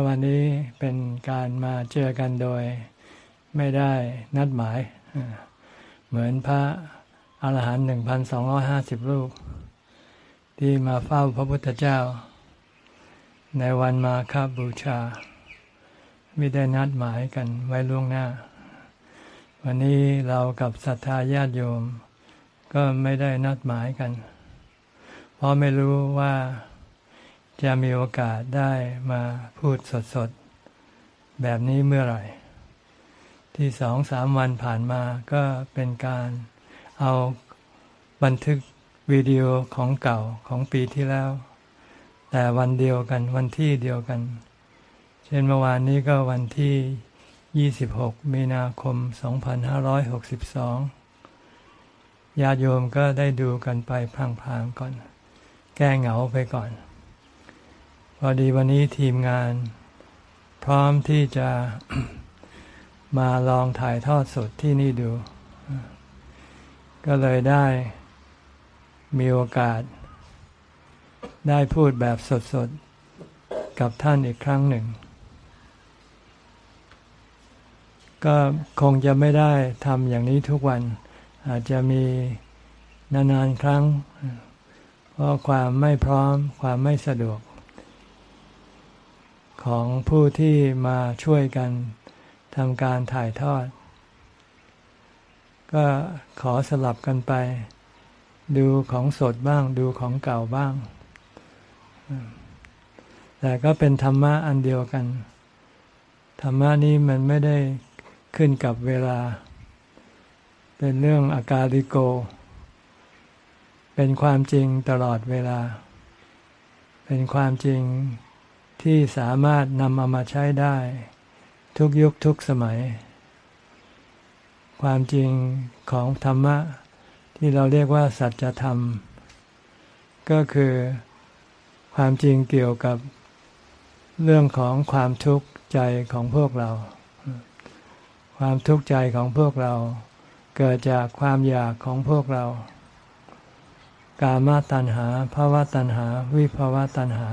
ก็วันนี้เป็นการมาเจอกันโดยไม่ได้นัดหมาย เหมือนพระอาหารหันต์หนึ่งพันสองร้อยห้าสิบรูป ที่มาเฝ้าพระพุทธเจ้า ในวันมาคาบูชา ไม่ได้นัดหมายกันไว้ล่วงหน้า วันนี้เรากับศรัทธาญาติโยม ก็ไม่ได้นัดหมายกัน เพราะไม่รู้ว่า จะมีโอกาสได้มาพูดสดๆ แบบนี้เมื่อไหร่ ที่สองสามวันผ่านมาก็เป็นการเอาบันทึกวิดีโอของเก่าของปีที่แล้ว แต่วันเดียวกันวันที่เดียวกัน เช่นเมื่อวานนี้ก็วันที่ 26 มีนาคม 2562 ญาติโยมก็ได้ดูกันไปพลางๆก่อน แก้เหงาไปก่อน พอดีวันนี้ทีมงาน พร้อมที่จะมาลองถ่ายทอดสดที่นี่ดู ก็เลยได้มีโอกาส ได้พูดแบบสดๆ กับท่านอีกครั้งหนึ่ง ก็คงจะไม่ได้ทำอย่างนี้ทุกวัน อาจจะมีนานๆครั้ง เพราะความไม่พร้อมความไม่สะดวก ของผู้ที่มาช่วยกันทำการถ่ายทอด ก็ขอสลับกันไป ดูของสดบ้าง ดูของเก่าบ้าง แต่ก็เป็นธรรมะอันเดียวกัน ธรรมะนี้มันไม่ได้ขึ้นกับเวลา เป็นเรื่องอากาลิโก เป็นความจริงตลอดเวลา เป็นความจริง ที่สามารถนำเอามาใช้ได้ ทุกยุคทุกสมัย ความจริงของธรรมะ ที่เราเรียกว่า สัจธรรม ก็คือความจริงเกี่ยวกับเรื่องของความทุกข์ใจของพวกเรา ความทุกข์ใจของพวกเรา เกิดจากความอยากของพวกเรา กามาตัณหาภาวะตัณหา วิภาวะตัณหา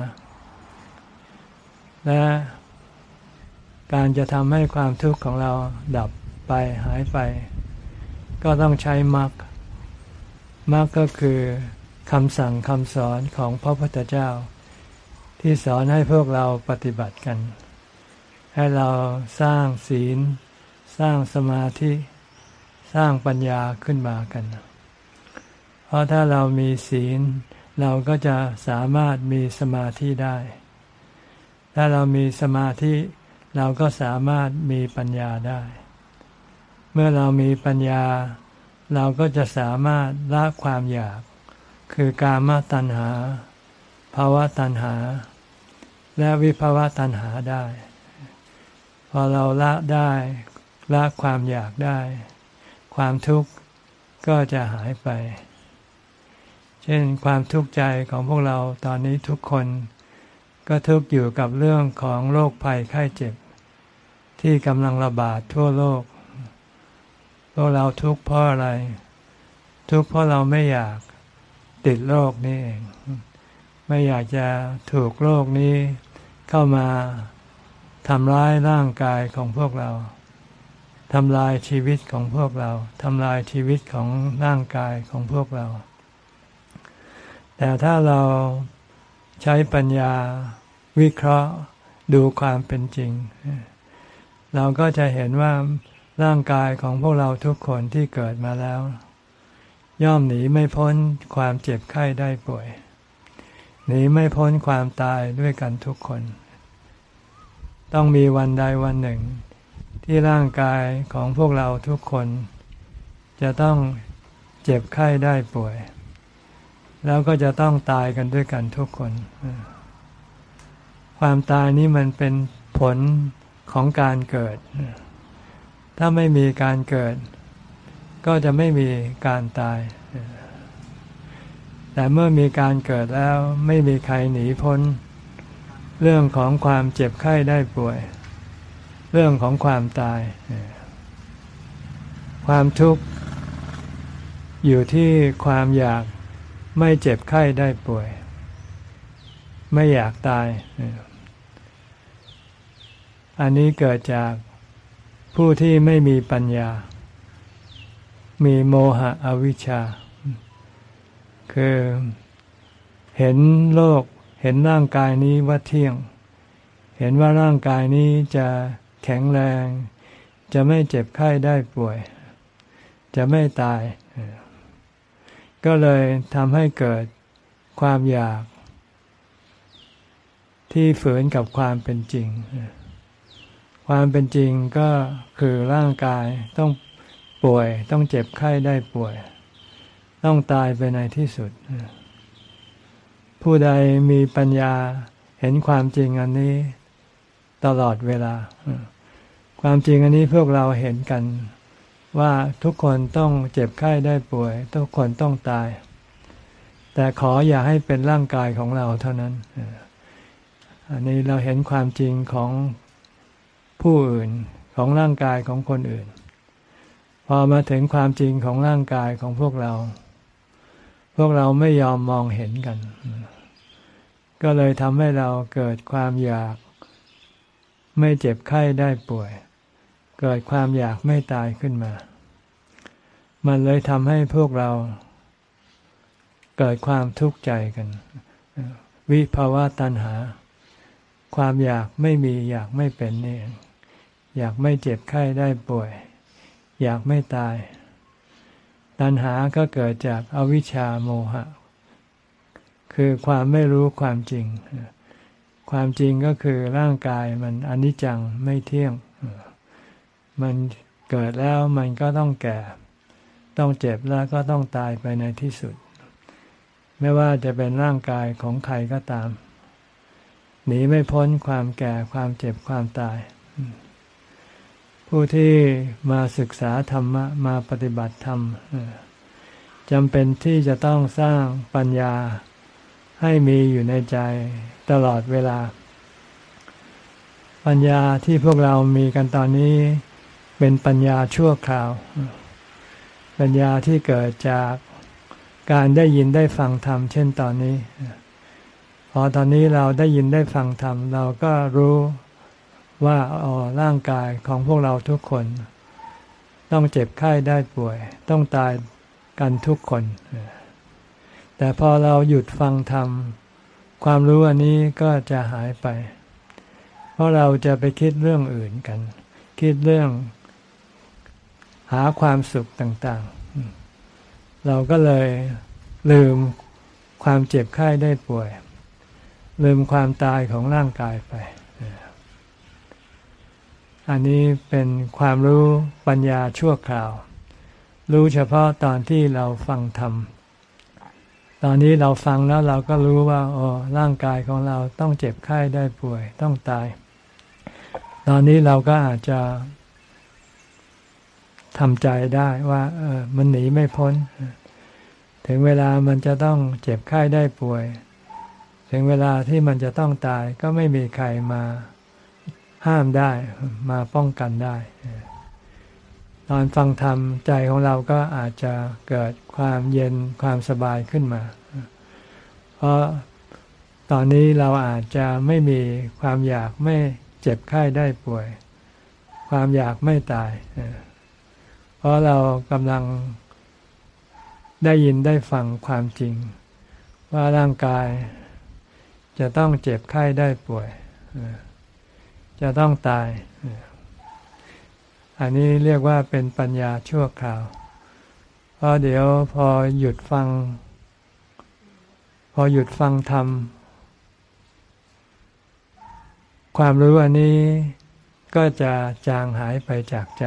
และการจะทำให้ความทุกข์ของเราดับไปหายไป ก็ต้องใช้มรรคมรรคก็คือคำสั่งคำสอนของพระพุทธเจ้า ที่สอนให้พวกเราปฏิบัติกัน ให้เราสร้างศีล สร้างสมาธิ สร้างปัญญาขึ้นมากัน เพราะถ้าเรามีศีล เราก็จะสามารถมีสมาธิได้ ถ้าเรามีสมาธิ เราก็สามารถมีปัญญาได้ เมื่อเรามีปัญญา เราก็จะสามารถละความอยาก คือกามตัณหาภาวะตัณหา และวิภาวะตัณหาได้ พอเราละได้ละความอยากได้ ความทุกข์ก็จะหายไป เช่นความทุกข์ใจของพวกเราตอนนี้ทุกคน ก็ทุกข์อยู่กับเรื่องของโรคภัยไข้เจ็บ ที่กำลังระบาดทั่วโลกพวกเราทุกข์เพราะอะไร ทุกข์เพราะเราไม่อยากติดโรคนี้เอง ไม่อยากจะถูกโรคนี้เข้ามาทำร้ายร่างกายของพวกเราทำลายชีวิตของพวกเราทำลายชีวิตของร่างกายของพวกเรา แต่ถ้าเรา ใช้ปัญญาวิเคราะห์ดูความเป็นจริง เราก็จะเห็นว่าร่างกายของพวกเราทุกคนที่เกิดมาแล้ว ย่อมหนีไม่พ้นความเจ็บไข้ได้ป่วย หนีไม่พ้นความตายด้วยกันทุกคน ต้องมีวันใดวันหนึ่ง ที่ร่างกายของพวกเราทุกคน จะต้องเจ็บไข้ได้ป่วย แล้วก็จะต้องตายกันด้วยกันทุกคน ความตายนี้มันเป็นผลของการเกิด ถ้าไม่มีการเกิด ก็จะไม่มีการตาย แต่เมื่อมีการเกิดแล้วไม่มีใครหนีพ้น เรื่องของความเจ็บไข้ได้ป่วย เรื่องของความตาย ความทุกข์อยู่ที่ความอยาก ไม่เจ็บไข้ได้ป่วย ไม่อยากตาย อันนี้เกิดจากผู้ที่ไม่มีปัญญา มีโมหะอวิชชา คือเห็นโลก เห็นร่างกายนี้ว่าเที่ยง เห็นว่าร่างกายนี้จะแข็งแรง จะไม่เจ็บไข้ได้ป่วย จะไม่ตาย ก็เลยทำให้เกิดความอยาก ที่ฝืนกับความเป็นจริง ความเป็นจริงก็คือร่างกายต้องป่วย ต้องเจ็บไข้ได้ป่วย ต้องตายไปในที่สุด ผู้ใดมีปัญญาเห็นความจริงอันนี้ตลอดเวลา ความจริงอันนี้พวกเราเห็นกัน ว่าทุกคนต้องเจ็บไข้ได้ป่วย ทุกคนต้องตาย แต่ขออย่าให้เป็นร่างกายของเราเท่านั้น อันนี้เราเห็นความจริงของผู้อื่นของร่างกายของคนอื่น พอมาถึงความจริงของร่างกายของพวกเรา พวกเราไม่ยอมมองเห็นกัน ก็เลยทำให้เราเกิดความอยาก ไม่เจ็บไข้ได้ป่วย เกิดความอยากไม่ตายขึ้นมา มันเลยทำให้พวกเราเกิดความทุกข์ใจกัน วิภาวะตัณหา ความอยากไม่มีอยากไม่เป็นนี่อยากไม่เจ็บไข้ได้ป่วย อยากไม่ตาย ตัณหาก็เกิดจากอวิชชาโมหะ คือความไม่รู้ความจริง ความจริงก็คือร่างกายมันอนิจจังไม่เที่ยง มันเกิดแล้วมันก็ต้องแก่ ต้องเจ็บแล้วก็ต้องตายไปในที่สุด ไม่ว่าจะเป็นร่างกายของใครก็ตาม หนีไม่พ้นความแก่ความเจ็บความตาย ผู้ที่มาศึกษาธรรมะมาปฏิบัติธรรมจำเป็นที่จะต้องสร้างปัญญาให้มีอยู่ในใจตลอดเวลา ปัญญาที่พวกเรามีกันตอนนี้ เป็นปัญญาชั่วคราว ปัญญาที่เกิดจากการได้ยินได้ฟังธรรมเช่นตอนนี้พอตอนนี้เราได้ยินได้ฟังธรรมเราก็รู้ว่าอ๋อร่างกายของพวกเราทุกคน ต้องเจ็บไข้ได้ป่วย ต้องตายกันทุกคน แต่พอเราหยุดฟังธรรม ความรู้อันนี้ก็จะหายไป เพราะเราจะไปคิดเรื่องอื่นกัน คิดเรื่อง หาความสุขต่างๆ เราก็เลยลืมความเจ็บไข้ได้ป่วย ลืมความตายของร่างกายไป อันนี้เป็นความรู้ปัญญาชั่วคราว รู้เฉพาะตอนที่เราฟังธรรม ตอนนี้เราฟังแล้วเราก็รู้ว่าโอ้ร่างกายของเราต้องเจ็บไข้ได้ป่วย ต้องตาย ตอนนี้เราก็อาจจะ ทำใจได้ว่าเออมันหนีไม่พ้น ถึงเวลามันจะต้องเจ็บไข้ได้ป่วย ถึงเวลาที่มันจะต้องตายก็ไม่มีใครมาห้ามได้มาป้องกันได้ ตอนฟังธรรมใจของเราก็อาจจะเกิดความเย็นความสบายขึ้นมา เพราะตอนนี้เราอาจจะไม่มีความอยากไม่เจ็บไข้ได้ป่วย ความอยากไม่ตายเราะเรากำลังได้ยินได้ฟังความจริง ว่าร่างกายจะต้องเจ็บไข้ได้ป่วย จะต้องตาย อันนี้เรียกว่าเป็นปัญญาชั่วคราว เพราะเดี๋ยวพอหยุดฟัง พอหยุดฟังธรรม ความรู้อันนี้ก็จะจางหายไปจากใจ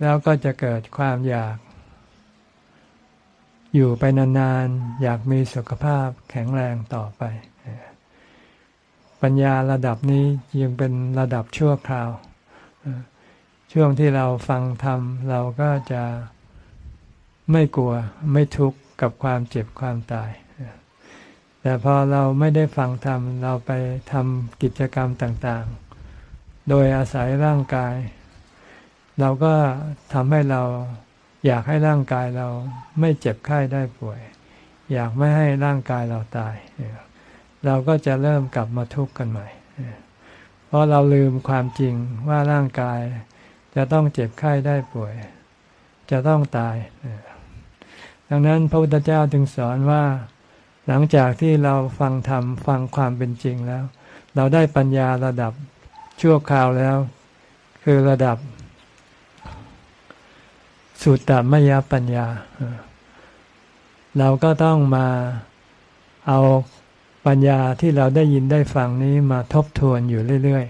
แล้วก็จะเกิดความอยาก อยู่ไปนานๆ อยากมีสุขภาพแข็งแรงต่อไป ปัญญาระดับนี้ยังเป็นระดับชั่วคราว ช่วงที่เราฟังธรรม เราก็จะไม่กลัวไม่ทุกข์กับความเจ็บความตาย แต่พอเราไม่ได้ฟังธรรม เราไปทำกิจกรรมต่างๆ โดยอาศัยร่างกาย เราก็ทำให้เราอยากให้ร่างกายเราไม่เจ็บไข้ได้ป่วย อยากไม่ให้ร่างกายเราตาย เราก็จะเริ่มกลับมาทุกข์กันใหม่ เพราะเราลืมความจริงว่าร่างกายจะต้องเจ็บไข้ได้ป่วย จะต้องตาย ดังนั้นพระพุทธเจ้าจึงสอนว่า หลังจากที่เราฟังธรรมฟังความเป็นจริงแล้ว เราได้ปัญญาระดับชั่วคราวแล้ว คือระดับ สุตตมยปัญญา เราก็ต้องมาเอาปัญญาที่เราได้ยินได้ฟังนี้มาทบทวนอยู่เรื่อย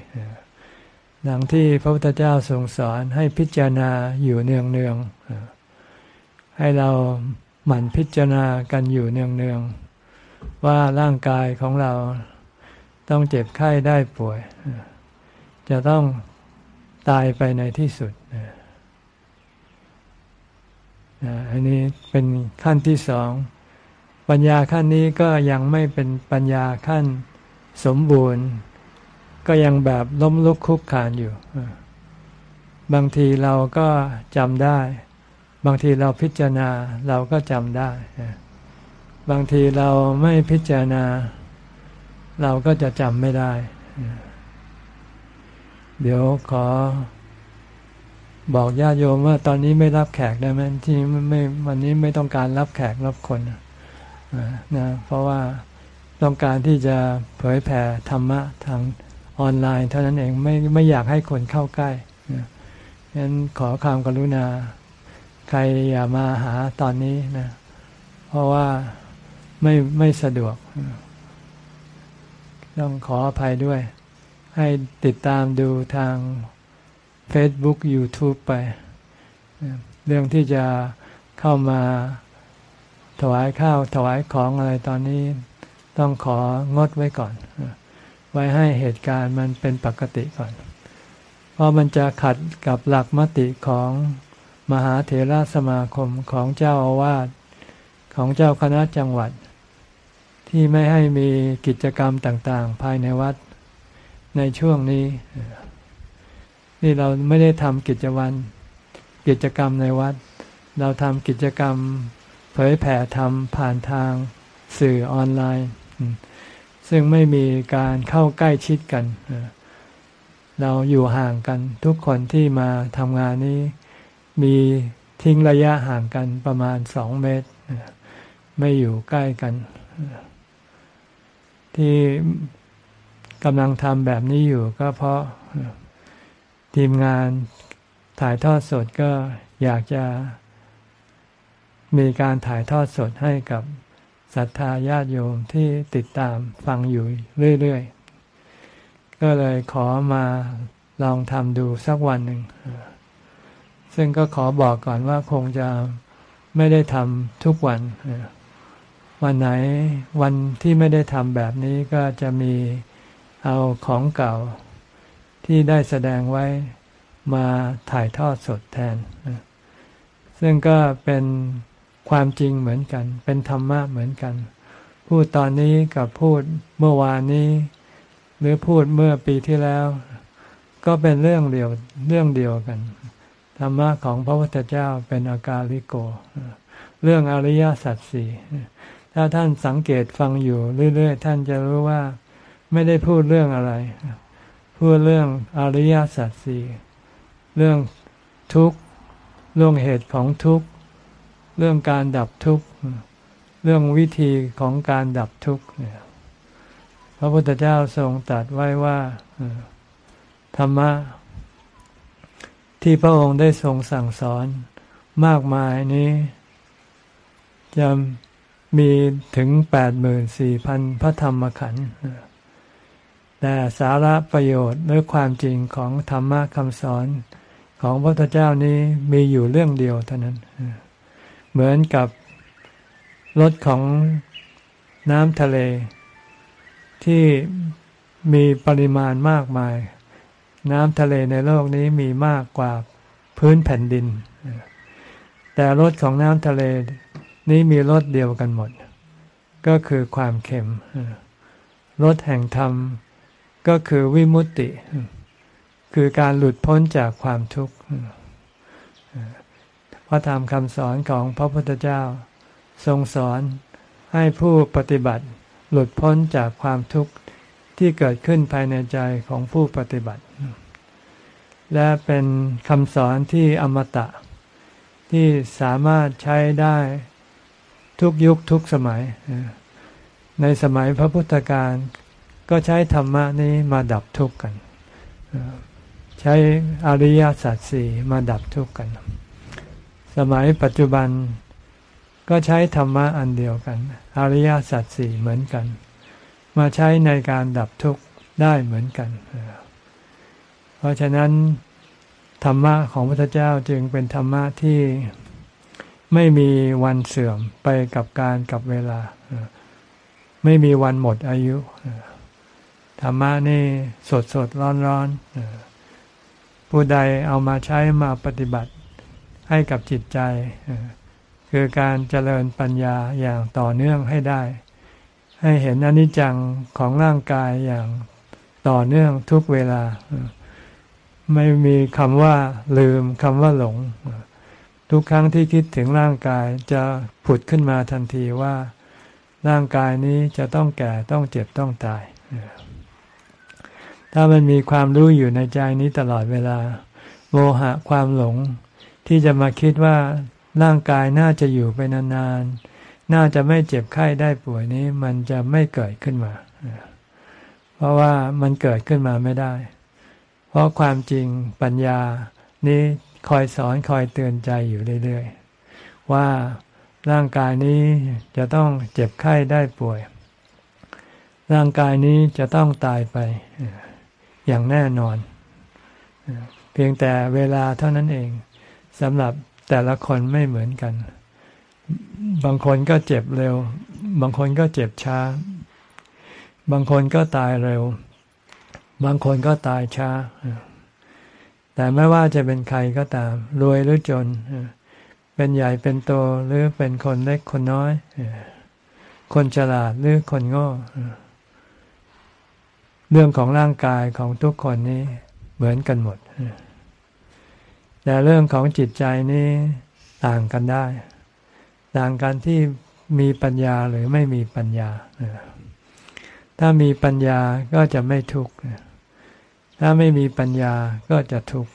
ๆดังที่พระพุทธเจ้าทรงสอนให้พิจารณาอยู่เนืองๆ ให้เราหมั่นพิจารณากันอยู่เนืองๆ ว่าร่างกายของเราต้องเจ็บไข้ได้ป่วย จะต้องตายไปในที่สุด อันนี้เป็นขั้นที่สองปัญญาขั้นนี้ก็ยังไม่เป็นปัญญาขั้นสมบูรณ์ ก็ยังแบบล้มลุกคุกขานอยู่ บางทีเราก็จำได้ บางทีเราพิจารณาเราก็จำได้ บางทีเราไม่พิจารณา เราก็จะจำไม่ได้ เดี๋ยวขอ บอกญาติโยมว่าตอนนี้ไม่รับแขกได้ไหมที่ไม่วันนี้ไม่ต้องการรับแขกรับคนนะเพราะว่าต้องการที่จะเผยแผ่ธรรมะทางออนไลน์เท่านั้นเองไม่ไม่อยากให้คนเข้าใกล้ฉะนั้นขอความกรุณา ใครอย่ามาหาตอนนี้นะเพราะว่าไม่ไม่สะดวก ต้องขออภัยด้วย ให้ติดตามดูทาง Facebook YouTube ไป เรื่องที่จะเข้ามาถวายข้าวถวายของอะไรตอนนี้ต้องของดไว้ก่อน ไว้ให้เหตุการณ์มันเป็นปกติก่อน เพราะมันจะขัดกับหลักมติของมหาเถรสมาคมของเจ้าอาวาสของเจ้าคณะจังหวัด ที่ไม่ให้มีกิจกรรมต่างๆ ภายในวัดในช่วงนี้ นี่เราไม่ได้ทำกิจวันกิจกรรมในวัด เราทำกิจกรรม เผยแผ่ธรรมผ่านทางสื่อออนไลน์ ซึ่งไม่มีการเข้าใกล้ชิดกัน เราอยู่ห่างกัน ทุกคนที่มาทำงานนี้ มีทิ้งระยะห่างกันประมาณสองเมตร ไม่อยู่ใกล้กัน ที่กำลังทำแบบนี้อยู่ก็เพราะ ทีมงานถ่ายทอดสดก็อยากจะ มีการถ่ายทอดสดให้กับศรัทธาญาติโยมที่ติดตามฟังอยู่เรื่อยๆ ก็เลยขอมาลองทำดูสักวันหนึ่ง ซึ่งก็ขอบอกก่อนว่าคงจะไม่ได้ทำทุกวัน วันไหนวันที่ไม่ได้ทำแบบนี้ก็จะมีเอาของเก่า ที่ได้แสดงไว้มาถ่ายทอดสดแทน ซึ่งก็เป็นความจริงเหมือนกัน เป็นธรรมะเหมือนกัน พูดตอนนี้กับพูดเมื่อวานนี้ หรือพูดเมื่อปีที่แล้ว ก็เป็นเรื่องเดียวเรื่องเดียวกัน ธรรมะของพระพุทธเจ้าเป็นอากาลิโก เรื่องอริยสัจสี่ถ้าท่านสังเกตฟังอยู่เรื่อยๆ ท่านจะรู้ว่าไม่ได้พูดเรื่องอะไร พูดเรื่องอริยสัจสี่เรื่องทุกข์เรื่องเหตุของทุกข์เรื่องการดับทุกข์เรื่องวิธีของการดับทุกข์เนี่ยพระพุทธเจ้าทรงตรัสไว้ว่าธรรมะ ที่พระองค์ได้ทรงสั่งสอนมากมายนี้จะมีถึงแปดหมื่นสี่พันพระธรรมขันธ์ แต่สาระประโยชน์หรือความจริงของธรรมะคำสอนของพระพุทธเจ้านี้มีอยู่เรื่องเดียวเท่านั้น เหมือนกับรสของน้ำทะเล ที่มีปริมาณมากมาย น้ำทะเลในโลกนี้มีมากกว่าพื้นแผ่นดิน แต่รสของน้ำทะเลนี้มีรสเดียวกันหมด ก็คือความเค็มรสแห่งธรรม ก็คือวิมุตติ คือการหลุดพ้นจากความทุกข์พระธรรมคำสอนของพระพุทธเจ้า ทรงสอนให้ผู้ปฏิบัติหลุดพ้นจากความทุกข์ที่เกิดขึ้นภายในใจของผู้ปฏิบัติ และเป็นคำสอนที่อมตะ ที่สามารถใช้ได้ทุกยุคทุกสมัย ในสมัยพระพุทธการ ก็ใช้ธรรมะนี้มาดับทุกข์กัน ใช้อริยสัจสี่มาดับทุกข์กัน สมัยปัจจุบันก็ใช้ธรรมะอันเดียวกัน อริยสัจสี่เหมือนกัน มาใช้ในการดับทุกข์ได้เหมือนกัน เพราะฉะนั้นธรรมะของพระพุทธเจ้าจึงเป็นธรรมะที่ไม่มีวันเสื่อมไปกับการกับเวลา ไม่มีวันหมดอายุ ธรรมะนี่สดสดร้อนร้อนผู้ใดเอามาใช้มาปฏิบัติให้กับจิตใจ คือการเจริญปัญญาอย่างต่อเนื่องให้ได้ ให้เห็นอนิจจังของร่างกายอย่างต่อเนื่องทุกเวลา ไม่มีคำว่าลืมคำว่าหลง ทุกครั้งที่คิดถึงร่างกายจะผุดขึ้นมาทันทีว่า ร่างกายนี้จะต้องแก่ต้องเจ็บต้องตาย ถ้ามันมีความรู้อยู่ในใจนี้ตลอดเวลา โมหะความหลง ที่จะมาคิดว่าร่างกายน่าจะอยู่ไปนานๆ น่าจะไม่เจ็บไข้ได้ป่วยนี้ มันจะไม่เกิดขึ้นมา เพราะว่ามันเกิดขึ้นมาไม่ได้ เพราะความจริงปัญญานี้คอยสอนคอยเตือนใจอยู่เรื่อยๆ ว่าร่างกายนี้จะต้องเจ็บไข้ได้ป่วย ร่างกายนี้จะต้องตายไป อย่างแน่นอน เพียงแต่เวลาเท่านั้นเองสำหรับแต่ละคนไม่เหมือนกัน บางคนก็เจ็บเร็ว บางคนก็เจ็บช้า บางคนก็ตายเร็ว บางคนก็ตายช้า แต่ไม่ว่าจะเป็นใครก็ตาม รวยหรือจน เป็นใหญ่เป็นโตหรือเป็นคนเล็กคนน้อย คนฉลาดหรือคนโง่ เรื่องของร่างกายของทุกคนนี้เหมือนกันหมด แต่เรื่องของจิตใจนี้ต่างกันได้ ต่างกันที่มีปัญญาหรือไม่มีปัญญา ถ้ามีปัญญาก็จะไม่ทุกข์ ถ้าไม่มีปัญญาก็จะทุกข์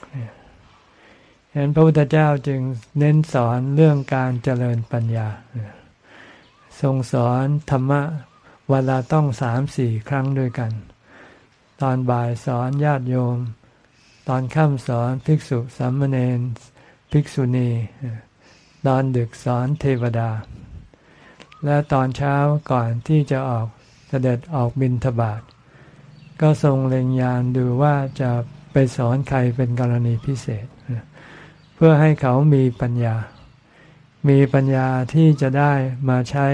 เห็นพระพุทธเจ้าจึงเน้นสอนเรื่องการเจริญปัญญา ทรงสอนธรรมะเวลาต้องสามสี่ครั้งด้วยกัน ตอนบ่ายสอนญาติโยม ตอนค่ำสอนภิกษุสามเณรภิกษุณีตอนดึกสอนเทวดา และตอนเช้าก่อนที่จะออกเสด็จออกบินทบาทก็ทรงเล็งยานดูว่าจะไปสอนใครเป็นกรณีพิเศษ เพื่อให้เขามีปัญญา มีปัญญาที่จะได้มาใช้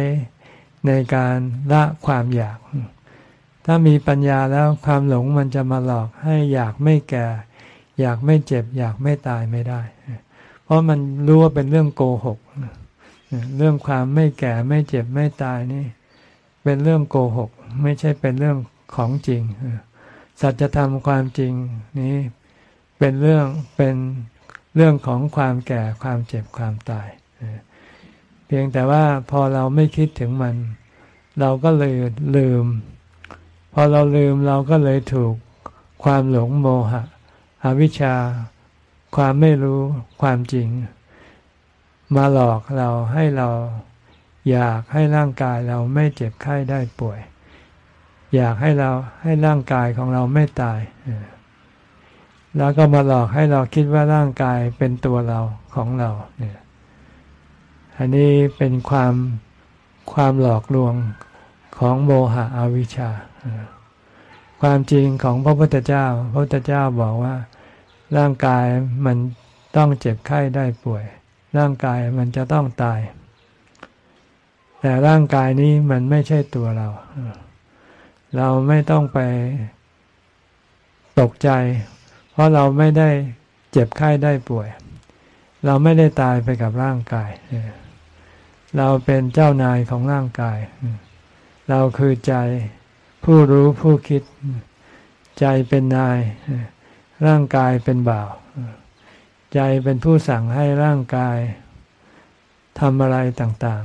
ในการละความอยาก ถ้ามีปัญญาแล้วความหลงมันจะมาหลอกให้อยากไม่แก่ อยากไม่เจ็บ อยากไม่ตายไม่ได้ เพราะมันรู้ว่าเป็นเรื่องโกหก เรื่องความไม่แก่ไม่เจ็บไม่ตายนี่ เป็นเรื่องโกหก ไม่ใช่เป็นเรื่องของจริง สัจธรรมความจริงนี้เป็นเรื่องเป็นเรื่องของความแก่ความเจ็บความตาย เพียงแต่ว่าพอเราไม่คิดถึงมัน เราก็เลยลืม พอเราลืมเราก็เลยถูกความหลงโมหะ อวิชชา ความไม่รู้ความจริง มาหลอกเราให้เราอยากให้ร่างกายเราไม่เจ็บไข้ได้ป่วย อยากให้เราให้ร่างกายของเราไม่ตาย แล้วก็มาหลอกให้เราคิดว่าร่างกายเป็นตัวเราของเราเนี่ยอันนี้เป็นความความหลอกลวงของโมหะอวิชชา ความจริงของพระพุทธเจ้า พระพุทธเจ้าบอกว่า ร่างกายมันต้องเจ็บไข้ได้ป่วย ร่างกายมันจะต้องตาย แต่ร่างกายนี้มันไม่ใช่ตัวเรา เราไม่ต้องไปตกใจ เพราะเราไม่ได้เจ็บไข้ได้ป่วย เราไม่ได้ตายไปกับร่างกาย เราเป็นเจ้านายของร่างกาย เราคือใจ ผู้รู้ผู้คิด ใจเป็นนาย ร่างกายเป็นบ่าว ใจเป็นผู้สั่งให้ร่างกายทำอะไรต่าง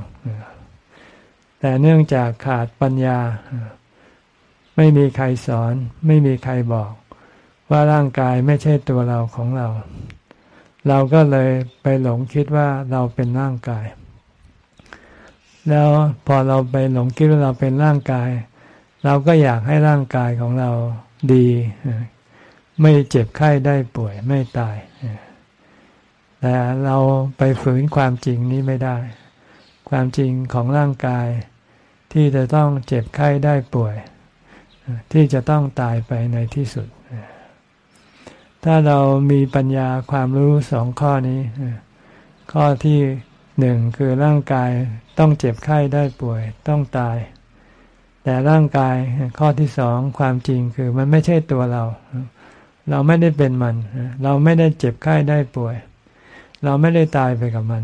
ๆ แต่เนื่องจากขาดปัญญา ไม่มีใครสอน ไม่มีใครบอก ว่าร่างกายไม่ใช่ตัวเราของเรา เราก็เลยไปหลงคิดว่าเราเป็นร่างกาย แล้วพอเราไปหลงคิดว่าเราเป็นร่างกาย เราก็อยากให้ร่างกายของเราดี ไม่เจ็บไข้ได้ป่วยไม่ตาย แต่เราไปฝืนความจริงนี้ไม่ได้ ความจริงของร่างกาย ที่จะต้องเจ็บไข้ได้ป่วย ที่จะต้องตายไปในที่สุด ถ้าเรามีปัญญาความรู้สองข้อนี้ ข้อที่หนึ่งคือร่างกายต้องเจ็บไข้ได้ป่วยต้องตาย แต่ร่างกายข้อที่สองความจริงคือมันไม่ใช่ตัวเรา เราไม่ได้เป็นมัน เราไม่ได้เจ็บไข้ได้ป่วย เราไม่ได้ตายไปกับมัน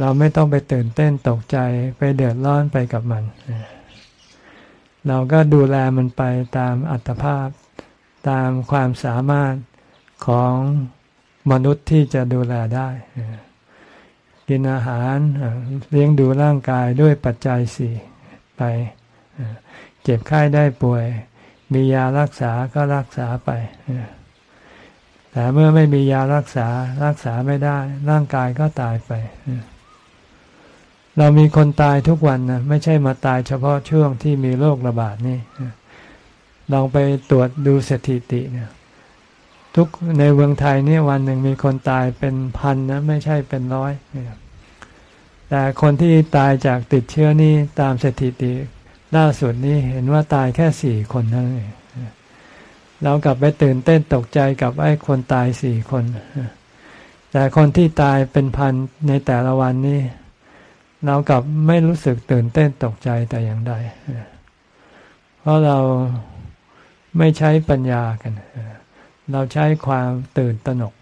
เราไม่ต้องไปตื่นเต้นตกใจไปเดือดร้อนไปกับมัน เราก็ดูแลมันไปตามอัตภาพ ตามความสามารถของมนุษย์ที่จะดูแลได้กินอาหารเลี้ยงดูร่างกายด้วยปัจจัยสี่ไป เจ็บไข้ได้ป่วย มียารักษาก็รักษาไป แต่เมื่อไม่มียารักษารักษาไม่ได้ ร่างกายก็ตายไป เรามีคนตายทุกวันนะไม่ใช่มาตายเฉพาะช่วงที่มีโรคระบาดนี่ลองไปตรวจดูสถิติเนี่ยทุกในเมืองไทยนี่วันหนึ่งมีคนตายเป็นพันนะไม่ใช่เป็นร้อยแต่คนที่ตายจากติดเชื้อนี่ตามสถิติ ล่าสุดนี่เห็นว่าตายแค่สี่คนนั่นเองเรากลับไปตื่นเต้นตกใจกับไอ้คนตายสี่คน แต่คนที่ตายเป็นพันในแต่ละวันนี่เรากลับไม่รู้สึกตื่นเต้นตกใจแต่อย่างใด เพราะเราไม่ใช้ปัญญากัน เราใช้ความตื่นตระหนก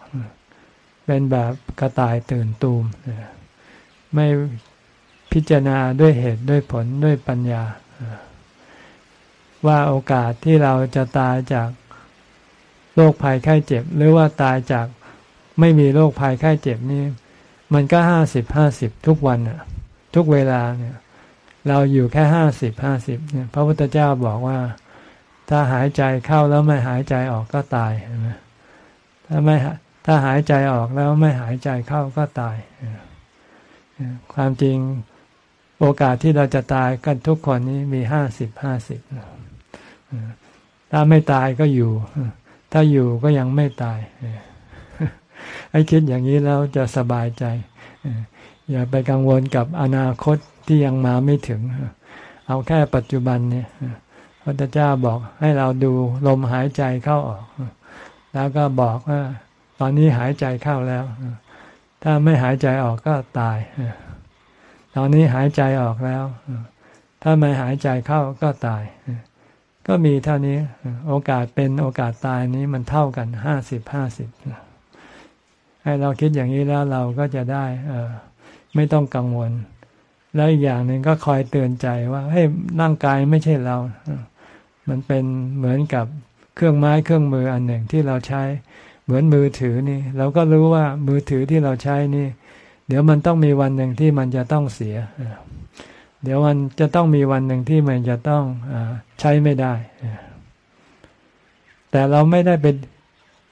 เป็นแบบกระต่ายตื่นตูม ไม่พิจารณาด้วยเหตุด้วยผลด้วยปัญญา ว่าโอกาสที่เราจะตายจากโรคภัยไข้เจ็บ หรือว่าตายจากไม่มีโรคภัยไข้เจ็บนี่มันก็ห้าสิบห้าสิบทุกวันอะทุกเวลาเนี่ย เราอยู่แค่ห้าสิบห้าสิบเนี่ย พระพุทธเจ้าบอกว่า ถ้าหายใจเข้าแล้วไม่หายใจออกก็ตายใช่ไหมถ้าไม่ถ้าหายใจออกแล้วไม่หายใจเข้าก็ตายความจริง โอกาสที่เราจะตายกันทุกคนนี้มีห้าสิบห้าสิบถ้าไม่ตายก็อยู่ ถ้าอยู่ก็ยังไม่ตายไอ้คิดอย่างนี้แล้วจะสบายใจ อย่าไปกังวลกับอนาคตที่ยังมาไม่ถึง เอาแค่ปัจจุบันเนี่ยพระเจ้าบอกให้เราดูลมหายใจเข้าออก แล้วก็บอกว่า ตอนนี้หายใจเข้าแล้ว ถ้าไม่หายใจออกก็ตาย ตอนนี้หายใจออกแล้ว ถ้าไม่หายใจเข้าก็ตาย ก็มีเท่านี้ โอกาสเป็นโอกาสตายนี้มันเท่ากันห้าสิบห้าสิบให้เราคิดอย่างนี้แล้วเราก็จะได้ไม่ต้องกังวล แล้วอีกอย่างหนึ่งก็คอยเตือนใจว่าให้ร่างกายไม่ใช่เรา มันเป็นเหมือนกับเครื่องไม้เครื่องมืออันหนึ่งที่เราใช้ เหมือนมือถือนี่ เราก็รู้ว่ามือถือที่เราใช้นี่ เดี๋ยวมันต้องมีวันหนึ่งที่มันจะต้องเสีย เดี๋ยวมันจะต้องมีวันหนึ่งที่มันจะต้องอใช้ไม่ได้ แต่เราไม่ได้เป็น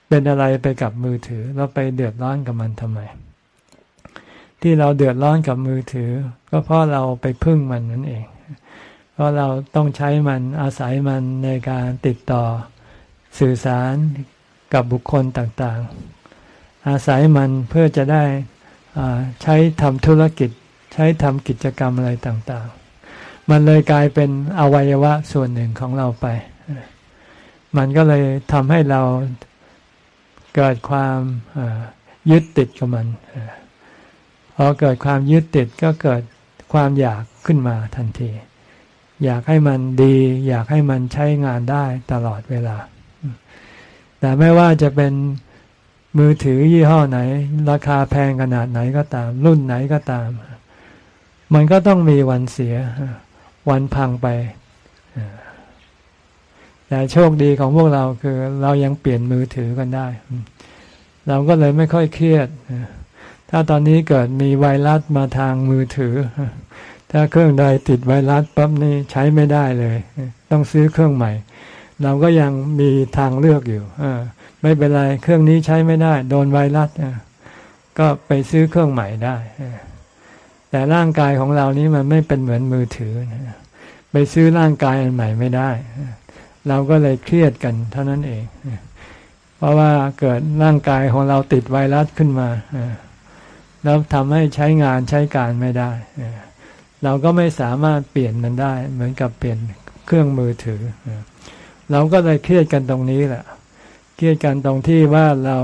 เป็นอะไรไปกับมือถือ เราไปเดือดร้อนกับมันทำไม ที่เราเดือดร้อนกับมือถือ ก็เพราะเราไปพึ่งมันนั่นเอง เพราะเราต้องใช้มันอาศัยมันในการติดต่อสื่อสารกับบุคคลต่างๆ อาศัยมันเพื่อจะได้ ใช้ทำธุรกิจ ใช้ทำกิจกรรมอะไรต่างๆ มันเลยกลายเป็นอวัยวะส่วนหนึ่งของเราไป มันก็เลยทำให้เราเกิดความยึดติดกับมันพอเกิดความยึดติดก็เกิดความอยากขึ้นมาทันที อยากให้มันดี อยากให้มันใช้งานได้ตลอดเวลา แต่ไม่ว่าจะเป็น มือถือยี่ห้อไหน ราคาแพงขนาดไหนก็ตาม รุ่นไหนก็ตาม มันก็ต้องมีวันเสีย วันพังไป แต่โชคดีของพวกเราคือ เรายังเปลี่ยนมือถือกันได้ เราก็เลยไม่ค่อยเครียด ถ้าตอนนี้เกิดมีไวรัสมาทางมือถือ ถ้าเครื่องใดติดไวรัสปั๊บนี่ใช้ไม่ได้เลย ต้องซื้อเครื่องใหม่ เราก็ยังมีทางเลือกอยู่ ไม่เป็นไร เครื่องนี้ใช้ไม่ได้ โดนไวรัสก็ไปซื้อเครื่องใหม่ได้ แต่ร่างกายของเรานี้มันไม่เป็นเหมือนมือถือ ไปซื้อร่างกายอันใหม่ไม่ได้ เราก็เลยเครียดกันเท่านั้นเอง เพราะว่าเกิดร่างกายของเราติดไวรัสขึ้นมา แล้วทำให้ใช้งานใช้การไม่ได้ เราก็ไม่สามารถเปลี่ยนมันได้ เหมือนกับเปลี่ยนเครื่องมือถือ เราก็เลยเครียดกันตรงนี้แหละ เครียดกันตรงที่ว่าเรา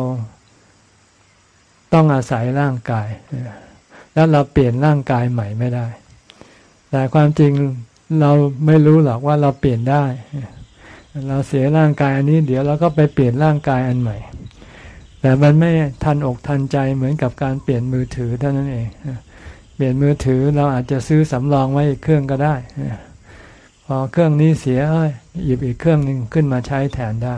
ต้องอาศัยร่างกาย แล้วเราเปลี่ยนร่างกายใหม่ไม่ได้ แต่ความจริงเราไม่รู้หรอกว่าเราเปลี่ยนได้ เราเสียร่างกายอันนี้ เดี๋ยวเราก็ไปเปลี่ยนร่างกายอันใหม่ แต่มันไม่ทันอกทันใจเหมือนกับการเปลี่ยนมือถือเท่านั้นเอง เปลี่ยนมือถือเราอาจจะซื้อสำรองไว้อีกเครื่องก็ได้ พอเครื่องนี้เสียหยิบอีกเครื่องหนึ่งขึ้นมาใช้แทนได้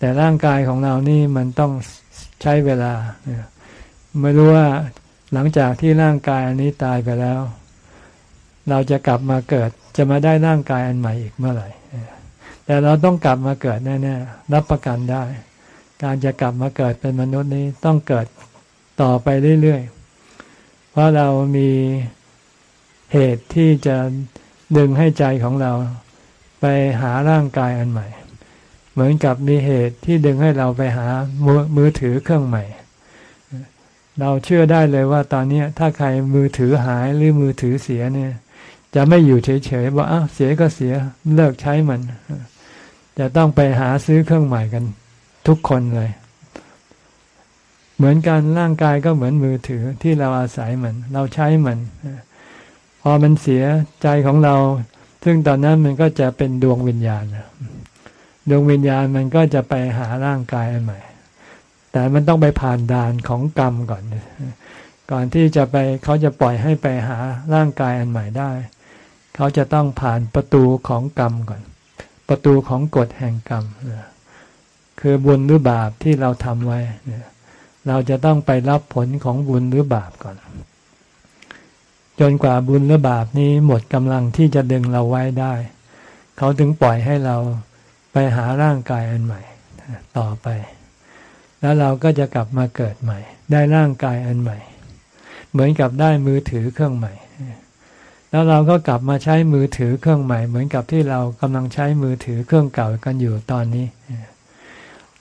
แต่ร่างกายของเรานี่มันต้องใช้เวลา ไม่รู้ว่าหลังจากที่ร่างกายอันนี้ตายไปแล้ว เราจะกลับมาเกิดจะมาได้ร่างกายอันใหม่อีกเมื่อไหร่ แต่เราต้องกลับมาเกิดแน่ๆรับประกันได้ การจะกลับมาเกิดเป็นมนุษย์นี้ต้องเกิดต่อไปเรื่อยๆ เพราะเรามีเหตุที่จะดึงให้ใจของเราไปหาร่างกายอันใหม่ มือนกับมีเหตุที่ดึงให้เราไปหามือมือถือเครื่องใหม่ เราเชื่อได้เลยว่าตอนนี้ถ้าใครมือถือหายหรือมือถือเสียเนี่ย จะไม่อยู่เฉยๆว่าอ้าวเสียก็เสียเลิกใช้มัน จะต้องไปหาซื้อเครื่องใหม่กันทุกคนเลย เหมือนกันร่างกายก็เหมือนมือถือที่เราอาศัยมัน เราใช้มัน พอมันเสียใจของเรา ซึ่งตอนนั้นมันก็จะเป็นดวงวิญญาณ ดวงวิญญาณมันก็จะไปหาร่างกายอันใหม่ แต่มันต้องไปผ่านด่านของกรรมก่อน ก่อนที่จะไปเขาจะปล่อยให้ไปหาร่างกายอันใหม่ได้ เขาจะต้องผ่านประตูของกรรมก่อน ประตูของกฎแห่งกรรม คือบุญหรือบาปที่เราทำไว้เนี่ยเราจะต้องไปรับผลของบุญหรือบาปก่อน จนกว่าบุญหรือบาปนี้หมดกำลังที่จะดึงเราไว้ได้ เขาถึงปล่อยให้เรา ไปหาร่างกายอันใหม่ ต่อไป แล้วเราก็จะกลับมาเกิดใหม่ ได้ร่างกายอันใหม่ เหมือนกับได้มือถือเครื่องใหม่ แล้วเราก็กลับมาใช้มือถือเครื่องใหม่ เหมือนกับที่เรากำลังใช้มือถือเครื่องเก่ากันอยู่ตอนนี้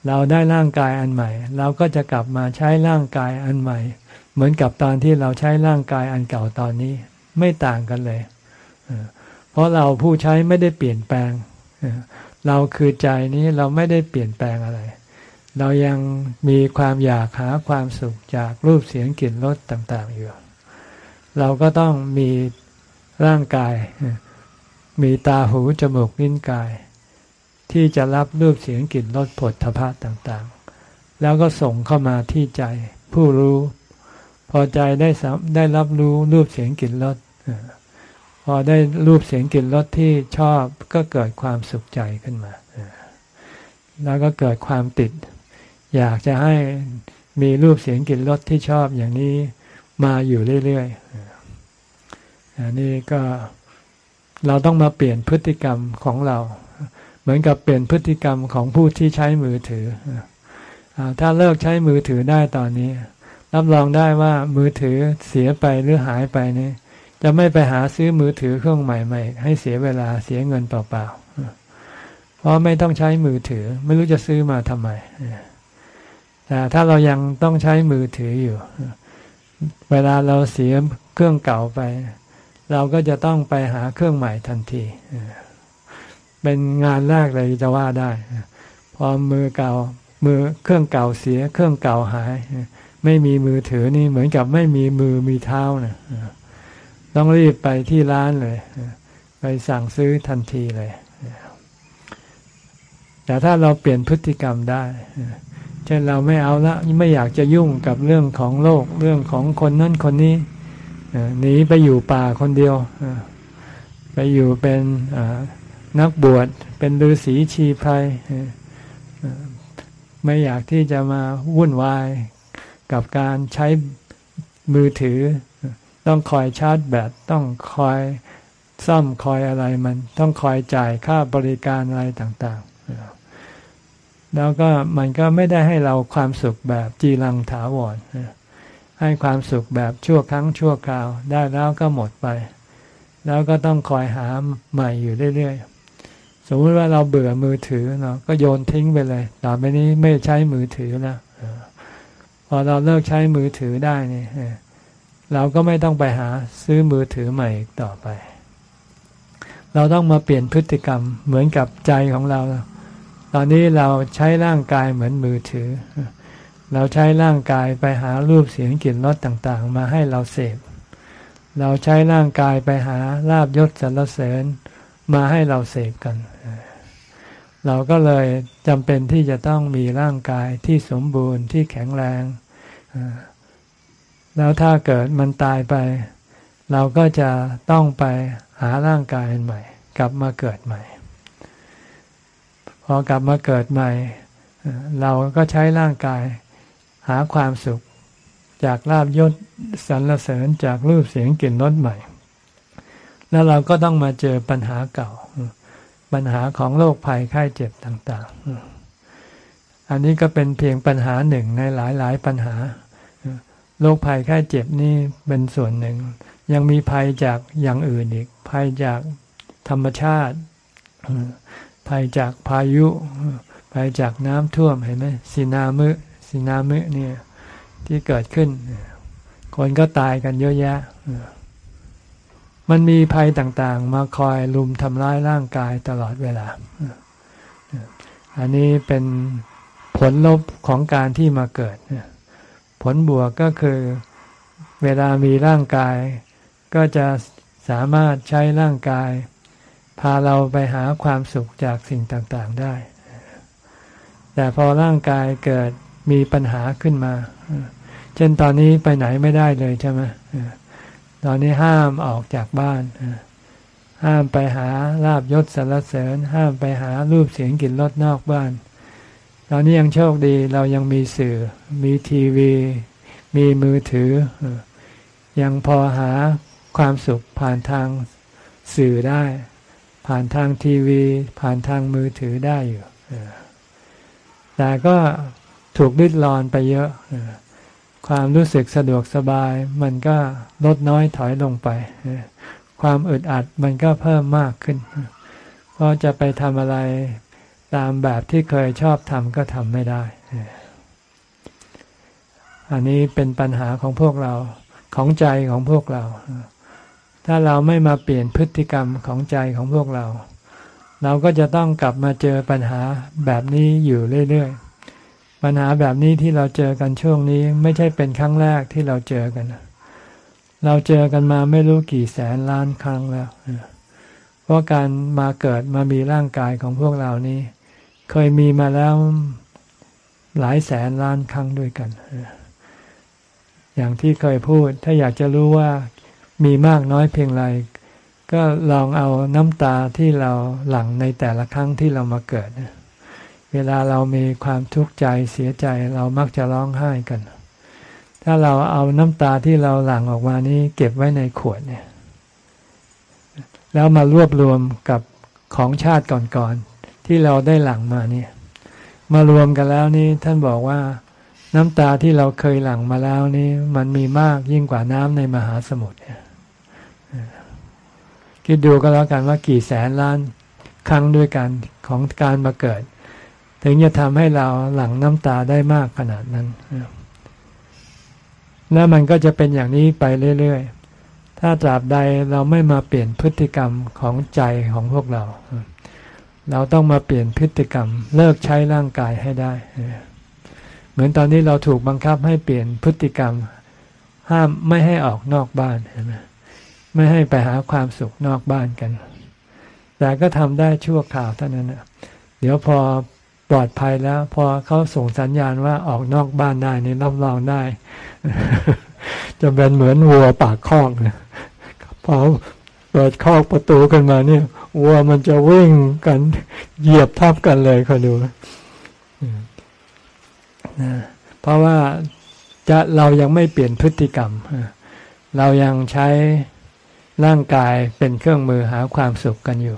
เราได้ร่างกายอันใหม่ เราก็จะกลับมาใช้ร่างกายอันใหม่ เหมือนกับตอนที่เราใช้ร่างกายอันเก่าตอนนี้ ไม่ต่างกันเลย เพราะเราผู้ใช้ไม่ได้เปลี่ยนแปลง เราคือใจนี้เราไม่ได้เปลี่ยนแปลงอะไร เรายังมีความอยากหาความสุขจากรูปเสียงกลิ่นรสต่าง ๆ อยู่ เราก็ต้องมีร่างกาย มีตาหูจมูกลิ้นกาย ที่จะรับรูปเสียงกลิ่นรสผลทพะต่างๆ แล้วก็ส่งเข้ามาที่ใจผู้รู้ พอใจได้ได้รับรู้รูปเสียงกลิ่นรส พอได้รูปเสียงกลิ่นรสที่ชอบก็เกิดความสุขใจขึ้นมา แล้วก็เกิดความติด อยากจะให้มีรูปเสียงกลิ่นรสที่ชอบอย่างนี้มาอยู่เรื่อยๆอันนี้ก็เราต้องมาเปลี่ยนพฤติกรรมของเรา เหมือนกับเปลี่ยนพฤติกรรมของผู้ที่ใช้มือถือ ถ้าเลิกใช้มือถือได้ตอนนี้ รับรองได้ว่ามือถือเสียไปหรือหายไปนี่ จะไม่ไปหาซื้อมือถือเครื่องใหม่ใหม่ให้เสียเวลาเสียเงินเปล่าๆ เพราะไม่ต้องใช้มือถือ ไม่รู้จะซื้อมาทำไม แต่ถ้าเรายังต้องใช้มือถืออยู่ เวลาเราเสียเครื่องเก่าไป เราก็จะต้องไปหาเครื่องใหม่ทันที เป็นงานแรกเลยจะว่าได้ พอมือเก่า มือเครื่องเก่าเสีย เครื่องเก่าหาย ไม่มีมือถือนี่เหมือนกับไม่มีมือมีเท้านะ ต้องรีบไปที่ร้านเลย ไปสั่งซื้อทันทีเลย แต่ถ้าเราเปลี่ยนพฤติกรรมได้ เช่นเราไม่เอาละไม่อยากจะยุ่งกับเรื่องของโลกเรื่องของคนนั่นคนนี้หนีไปอยู่ป่าคนเดียว ไปอยู่เป็นนักบวชเป็นฤาษีชีไพรไม่อยากที่จะมาวุ่นวายกับการใช้มือถือ ต้องคอยชาร์จแบตต้องคอยซ่อมคอยอะไรมัน ต้องคอยจ่ายค่าบริการอะไรต่างๆ แล้วก็มันก็ไม่ได้ให้เราความสุขแบบจีรังถาวรให้ความสุขแบบชั่วครั้งชั่วคราว ได้แล้วก็หมดไป แล้วก็ต้องคอยหาใหม่อยู่เรื่อยๆ สมมติว่าเราเบื่อมือถือเนาะก็โยนทิ้งไปเลยต่อไปนี้ไม่ใช้มือถือแล้วพอเราเลิกใช้มือถือได้เนี่ย เราก็ไม่ต้องไปหาซื้อมือถือใหม่อีกต่อไป เราต้องมาเปลี่ยนพฤติกรรมเหมือนกับใจของเรา ตอนนี้เราใช้ร่างกายเหมือนมือถือ เราใช้ร่างกายไปหารูปเสียงกลิ่นรสต่างๆ มาให้เราเสพ เราใช้ร่างกายไปหาลาบยศสรรเสริญมาให้เราเสพกัน เราก็เลยจำเป็นที่จะต้องมีร่างกายที่สมบูรณ์ที่แข็งแรง แล้วถ้าเกิดมันตายไป เราก็จะต้องไปหาร่างกายใหม่ กลับมาเกิดใหม่ พอกลับมาเกิดใหม่ เราก็ใช้ร่างกายหาความสุข จากลาบยศสรรเสริญจากรูปเสียงกลิ่นรสใหม่ แล้วเราก็ต้องมาเจอปัญหาเก่า ปัญหาของโรคภัยไข้เจ็บต่าง ๆ อันนี้ก็เป็นเพียงปัญหาหนึ่งในหลาย ๆ ปัญหา โรคภัยแค่เจ็บนี่เป็นส่วนหนึ่ง ยังมีภัยจากอย่างอื่นอีก ภัยจากธรรมชาติ ภัยจากพายุ ภัยจากน้ำท่วมเห็นไหมสีนามึสีนามึเนี่ยที่เกิดขึ้น คนก็ตายกันเยอะแยะ มันมีภัยต่างๆ มาคอยลุมทำร้ายร่างกายตลอดเวลา อันนี้เป็นผลลบของการที่มาเกิด ผลบวกก็คือเวลามีร่างกาย ก็จะสามารถใช้ร่างกาย พาเราไปหาความสุขจากสิ่งต่างๆได้ แต่พอร่างกายเกิดมีปัญหาขึ้นมา เช่นตอนนี้ไปไหนไม่ได้เลยใช่ไหมตอนนี้ห้ามออกจากบ้าน ห้ามไปหาลาบยศสรรเสริญ ห้ามไปหารูปเสียงกลิ่นรสนอกบ้าน ตอนนี้ยังโชคดีเรายังมีสื่อ มีทีวี มีมือถือ ยังพอหาความสุขผ่านทางสื่อได้ ผ่านทางทีวี ผ่านทางมือถือได้อยู่แต่ก็ถูกลิดรอนไปเยอะ ความรู้สึกสะดวกสบาย มันก็ลดน้อยถอยลงไป ความอึดอัดมันก็เพิ่มมากขึ้น เพราะจะไปทำอะไร ตามแบบที่เคยชอบทำก็ทำไม่ได้ อันนี้เป็นปัญหาของพวกเราของใจของพวกเรา ถ้าเราไม่มาเปลี่ยนพฤติกรรมของใจของพวกเรา เราก็จะต้องกลับมาเจอปัญหาแบบนี้อยู่เรื่อยๆ ปัญหาแบบนี้ที่เราเจอกันช่วงนี้ ไม่ใช่เป็นครั้งแรกที่เราเจอกัน เราเจอกันมาไม่รู้กี่แสนล้านครั้งแล้ว เพราะการมาเกิดมามีร่างกายของพวกเรานี้ เคยมีมาแล้วหลายแสนล้านครั้งด้วยกัน อย่างที่เคยพูด ถ้าอยากจะรู้ว่ามีมากน้อยเพียงไร ก็ลองเอาน้ำตาที่เราหลั่งในแต่ละครั้งที่เรามาเกิด เวลาเรามีความทุกข์ใจเสียใจเรามักจะร้องไห้กัน ถ้าเราเอาน้ำตาที่เราหลั่งออกมานี้ เก็บไว้ในขวดเนี่ย แล้วมารวบรวมกับของชาติก่อน ที่เราได้หลั่งมาเนี่ย มารวมกันแล้วนี่ท่านบอกว่าน้ำตาที่เราเคยหลั่งมาแล้วนี่มันมีมากยิ่งกว่าน้ำในมหาสมุทรคิดดูก็แล้วกันว่ากี่แสนล้านครั้งด้วยกันของการมาเกิด ถึงจะทำให้เราหลั่งน้ำตาได้มากขนาดนั้นแล้วมันก็จะเป็นอย่างนี้ไปเรื่อย ๆ ถ้าตราบใดเราไม่มาเปลี่ยนพฤติกรรมของใจของพวกเรา เราต้องมาเปลี่ยนพฤติกรรม เลิกใช้ร่างกายให้ได้ เหมือนตอนนี้เราถูกบังคับให้เปลี่ยนพฤติกรรม ห้ามไม่ให้ออกนอกบ้านใช่ไหมไม่ให้ไปหาความสุขนอกบ้านกัน แต่ก็ทำได้ชั่วคราวเท่านั้นนะเดี๋ยวพอปลอดภัยแล้ว พอเขาส่งสัญญาณว่าออกนอกบ้านได้นี่รับรองได้ จะเป็นเหมือนวัวปากคอกนะพอ เปิดคอกประตูขึ้นมาเนี่ยวัวมันจะวิ่งกันเหยียบทับกันเลยคอยดูนะเพราะว่าจะเรายังไม่เปลี่ยนพฤติกรรม เรายังใช้ร่างกายเป็นเครื่องมือหาความสุขกันอยู่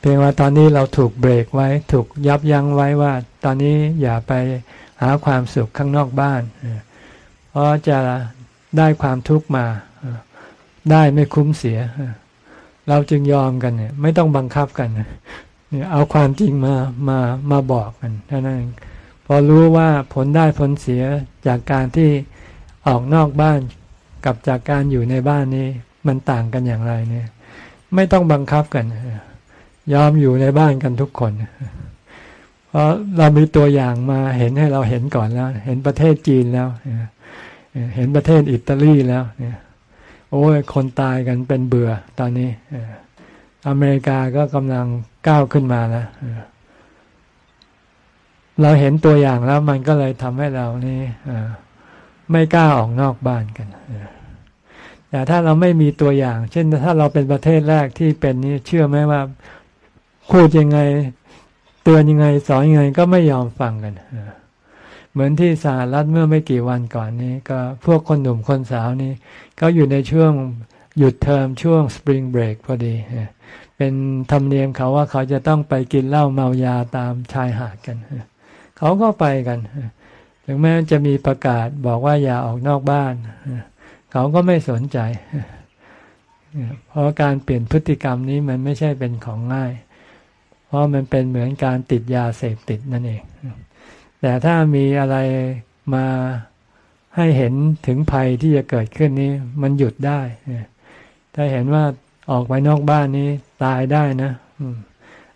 เพียงว่าตอนนี้เราถูกเบรกไว้ ถูกยับยั้งไว้ว่า ตอนนี้อย่าไปหาความสุขข้างนอกบ้าน เพราะจะได้ความทุกข์มา ได้ไม่คุ้มเสีย เราจึงยอมกันเนี่ย ไม่ต้องบังคับกันเนี่ยเอาความจริงมามามาบอกกันเท่านั้นพอรู้ว่าผลได้ผลเสียจากการที่ออกนอกบ้านกับจากการอยู่ในบ้านนี้มันต่างกันอย่างไรเนี่ย ไม่ต้องบังคับกัน ยอมอยู่ในบ้านกันทุกคน เพราะเรามีตัวอย่างมาเห็นให้เราเห็นก่อนแล้ว เห็นประเทศจีนแล้ว เห็นประเทศอิตาลีแล้วเนี่ย โอ้ยคนตายกันเป็นเบื่อตอนนี้อเมริกาก็กำลังก้าวขึ้นมาแล้วเราเห็นตัวอย่างแล้วมันก็เลยทำให้เรานี่ไม่กล้าออกนอกบ้านกันแต่ถ้าเราไม่มีตัวอย่าง เช่นถ้าเราเป็นประเทศแรกที่เป็นนี่เชื่อไหมว่าพูดยังไงเตือนยังไง สอนยังไงก็ไม่ยอมฟังกันเหมือนที่สหรัฐเมื่อไม่กี่วันก่อนนี้ ก็พวกคนหนุ่มคนสาวนี่ ก็อยู่ในช่วงหยุดเทอมช่วงสปริงเบรกพอดี เป็นธรรมเนียมเขาว่าเขาจะต้องไปกินเหล้าเมายาตามชายหาดกัน เขาก็ไปกัน ถึงแม้จะมีประกาศบอกว่าอย่าออกนอกบ้าน เขาก็ไม่สนใจ เพราะการเปลี่ยนพฤติกรรมนี้มันไม่ใช่เป็นของง่าย เพราะมันเป็นเหมือนการติดยาเสพติดนั่นเอง แต่ถ้ามีอะไรมา ให้เห็นถึงภัยที่จะเกิดขึ้นนี้ มันหยุดได้ถ้าเห็นว่าออกไปนอกบ้านนี้ตายได้นะ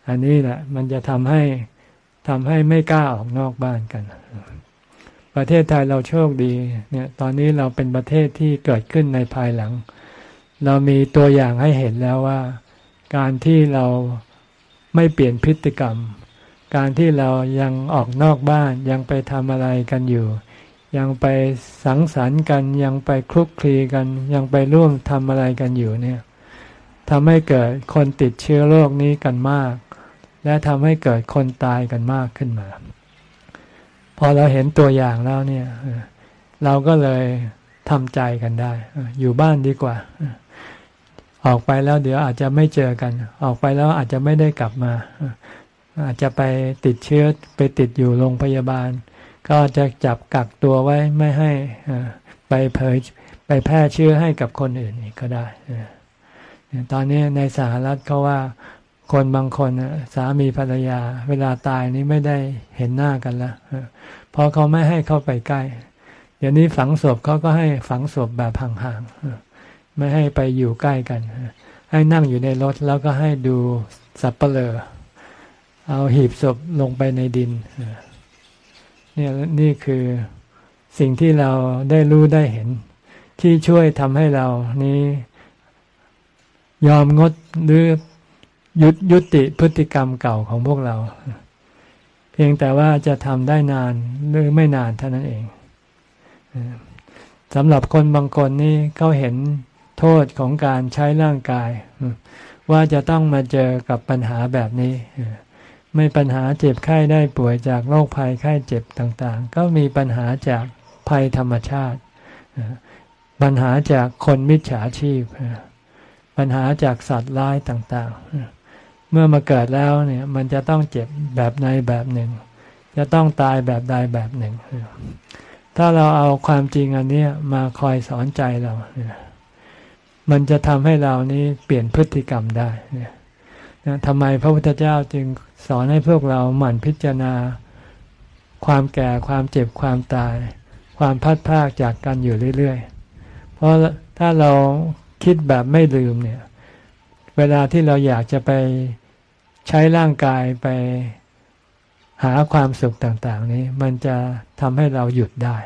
อันนี้แหละ มันจะทำให้ทำให้ไม่กล้าออกนอกบ้านกัน ประเทศไทยเราโชคดี เนี่ย ตอนนี้เราเป็นประเทศที่เกิดขึ้นในภายหลัง เรามีตัวอย่างให้เห็นแล้วว่า การที่เราไม่เปลี่ยนพฤติกรรม การที่เรายังออกนอกบ้านยังไปทำอะไรกันอยู่ ยังไปสังสรรค์กันยังไปคลุกคลีกัน ยังไปร่วมทำอะไรกันอยู่เนี่ยทำให้เกิดคนติดเชื้อโรคนี้กันมาก และทำให้เกิดคนตายกันมากขึ้นมา พอเราเห็นตัวอย่างแล้วเนี่ยเราก็เลยทำใจกันได้ อยู่บ้านดีกว่า ออกไปแล้วเดี๋ยวอาจจะไม่เจอกัน ออกไปแล้วอาจจะไม่ได้กลับมา อาจจะไปติดเชื้อไปติดอยู่โรงพยาบาล ก็จะจับกักตัวไว้ไม่ให้ไปเผยไปแพร่เชื้อให้กับคนอื่นอีกก็ได้ ตอนนี้ในสหรัฐเขาว่าคนบางคนสามีภรรยา เวลาตายนี้ไม่ได้เห็นหน้ากันแล้วเพราะเขาไม่ให้เข้าไปใกล้ เดี๋ยวนี้ฝังศพเขาก็ให้ฝังศพแบบห่างๆไม่ให้ไปอยู่ใกล้กัน ให้นั่งอยู่ในรถแล้วก็ให้ดูสับเปลอเอาหีบศพลงไปในดิน เนี่ยนี่คือสิ่งที่เราได้รู้ได้เห็น ที่ช่วยทำให้เรานี้ยอมงดหรือยุดยุติพฤติกรรมเก่าของพวกเรา เพียงแต่ว่าจะทำได้นานหรือไม่นานเท่านั้นเองสำหรับคนบางคนนี่เขาเห็นโทษของการใช้ร่างกาย ว่าจะต้องมาเจอกับปัญหาแบบนี้ ไม่ปัญหาเจ็บไข้ได้ป่วยจากโรคภัยไข้เจ็บต่างๆ ก็มีปัญหาจากภัยธรรมชาติ ปัญหาจากคนมิจฉาชีพ ปัญหาจากสัตว์ร้ายต่างๆ เมื่อมาเกิดแล้วเนี่ยมันจะต้องเจ็บแบบใดแบบหนึ่ง จะต้องตายแบบใดแบบหนึ่ง ถ้าเราเอาความจริงอันนี้มาคอยสอนใจเราเนี่ยมันจะทำให้เรานี้เปลี่ยนพฤติกรรมได้เนี่ยทำไมพระพุทธเจ้าจึง สอนให้พวกเราหมั่นพิจารณา ความแก่ความเจ็บความตาย ความพัดพากจากกันอยู่เรื่อยๆ เพราะถ้าเราคิดแบบไม่ลืมเนี่ย เวลาที่เราอยากจะไปใช้ร่างกายไปหาความสุขต่างๆ นี้ มันจะทำให้เราหยุดได้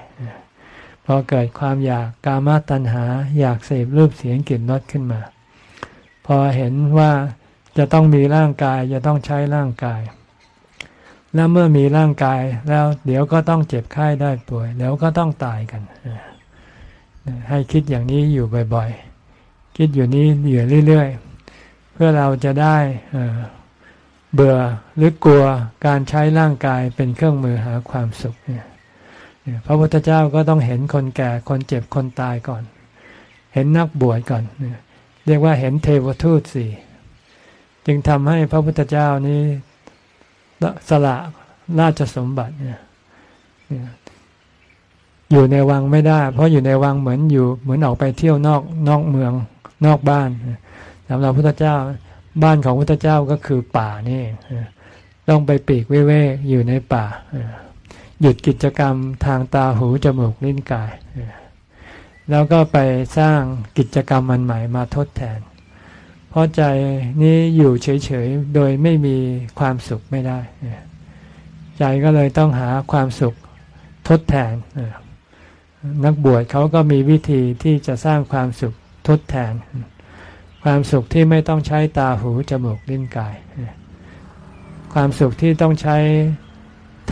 พอเกิดความอยากกามาตัณหา อยากเสพรูปเสียงกลิ่นรสขึ้นมา พอเห็นว่า จะต้องมีร่างกายจะต้องใช้ร่างกาย แล้วเมื่อมีร่างกายแล้วเดี๋ยวก็ต้องเจ็บไข้ได้ป่วยแล้วก็ต้องตายกัน ให้คิดอย่างนี้อยู่บ่อยๆ คิดอยู่นี้อยู่เรื่อยๆ เพื่อเราจะได้เบื่อหรือกลัวการใช้ร่างกายเป็นเครื่องมือหาความสุขเนี่ยพระพุทธเจ้าก็ต้องเห็นคนแก่คนเจ็บคนตายก่อน เห็นนักบวชก่อน เรียกว่าเห็นเทวทูตสี่ จึงทำให้พระพุทธเจ้านี้สละราชสมบัติเนี่ยอยู่ในวังไม่ได้ เพราะอยู่ในวังเหมือนอยู่เหมือนออกไปเที่ยวนอกนอกเมืองนอกบ้านสำหรับพุทธเจ้าบ้านของพุทธเจ้าก็คือป่านี่ต้องไปปีกเว่ยอยู่ในป่าหยุดกิจกรรมทางตาหูจมูกลิ้นกาย แล้วก็ไปสร้างกิจกรรมมันใหม่มาทดแทน ราะใจนี้อยู่เฉยๆ โดยไม่มีความสุขไม่ได้ ใจก็เลยต้องหาความสุขทดแทน นักบวชเขาก็มีวิธีที่จะสร้างความสุขทดแทน ความสุขที่ไม่ต้องใช้ตาหูจมูกลิ้นกาย ความสุขที่ต้องใช้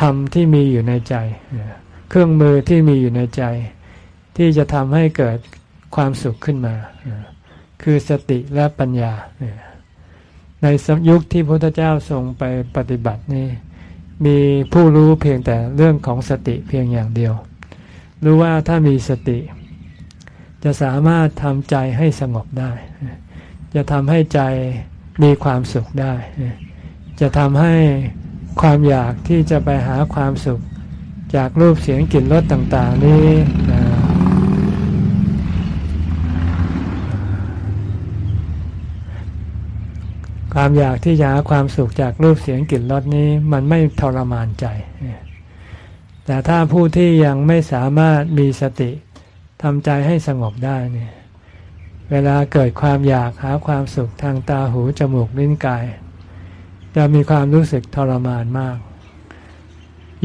ธรรมที่มีอยู่ในใจ เครื่องมือที่มีอยู่ในใจ ที่จะทำให้เกิดความสุขขึ้นมา คือสติและปัญญา ในยุคที่พระพุทธเจ้าทรงไปปฏิบัตินี่มีผู้รู้เพียงแต่เรื่องของสติเพียงอย่างเดียว รู้ว่าถ้ามีสติ จะสามารถทำใจให้สงบได้ จะทำให้ใจมีความสุขได้ จะทำให้ความอยากที่จะไปหาความสุข จากรูปเสียงกลิ่นรสต่าง ๆ นี้ ความอยากที่จะหาความสุขจากรูปเสียงกลิ่นรสนี้มันไม่ทรมานใจ แต่ถ้าผู้ที่ยังไม่สามารถมีสติทำใจให้สงบได้เนี่ย เวลาเกิดความอยากหาความสุขทางตาหูจมูกลิ้นกาย จะมีความรู้สึกทรมานมาก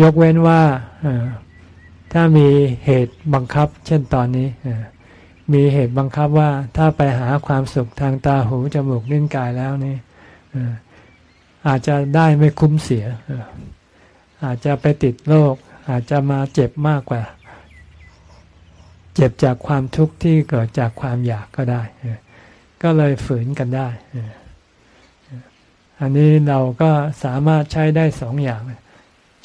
ยกเว้นว่าถ้ามีเหตุบังคับ เช่นตอนนี้มีเหตุบังคับว่าถ้าไปหาความสุขทางตาหูจมูกลิ้นกายแล้วนี่ อาจจะได้ไม่คุ้มเสีย อาจจะไปติดโรค อาจจะมาเจ็บมากกว่า เจ็บจากความทุกข์ที่เกิดจากความอยากก็ได้ ก็เลยฝืนกันได้ อันนี้เราก็สามารถใช้ได้สองอย่าง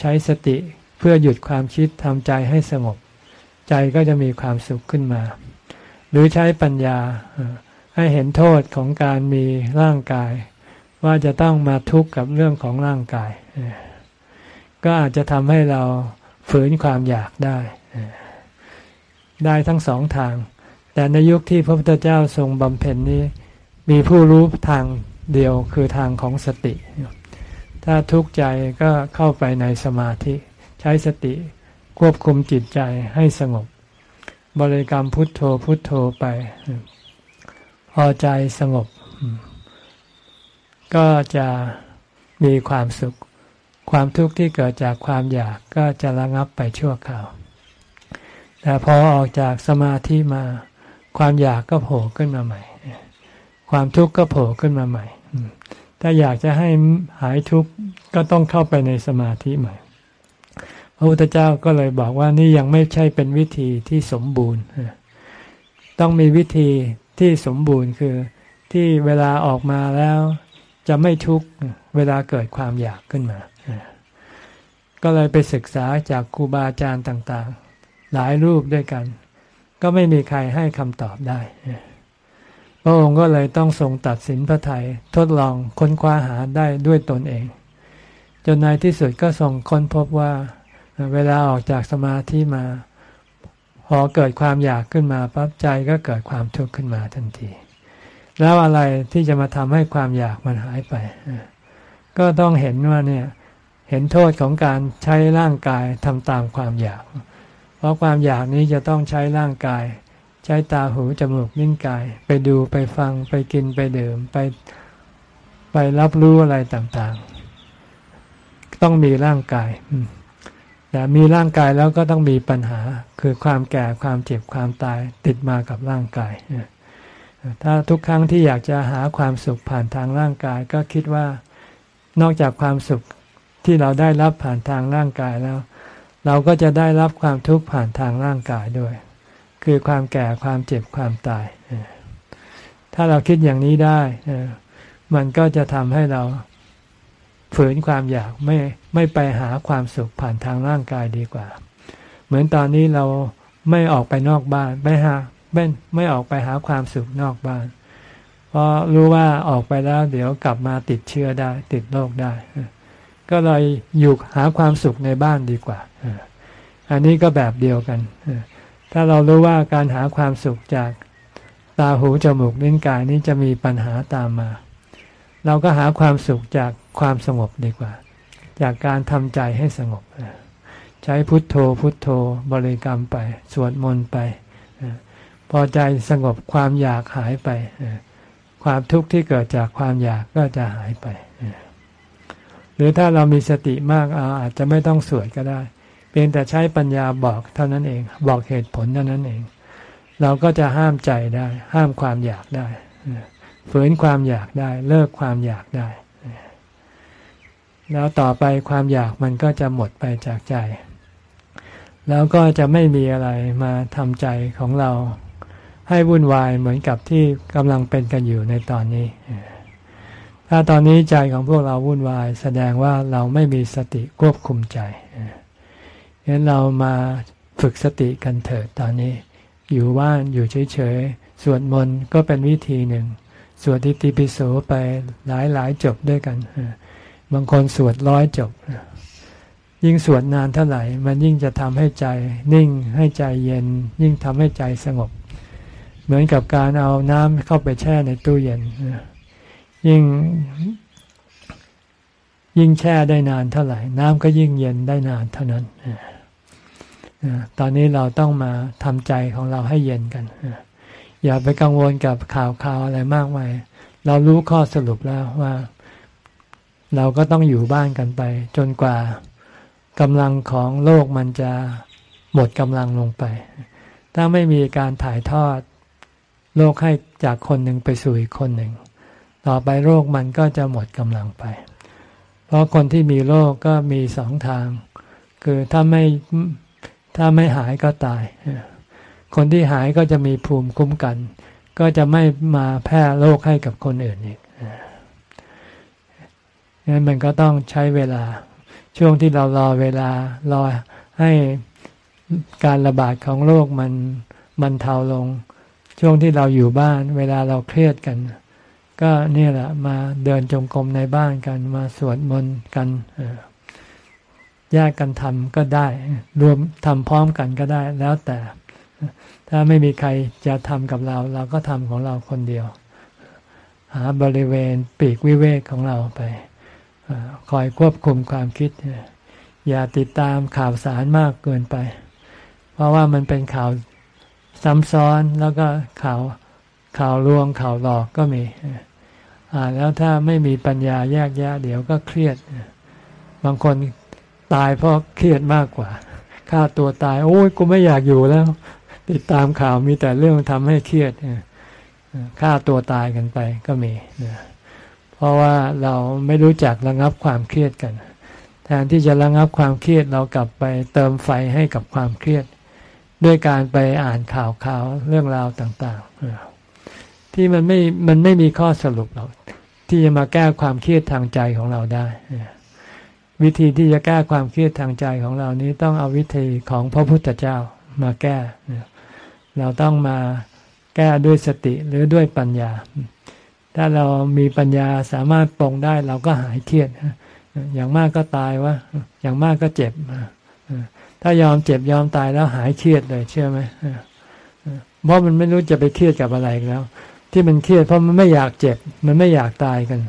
ใช้สติเพื่อหยุดความคิดทำใจให้สงบ ใจก็จะมีความสุขขึ้นมา หรือใช้ปัญญาให้เห็นโทษของการมีร่างกาย ว่าจะต้องมาทุกข์กับเรื่องของร่างกาย ก็อาจจะทำให้เราฝืนความอยากได้ ได้ทั้งสองทาง แต่ในยุคที่พระพุทธเจ้าทรงบำเพ็ญนี้ มีผู้รู้ทางเดียวคือทางของสติ ถ้าทุกข์ใจก็เข้าไปในสมาธิ ใช้สติควบคุมจิตใจให้สงบ บริกรรมพุทโธพุทโธไป พอใจสงบ ก็จะมีความสุข ความทุกข์ที่เกิดจากความอยากก็จะระงับไปชั่วคราว แต่พอออกจากสมาธิมา ความอยากก็โผล่ขึ้นมาใหม่ ความทุกข์ก็โผล่ขึ้นมาใหม่ ถ้าอยากจะให้หายทุกข์ก็ต้องเข้าไปในสมาธิใหม่ พระพุทธเจ้าก็เลยบอกว่านี่ยังไม่ใช่เป็นวิธีที่สมบูรณ์ ต้องมีวิธีที่สมบูรณ์คือที่เวลาออกมาแล้ว จะไม่ทุกข์เวลาเกิดความอยากขึ้นมา ก็เลยไปศึกษาจากครูบาอาจารย์ต่างๆ หลายรูปด้วยกัน ก็ไม่มีใครให้คำตอบได้ พระองค์ก็เลยต้องทรงตัดสินพระไทยทดลองค้นคว้าหาได้ด้วยตนเอง จนในที่สุดก็ทรงค้นพบว่า เวลาออกจากสมาธิมา พอเกิดความอยากขึ้นมาปั๊บใจก็เกิดความทุกข์ขึ้นมาทันที แล้วอะไรที่จะมาทำให้ความอยากมันหายไป ก็ต้องเห็นว่าเนี่ยเห็นโทษของการใช้ร่างกายทำตามความอยาก เพราะความอยากนี้จะต้องใช้ร่างกาย ใช้ตาหูจมูกลิ้นกาย ไปดูไปฟังไปกินไปดื่มไปไปรับรู้อะไรต่างๆ ต้องมีร่างกายแต่มีร่างกายแล้วก็ต้องมีปัญหาคือความแก่ความเจ็บความตายติดมากับร่างกาย ถ้าทุกครั้งที่อยากจะหาความสุขผ่านทางร่างกาย ก็คิดว่านอกจากความสุขที่เราได้รับผ่านทางร่างกายแล้ว เราก็จะได้รับความทุกข์ผ่านทางร่างกายด้วย คือความแก่ความเจ็บความตาย ถ้าเราคิดอย่างนี้ได้ มันก็จะทำให้เราฝืนความอยากไม่ไม่ไปหาความสุขผ่านทางร่างกายดีกว่า เหมือนตอนนี้เราไม่ออกไปนอกบ้านไปหา ไม่ไม่ออกไปหาความสุขนอกบ้าน เพราะรู้ว่าออกไปแล้ว เดี๋ยวกลับมาติดเชื้อได้ ติดโรคได้ ก็เลยอยู่หาความสุขในบ้านดีกว่า อันนี้ก็แบบเดียวกัน ถ้าเรารู้ว่าการหาความสุขจากตาหูจมูกลิ้นกายนี้จะมีปัญหาตามมา เราก็หาความสุขจากความสงบดีกว่า จากการทำใจให้สงบ ใช้พุทโธพุทโธบริกรรมไป สวดมนต์ไป อใจสงบความอยากหายไป ความทุกข์ที่เกิดจากความอยากก็จะหายไป หรือถ้าเรามีสติมากอาอาจจะไม่ต้องสวดก็ได้ เพียงแต่ใช้ปัญญาบอกเท่านั้นเอง บอกเหตุผลเท่านั้นเอง เราก็จะห้ามใจได้ ห้ามความอยากได้ฝืนความอยากได้ เลิกความอยากได้ แล้วต่อไปความอยากมันก็จะหมดไปจากใจแล้วก็จะไม่มีอะไรมาทำใจของเรา ให้วุ่นวายเหมือนกับที่กำลังเป็นกันอยู่ในตอนนี้ ถ้าตอนนี้ใจของพวกเราวุ่นวาย แสดงว่าเราไม่มีสติควบคุมใจฉะนั้นเรามาฝึกสติกันเถิดตอนนี้ อยู่บ้านอยู่เฉยๆ สวดมนต์ก็เป็นวิธีหนึ่ง สวดทิติปิโสไปหลายๆจบด้วยกัน บางคนสวดร้อยจบ ยิ่งสวดนานเท่าไหร่ มันยิ่งจะทำให้ใจนิ่งให้ใจเย็น ยิ่งทำให้ใจสงบ เหมือนกับการเอาน้ำเข้าไปแช่ในตู้เย็น ยิ่ง ยิ่งแช่ได้นานเท่าไหร่ น้ำก็ยิ่งเย็นได้นานเท่านั้น ตอนนี้เราต้องมาทำใจของเราให้เย็นกัน อย่าไปกังวลกับข่าวข่าวอะไรมากมาย เรารู้ข้อสรุปแล้วว่า เราก็ต้องอยู่บ้านกันไป จนกว่ากำลังของโลกมันจะหมดกำลังลงไป ถ้าไม่มีการถ่ายทอด โลกให้จากคนหนึ่งไปสู่อีกคนหนึ่ง ต่อไปโรคมันก็จะหมดกำลังไป เพราะคนที่มีโรคก็มีสองทาง คือถ้าไม่ถ้าไม่หายก็ตาย คนที่หายก็จะมีภูมิคุ้มกัน ก็จะไม่มาแพร่โรคให้กับคนอื่นอีกงั้นมันก็ต้องใช้เวลา ช่วงที่เรารอเวลารอให้การระบาดของโรคมันมันเทาลง ช่วงที่เราอยู่บ้านเวลาเราเครียดกัน ก็เนี่ยแหละมาเดินจงกรมในบ้านกันมาสวดมนต์กันแยกกันทำก็ได้ รวมทำพร้อมกันก็ได้แล้วแต่ ถ้าไม่มีใครจะทำกับเรา เราก็ทำของเราคนเดียว หาบริเวณปีกวิเวกของเราไปคอยควบคุมความคิด อย่าติดตามข่าวสารมากเกินไป เพราะว่ามันเป็นข่าว ซ้ำซ้อนแล้วก็ข่าวข่าวลวงข่าวหลอกก็มีอ่าแล้วถ้าไม่มีปัญญาแยกแยะเดี๋ยวก็เครียด บางคนตายเพราะเครียดมากกว่าฆ่าตัวตายโอ้ยกูไม่อยากอยู่แล้ว ติดตามข่าวมีแต่เรื่องทำให้เครียดฆ่าตัวตายกันไปก็มีเพราะว่าเราไม่รู้จักระงับความเครียดกัน แทนที่จะระงับความเครียดเรากลับไปเติมไฟให้กับความเครียด ด้วยการไปอ่านข่าวข่าวเรื่องราวต่างๆ ที่มันไม่มันไม่มีข้อสรุปหรอกที่จะมาแก้ความเครียดทางใจของเราได้ วิธีที่จะแก้ความเครียดทางใจของเรานี้ต้องเอาวิธีของพระพุทธเจ้ามาแก้ เราต้องมาแก้ด้วยสติหรือด้วยปัญญา ถ้าเรามีปัญญาสามารถปรงได้เราก็หายเครียด อย่างมากก็ตายวะอย่างมากก็เจ็บถ้ายอมเจ็บยอมตายแล้วหายเครียดเลยเชื่อไหมเพราะมันไม่รู้จะไปเครียดกับอะไรแล้ว ที่มันเครียดเพราะมันไม่อยากเจ็บ มันไม่อยากตายกัน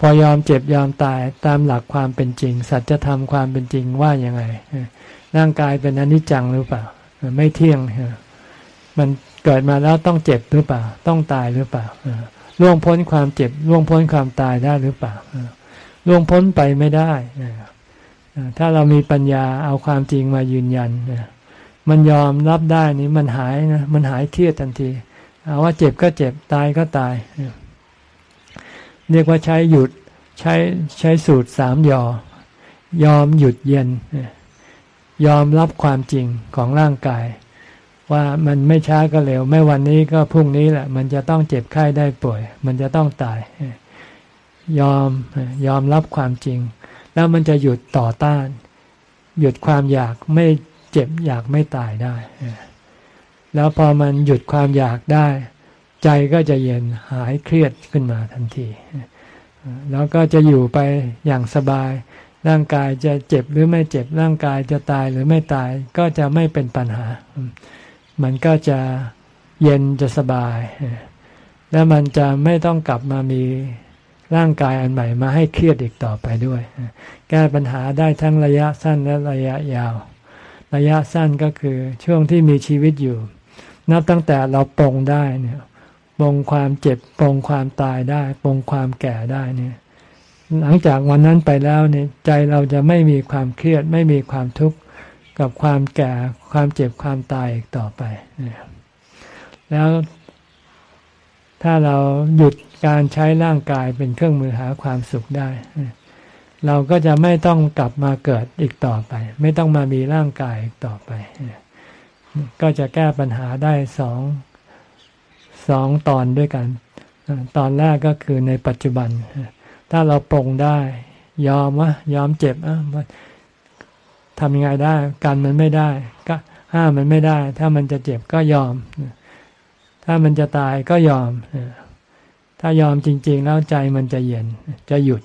พอยอมเจ็บยอมตายตามหลักความเป็นจริง สัจธรรมความเป็นจริงว่ายังไงร่างกายเป็นอนิจจังหรือเปล่า ไม่เที่ยงมันเกิดมาแล้วต้องเจ็บหรือเปล่า ต้องตายหรือเปล่าล่วงพ้นความเจ็บล่วงพ้นความตายได้หรือเปล่าล่วงพ้นไปไม่ได้ ถ้าเรามีปัญญาเอาความจริงมายืนยันมันยอมรับได้นี่มันหายนะมันหายเครียดทันทีเอาว่าเจ็บก็เจ็บตายก็ตาย เรียกว่าใช้หยุดใช้ใช้สูตรสามยอ ยอมหยุดเย็น ยอมรับความจริงของร่างกาย ว่ามันไม่ช้าก็เร็ว ไม่วันนี้ก็พรุ่งนี้แหละ มันจะต้องเจ็บไข้ได้ป่วย มันจะต้องตาย ยอมยอมรับความจริง แล้วมันจะหยุดต่อต้าน หยุดความอยากไม่เจ็บอยากไม่ตายได้ แล้วพอมันหยุดความอยากได้ ใจก็จะเย็นหายเครียดขึ้นมาทันที แล้วก็จะอยู่ไปอย่างสบาย ร่างกายจะเจ็บหรือไม่เจ็บ ร่างกายจะตายหรือไม่ตายก็จะไม่เป็นปัญหา มันก็จะเย็นจะสบาย แล้วมันจะไม่ต้องกลับมามี ร่างกายอันใหม่มาให้เครียดอีกต่อไปด้วย แก้ปัญหาได้ทั้งระยะสั้นและระยะยาว ระยะสั้นก็คือช่วงที่มีชีวิตอยู่ นับตั้งแต่เราปรงได้เนี่ยปรงความเจ็บปรงความตายได้ปรงความแก่ได้เนี่ยหลังจากวันนั้นไปแล้วเนี่ยใจเราจะไม่มีความเครียดไม่มีความทุกข์กับความแก่ความเจ็บความตายอีกต่อไป แล้วถ้าเราหยุด การใช้ร่างกายเป็นเครื่องมือหาความสุขได้ เราก็จะไม่ต้องกลับมาเกิดอีกต่อไป ไม่ต้องมามีร่างกายอีกต่อไป ก็จะแก้ปัญหาได้สองสองตอนด้วยกัน ตอนแรกก็คือในปัจจุบัน ถ้าเราปรงได้ ยอมวะยอมเจ็บอะทำยังไงได้กันมันไม่ได้ ก็ห้ามมันไม่ได้ ถ้ามันจะเจ็บก็ยอม ถ้ามันจะตายก็ยอม ถ้ายอมจริง ๆ แล้วใจมันจะเย็น จะหยุด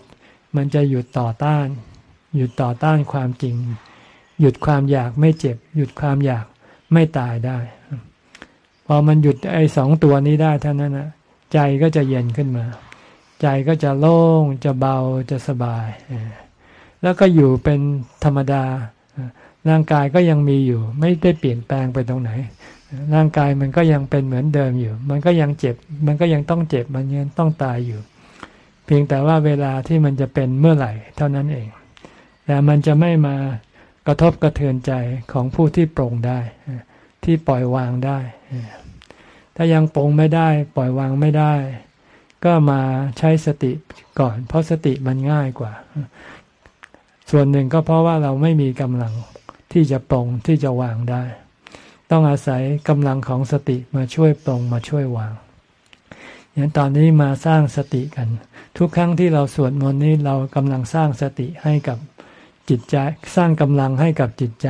มันจะหยุดต่อต้าน หยุดต่อต้านความจริง หยุดความอยากไม่เจ็บ หยุดความอยากไม่ตายได้ พอมันหยุดไอ้สองตัวนี้ได้เท่านั้นนะใจก็จะเย็นขึ้นมา ใจก็จะโล่ง จะเบา จะสบาย แล้วก็อยู่เป็นธรรมดา ร่างกายก็ยังมีอยู่ ไม่ได้เปลี่ยนแปลงไปตรงไหน ร่างกายมันก็ยังเป็นเหมือนเดิมอยู่ มันก็ยังเจ็บ มันก็ยังต้องเจ็บ มันยังต้องตายอยู่ เพียงแต่ว่าเวลาที่มันจะเป็นเมื่อไหร่ เท่านั้นเอง แต่มันจะไม่มากระทบกระเทือนใจของผู้ที่ปรงได้ ที่ปล่อยวางได้ ถ้ายังปรงไม่ได้ ปล่อยวางไม่ได้ ก็มาใช้สติก่อน เพราะสติมันง่ายกว่า ส่วนหนึ่งก็เพราะว่าเราไม่มีกำลังที่จะปรงที่จะวางได้ ต้องอาศัยกำลังของสติมาช่วยปรงมาช่วยวางอย่างตอนนี้มาสร้างสติกัน ทุกครั้งที่เราสวดมนต์นี้เรากำลังสร้างสติให้กับจิตใจ สร้างกำลังให้กับจิตใจ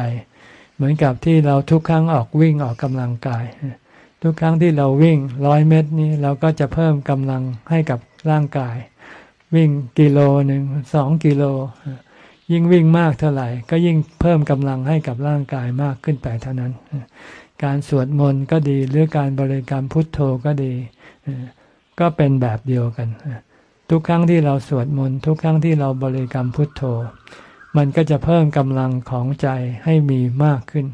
เหมือนกับที่เราทุกครั้งออกวิ่งออกกำลังกาย ทุกครั้งที่เราวิ่งร้อยเมตรนี้เราก็จะเพิ่มกำลังให้กับร่างกาย วิ่งกิโลหนึ่งสองกิโล ยิ่งวิ่งมากเท่าไหร่ ก็ยิ่งเพิ่มกำลังให้กับร่างกายมากขึ้นไปเท่านั้น การสวดมนต์ก็ดีหรือการบริกรรมพุทโธก็ดี ก็เป็นแบบเดียวกัน ทุกครั้งที่เราสวดมนต์ทุกครั้งที่เราบริกรรมพุทโธ มันก็จะเพิ่มกำลังของใจให้มีมากขึ้น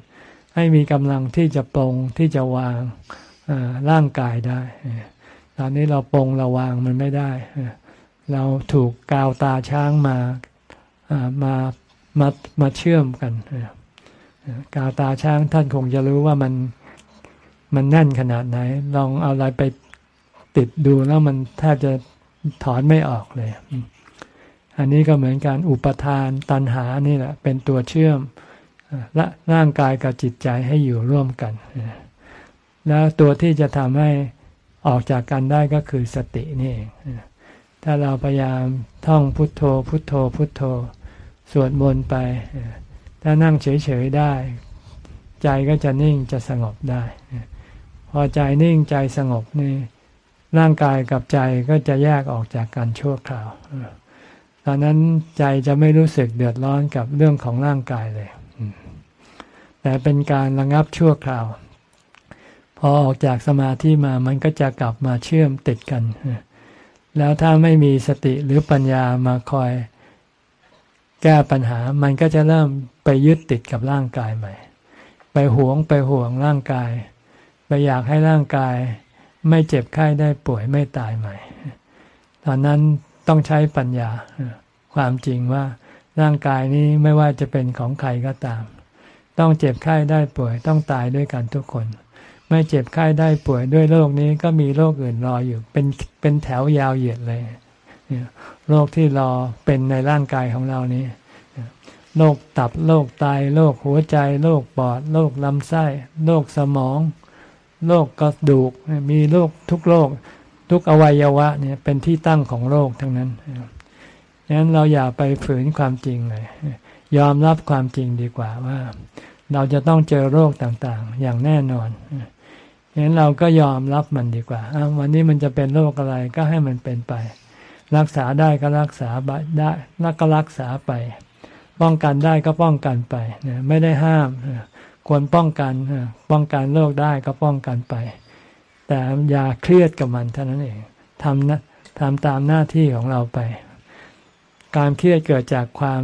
ให้มีกำลังที่จะปรงที่จะวางร่างกายได้ ตอนนี้เราปรงเราวางมันไม่ได้ เราถูกกาวตาช้างมา มามามาเชื่อมกันกาวตาช้างท่านคงจะรู้ว่ามันมันแน่นขนาดไหน ลองเอาอะไรไปติดดูแล้วมันแทบจะถอนไม่ออกเลย อันนี้ก็เหมือนการอุปทานตันหานี่แหละ เป็นตัวเชื่อมและร่างกายกับจิตใจให้อยู่ร่วมกัน แล้วตัวที่จะทำให้ออกจากกันได้ก็คือสตินี่เองถ้าเราพยายามท่องพุทโธ พุทโธ พุทโธ สวดมนต์ไป ถ้านั่งเฉยๆได้ ใจก็จะนิ่งจะสงบได้ พอใจนิ่งใจสงบนี่ร่างกายกับใจก็จะแยกออกจากกันชั่วคราว ตอนนั้นใจจะไม่รู้สึกเดือดร้อนกับเรื่องของร่างกายเลย แต่เป็นการระงับชั่วคราว พอออกจากสมาธิมามันก็จะกลับมาเชื่อมติดกัน แล้วถ้าไม่มีสติหรือปัญญามาคอย แก้ปัญหามันก็จะเริ่มไปยึดติดกับร่างกายใหม่ ไปหวงไปห่วงร่างกาย ไปอยากให้ร่างกาย ไม่เจ็บไข้ได้ป่วยไม่ตายใหม่ ตอนนั้นต้องใช้ปัญญา ความจริงว่าร่างกายนี้ไม่ว่าจะเป็นของใครก็ตาม ต้องเจ็บไข้ได้ป่วยต้องตายด้วยกันทุกคน ไม่เจ็บไข้ได้ป่วยด้วยโรคนี้ก็มีโรคอื่นรออยู่ เป็นเป็นแถวยาวเหยียดเลย โรคที่รอเป็นในร่างกายของเรานี้โรคตับโรคไตโรคหัวใจโรคปอดโรคลำไส้โรคสมองโรคกระดูกมีโรคทุกโรคทุกอวัยวะเนี่ยเป็นที่ตั้งของโรคทั้งนั้นดังนั้นเราอย่าไปฝืนความจริงเลยยอมรับความจริงดีกว่าว่า เราจะต้องเจอโรคต่างๆ อย่างแน่นอนอย่างนั้นเราก็ยอมรับมันดีกว่าวันนี้มันจะเป็นโรคอะไรก็ให้มันเป็นไป รักษาได้ก็รักษาได้นักก็รักษาไป ป้องกันได้ก็ป้องกันไปไม่ได้ห้ามควรป้องกันป้องกันโรคได้ก็ป้องกันไป แต่อย่าเครียดกับมันเท่านั้นเองทำนะทำตามหน้าที่ของเราไป การเครียดเกิดจากความ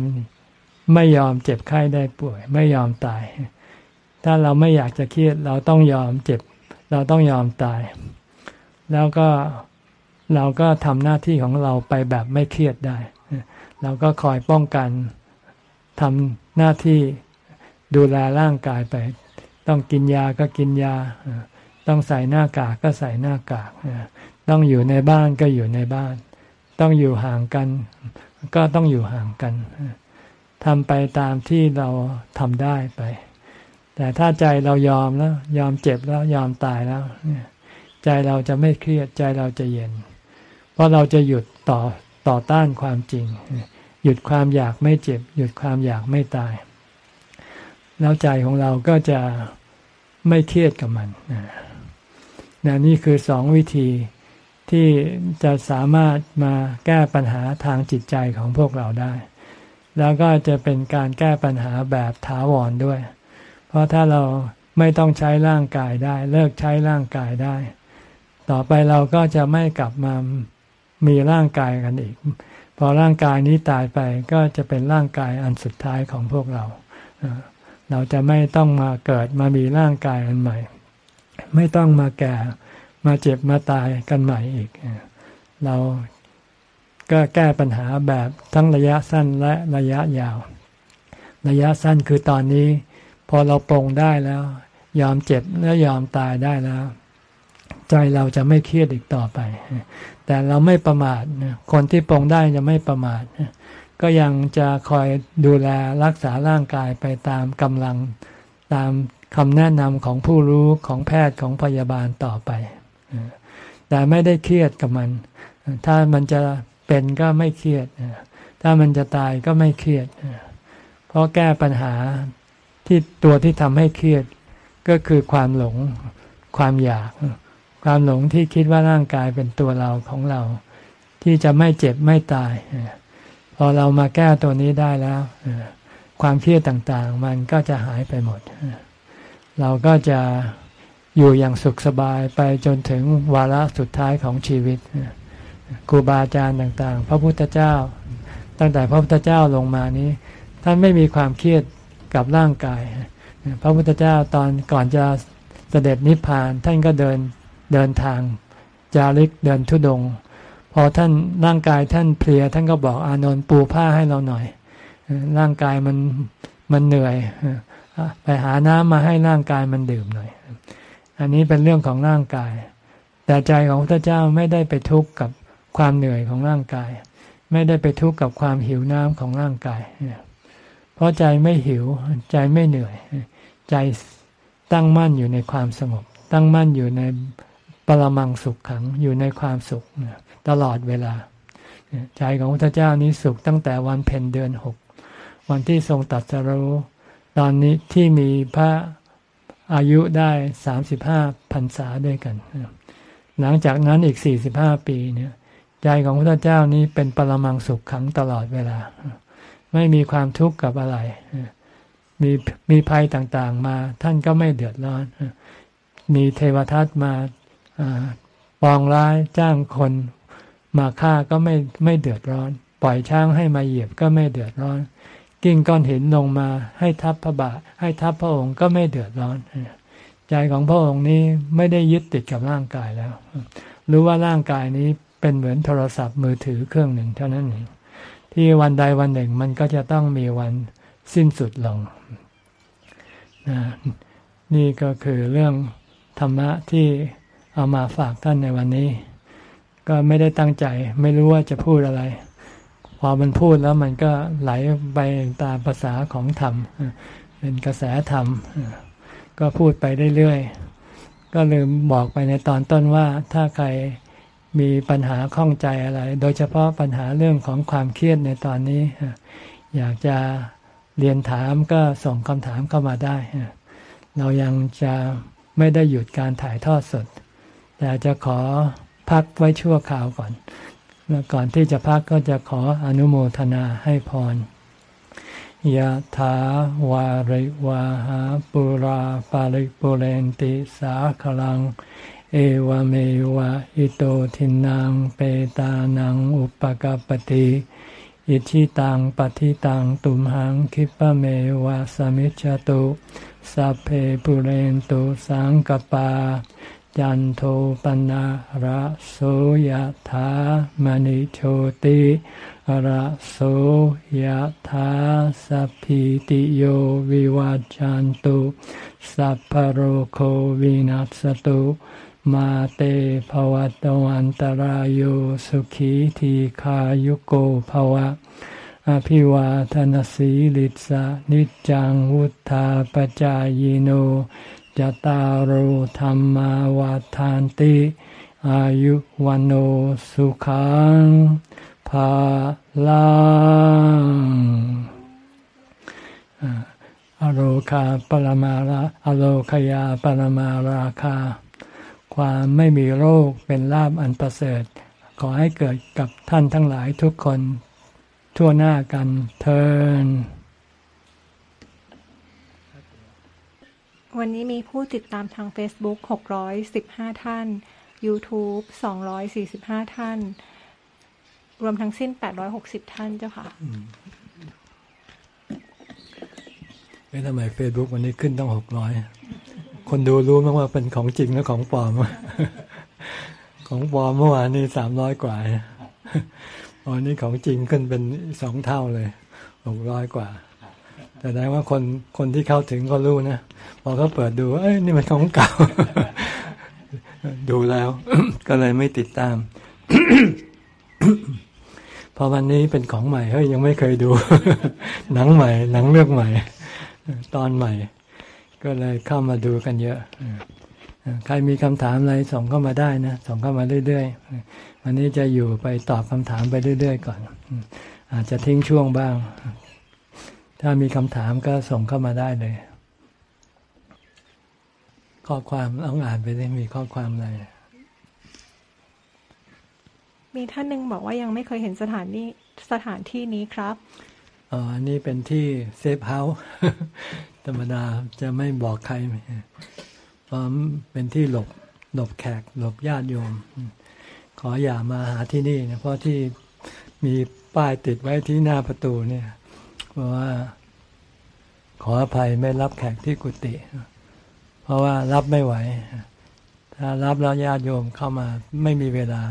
ไม่ยอมเจ็บไข้ได้ป่วย ไม่ยอมตาย ถ้าเราไม่อยากจะเครียดเราต้องยอมเจ็บ เราต้องยอมตาย แล้วก็ เราก็ทำหน้าที่ของเราไปแบบไม่เครียดได้ เราก็คอยป้องกันทำหน้าที่ดูแลร่างกายไป ต้องกินยาก็กินยา ต้องใส่หน้ากากก็ใส่หน้ากาก ต้องอยู่ในบ้านก็อยู่ในบ้าน ต้องอยู่ห่างกัน ก็ต้องอยู่ห่างกันทำไปตามที่เราทำได้ไป แต่ถ้าใจเรายอมแล้ว ยอมเจ็บแล้วยอมตายแล้วใจเราจะไม่เครียดใจเราจะเย็น เพราะเราจะหยุดต่อต่อต้านความจริง หยุดความอยากไม่เจ็บ หยุดความอยากไม่ตาย แล้วใจของเราก็จะไม่เครียดกับมันนะนี่คือสองวิธีที่จะสามารถมาแก้ปัญหาทางจิตใจของพวกเราได้ แล้วก็จะเป็นการแก้ปัญหาแบบถาวรด้วย เพราะถ้าเราไม่ต้องใช้ร่างกายได้ เลิกใช้ร่างกายได้ ต่อไปเราก็จะไม่กลับมา มีร่างกายกันอีก พอร่างกายนี้ตายไปก็จะเป็นร่างกายอันสุดท้ายของพวกเรา เราจะไม่ต้องมาเกิดมามีร่างกายอันใหม่ ไม่ต้องมาแก่มาเจ็บมาตายกันใหม่อีก เราก็แก้ปัญหาแบบทั้งระยะสั้นและระยะยาว ระยะสั้นคือตอนนี้ พอเราปรงได้แล้ว ยอมเจ็บและยอมตายได้แล้ว ใจเราจะไม่เครียดอีกต่อไป แต่เราไม่ประมาทคนที่ปรงได้จะไม่ประมาทก็ยังจะคอยดูแลรักษาร่างกายไปตามกำลังตามคำแนะนำของผู้รู้ของแพทย์ของพยาบาลต่อไป แต่ไม่ได้เครียดกับมัน ถ้ามันจะเป็นก็ไม่เครียด ถ้ามันจะตายก็ไม่เครียด เพราะแก้ปัญหาที่ตัวที่ทำให้เครียดก็คือความหลงความอยาก ความหลงที่คิดว่าร่างกายเป็นตัวเราของเรา ที่จะไม่เจ็บไม่ตาย พอเรามาแก้ตัวนี้ได้แล้ว ความเครียดต่างๆ มันก็จะหายไปหมด เราก็จะอยู่อย่างสุขสบายไปจนถึงวาระสุดท้ายของชีวิตครูบาอาจารย์ต่างๆ พระพุทธเจ้า ตั้งแต่พระพุทธเจ้าลงมานี้ ท่านไม่มีความเครียดกับร่างกาย พระพุทธเจ้าตอนก่อนจะเสด็จนิพพาน ท่านก็เดิน เดินทาง จาริกเดินทุดง พอท่านร่างกายท่านเพลีย ท่านก็บอกอานนท์ปูผ้าให้เราหน่อย ร่างกายมันมันเหนื่อย ไปหาน้ำมาให้ร่างกายมันดื่มหน่อย อันนี้เป็นเรื่องของร่างกาย แต่ใจของพระเจ้าไม่ได้ไปทุกข์กับความเหนื่อยของร่างกาย ไม่ได้ไปทุกข์กับความหิวน้ำของร่างกาย เพราะใจไม่หิวใจไม่เหนื่อย ใจตั้งมั่นอยู่ในความสงบ ตั้งมั่นอยู่ใน ปรมังสุขขังอยู่ในความสุขตลอดเวลา ใจของพระเจ้านี้สุขตั้งแต่วันเพ็ญเดือนหกวันที่ทรงตัดสรู้ตอนนี้ที่มีพระอายุได้สามสิบห้าพรรษาด้วยกัน หลังจากนั้นอีกสี่สิบห้าปีเนี่ยใจของพระเจ้านี้เป็นปรมังสุขขังตลอดเวลา ไม่มีความทุกข์กับอะไรมีมีภัยต่างๆมา ท่านก็ไม่เดือดร้อน มีเทวทัตมา ปองร้ายจ้างคนมาฆ่าก็ไม่ไม่เดือดร้อน ปล่อยช้างให้มาเหยียบก็ไม่เดือดร้อน กิ่งก้อนหินลงมาให้ทับพระบาทให้ทับพระองค์ก็ไม่เดือดร้อนใจของพระองค์นี้ไม่ได้ยึดติดกับร่างกายแล้ว รู้ว่าร่างกายนี้เป็นเหมือนโทรศัพท์มือถือเครื่องหนึ่งเท่านั้นเองที่วันใดวันหนึ่งมันก็จะต้องมีวันสิ้นสุดลงนนี่ก็คือเรื่องธรรมะที่ เอามาฝากท่านในวันนี้ ก็ไม่ได้ตั้งใจ ไม่รู้ว่าจะพูดอะไร พอมันพูดแล้วมันก็ไหลไปตามภาษาของธรรม เป็นกระแสธรรม ก็พูดไปเรื่อยๆก็ลืมบอกไปในตอนต้นว่าถ้าใครมีปัญหาข้องใจอะไร โดยเฉพาะปัญหาเรื่องของความเครียดในตอนนี้ อยากจะเรียนถามก็ส่งคำถามเข้ามาได้ เรายังจะไม่ได้หยุดการถ่ายทอดสด แต่จะขอพักไว้ชั่วคราวก่อน แล้วก่อนที่จะพักก็จะขออนุโมทนาให้พรยะถาวาริวาหาปุราปาริปุเรนติสาคลัง เอวเมวะอิโตทินังเปตานังอุปกปติอิชิตังปฏิตังตุมหังคิปะเมวะสมิจจตุสัพเพปุเรนตุสังกปา จันโทปนะระโสยธามณิโชติระโสยธาสัพพิติโยวิวัจจันตุสัพพโรโควินัสตุมาเตภวัตวันตารโยสุขีทีขายุโกภวะ อภิวาทนสีลิสานิจังวุธาปจายโน จตารโธรรมาวาทานติ อายุวันโอสุขังภาลังอโรคาปรมาราอโลคยาปรมาราคา ความไม่มีโรคเป็นลาบอันประเสริฐ ขอให้เกิดกับท่านทั้งหลายทุกคน ทั่วหน้ากันเทิน วันนี้มีผู้ติดตามทาง Facebook 615 ท่าน YouTube 245 ท่าน รวมทั้งสิ้น 860 ท่านเจ้าค่ะเอ๊ะทำไม Facebook วันนี้ขึ้นต้อง 600 คนดูรู้มั้งว่าเป็นของจริงและของปลอม ของปลอมเมื่อวานนี้300 กว่าวันนี้ของจริงขึ้นเป็นสองเท่าเลย 600 กว่า แต่ได้ว่าคนคนที่เข้าถึงก็รู้นะพอเขาเปิดดูเอ้ยนี่มันของเก่า ดูแล้ว ก็เลยไม่ติดตาม พอวันนี้เป็นของใหม่เฮ้ยยังไม่เคยดู หนังใหม่ หนังเรื่องใหม่ ตอนใหม่ ก็เลยเข้ามาดูกันเยอะใครมีคำถามอะไรส่งเข้ามาได้นะส่งเข้ามาเรื่อยๆวันนี้จะอยู่ไปตอบคำถามไปเรื่อยๆก่อน อาจจะทิ้งช่วงบ้าง ถ้ามีคำถามก็ส่งเข้ามาได้เลย ข้อความเอาอ่านไปได้มีข้อความอะไรมีท่านหนึ่งบอกว่ายังไม่เคยเห็นสถานนี้สถานที่นี้ครับอ๋ออันนี้เป็นที่เซฟเฮาส์ธรรมดาจะไม่บอกใครเพราะเป็นที่หลบหลบแขก หลบญาติโยม ขออย่ามาหาที่นี่นะเพราะที่มีป้ายติดไว้ที่หน้าประตูเนี่ยพราะ ว่าขออภัยไม่รับแขกที่กุฏิเพราะว่ารับไม่ไหว ถ้ารับแล้วญาติโยมเข้ามาไม่มีเวลา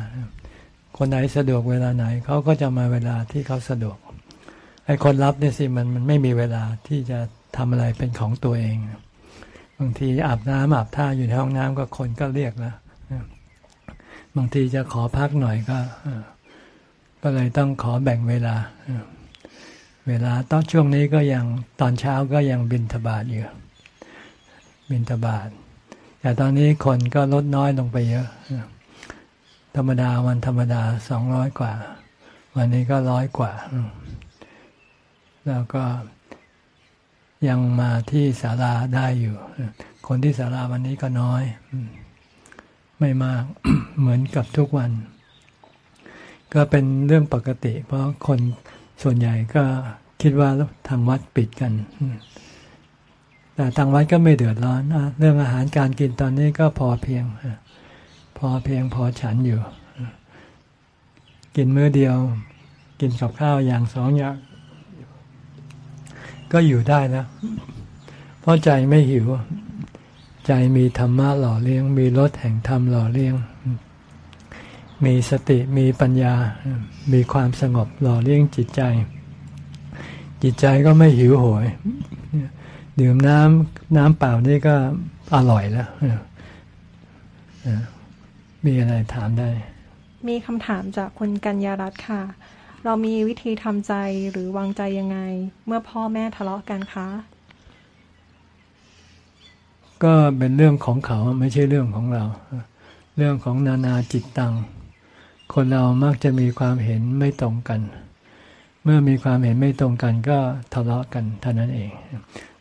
คนไหนสะดวกเวลาไหน เขาก็จะมาเวลาที่เขาสะดวกไอ้คนรับเนี่ยสิมันมันไม่มีเวลาที่จะทำอะไรเป็นของตัวเองบางทีอาบน้ำอาบท่าอยู่ในห้องน้ำก็คนก็เรียกแล้วบางทีจะขอพักหน่อยก็ก็เลยต้องขอแบ่งเวลา เวลาตอนช่วงนี้ก็ยังตอนเช้าก็ยังบินทบาทอยู่บินทบาทแต่ตอนนี้คนก็ลดน้อยลงไปเยอะ ธรรมดาวันธรรมดาสองร้อยกว่า วันนี้ก็ร้อยกว่า แล้วก็ยังมาที่ศาลาได้อยู่ คนที่ศาลาวันนี้ก็น้อย ไม่มากเหมือนกับทุกวัน ก็เป็นเรื่องปกติ เพราะคน ส่วนใหญ่ก็คิดว่าทางวัดปิดกัน แต่ทางวัดก็ไม่เดือดร้อนเรื่องอาหารการกินตอนนี้ก็พอเพียง พอเพียงพอฉันอยู่ กินมื้อเดียว กินกับข้าวอย่างสองอย่าง ก็อยู่ได้นะ เพราะใจไม่หิว ใจมีธรรมะหล่อเลี้ยง มีรสแห่งธรรมหล่อเลี้ยง มีสติมีปัญญา มีความสงบหล่อเลี้ยงจิตใจ จิตใจก็ไม่หิวโหยดื่มน้ำน้ำเปล่านี่ก็อร่อยแล้วมีอะไรถามได้ มีคำถามจากคุณกัญญารัตน์ค่ะ เรามีวิธีทำใจหรือวางใจยังไง เมื่อพ่อแม่ทะเลาะกันคะ ก็เป็นเรื่องของเขาไม่ใช่เรื่องของเรา เรื่องของนานาจิตตัง คนเรามักจะมีความเห็นไม่ตรงกัน เมื่อมีความเห็นไม่ตรงกันก็ทะเลาะกันเท่านั้นเอง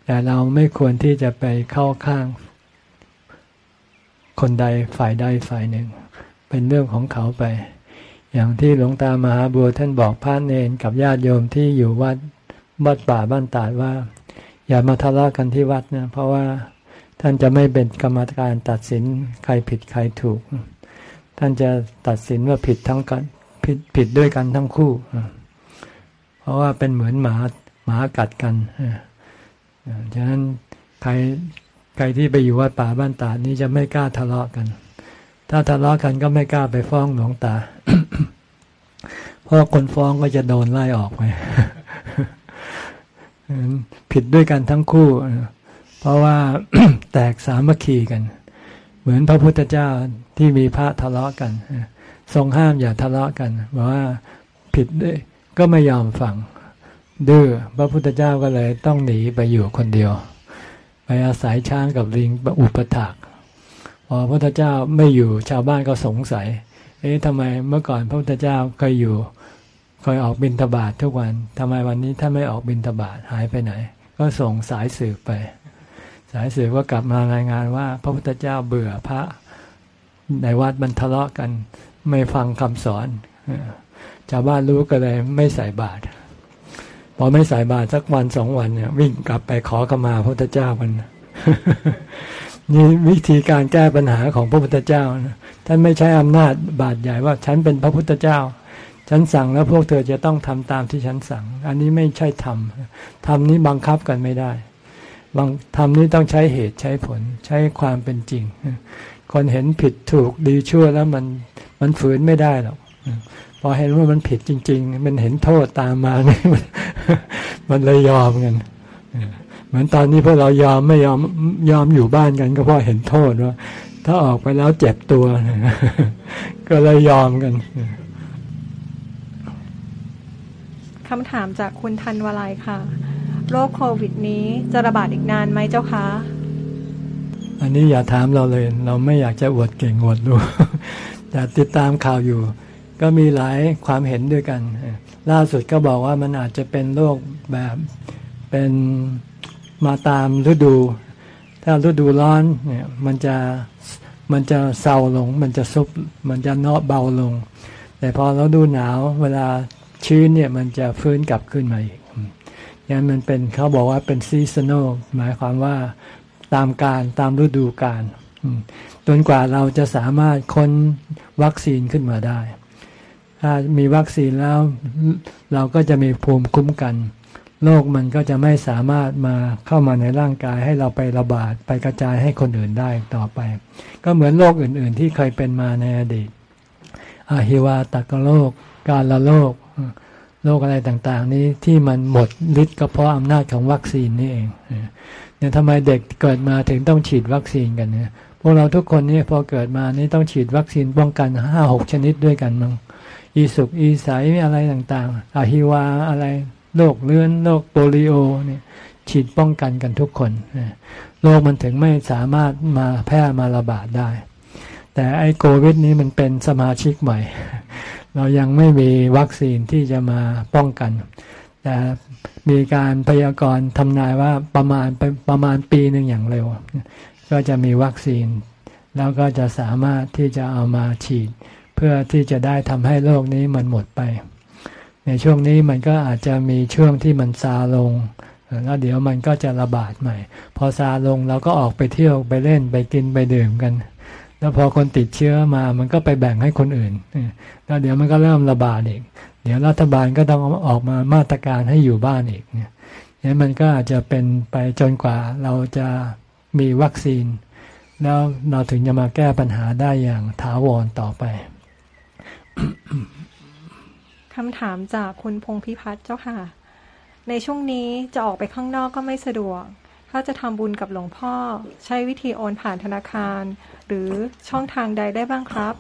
แต่เราไม่ควรที่จะไปเข้าข้าง คนใดฝ่ายใดฝ่ายหนึ่ง เป็นเรื่องของเขาไป อย่างที่หลวงตามหาบัวท่านบอกพระเนนกับญาติโยมที่อยู่วัดวัดป่าบ้านตาดว่า อย่ามาทะเลาะกันที่วัดนะเพราะว่าท่านจะไม่เป็นกรรมการตัดสินใครผิดใครถูก ท่านจะตัดสินว่าผิดทั้งกันผิดผิดด้วยกันทั้งคู่ เพราะว่าเป็นเหมือนหมาหมากัดกันฉะนั้นใครใครที่ไปอยู่วัดป่าบ้านตาดนี้จะไม่กล้าทะเลาะกัน ถ้าทะเลาะกันก็ไม่กล้าไปฟ้องหลวงตา เพราะคนฟ้องก็จะโดนไล่ออกไปผิดด้วยกันทั้งคู่ เพราะว่าแตกสามัคคีกัน เหมือนพระพุทธเจ้าที่มีพระทะเลาะกัน ทรงห้ามอย่าทะเลาะกันบอกว่าผิดด้วยก็ไม่ยอมฟังดื้อพระพุทธเจ้าก็เลยต้องหนีไปอยู่คนเดียว ไปอาศัยช้างกับลิงอุปถากพอพระพุทธเจ้าไม่อยู่ชาวบ้านก็สงสัย เอ๊ะทำไมเมื่อก่อนพระพุทธเจ้าเคยอยู่คอยออกบินทบาททุกวันทำไมวันนี้ท่านไม่ออกบินทบาทหายไปไหน ก็ส่งสายสืบไป สายสืบก็กลับมารายงานว่า พระพุทธเจ้าเบื่อพระในวัดมันทะเลาะกัน ไม่ฟังคำสอนชาวบ้านรู้ก็เลยไม่ใส่บาตรพอไม่ใส่บาตรสักวันสองวันเนี่ย วิ่งกลับไปขอขมาพระพุทธเจ้ามันนี่วิธีการแก้ปัญหาของพระพุทธเจ้านะท่านไม่ใช้อำนาจบาดใหญ่ว่า ฉันเป็นพระพุทธเจ้า ฉันสั่งแล้วพวกเธอจะต้องทำตามที่ฉันสั่ง อันนี้ไม่ใช่ธรรมธรรมนี้บังคับกันไม่ได้ บางธรรมนี้ต้องใช้เหตุใช้ผลใช้ความเป็นจริง คนเห็นผิดถูกดีชั่วแล้วมันมันฝืนไม่ได้หรอกพอเห็นว่ามันผิดจริง ๆ มันเห็นโทษตามมาเนี่ยมันเลยยอมกันเหมือนตอนนี้พวกเรายอมไม่ยอมยอมอยู่บ้านกัน ก็เพราะเห็นโทษว่าถ้าออกไปแล้วเจ็บตัว ก็เลยยอมกันคำถามจากคุณทันวลัยค่ะ โรคโควิดนี้จะระบาดอีกนานไหมเจ้าคะ อันนี้อย่าถามเราเลย เราไม่อยากจะอวดเก่งอวดรู้แต่ติดตามข่าวอยู่ ก็มีหลายความเห็นด้วยกัน ล่าสุดก็บอกว่ามันอาจจะเป็นโรคแบบเป็นมาตามฤดู ถ้าฤดูร้อนเนี่ยมันจะมันจะเศร้าลง มันจะซบมันจะเนาะเบาลง แต่พอเราดูหนาวเวลาชื้นเนี่ยมันจะฟื้นกลับขึ้นมาอีก ยันมันเป็นเขาบอกว่าเป็น seasonal หมายความว่าตามการตามฤดูกาลจนกว่าเราจะสามารถค้นวัคซีนขึ้นมาได้ ถ้ามีวัคซีนแล้วเราก็จะมีภูมิคุ้มกันโรคมันก็จะไม่สามารถมาเข้ามาในร่างกายให้เราไประบาดไปกระจายให้คนอื่นได้ต่อไป ก็เหมือนโรคอื่น ๆ ที่เคยเป็นมาในอดีตอาหิวาตกโรค กาลโรค โรคอะไรต่างๆ นี้ที่มันหมดฤทธิ์ก็เพราะอำนาจของวัคซีนนี่เองเนี่ยทำไมเด็กเกิดมาถึงต้องฉีดวัคซีนกันเนี่ยพวกเราทุกคนนี่พอเกิดมานี่ต้องฉีดวัคซีนป้องกันห้าหกชนิดด้วยกันมั้งอีสุกอีใสอะไรต่างๆอาหิวาอะไรโรคเลื้อนโรคโปลิโอเนี่ยฉีดป้องกันกันทุกคนโรคมันถึงไม่สามารถมาแพร่มาระบาดได้ แต่ไอ้โควิดนี้มันเป็นสมาชิกใหม่ เรายังไม่มีวัคซีนที่จะมาป้องกัน แต่มีการพยากรณ์ทำนายว่าประมาณประมาณปีหนึ่งอย่างเร็ว ก็จะมีวัคซีน แล้วก็จะสามารถที่จะเอามาฉีด เพื่อที่จะได้ทำให้โรคนี้มันหมดไป ในช่วงนี้มันก็อาจจะมีช่วงที่มันซาลง แล้วเดี๋ยวมันก็จะระบาดใหม่ พอซาลงเราก็ออกไปเที่ยวไปเล่นไปกินไปดื่มกัน แล้วพอคนติดเชื้อมามันก็ไปแบ่งให้คนอื่น แล้วเดี๋ยวมันก็เริ่มระบาดอีก เดี๋ยวรัฐบาลก็ต้องออกมามาตรการให้อยู่บ้านอีกเนี่ยมันก็อาจจะเป็นไปจนกว่าเราจะมีวัคซีน แล้วเราถึงจะมาแก้ปัญหาได้อย่างถาวรต่อไปคำถามจากคุณพงพิพัฒน์เจ้าค่ะ ในช่วงนี้จะออกไปข้างนอกก็ไม่สะดวก ถ้าจะทำบุญกับหลวงพ่อ ใช้วิธีโอนผ่านธนาคาร หรือช่องทางใดได้บ้างครับ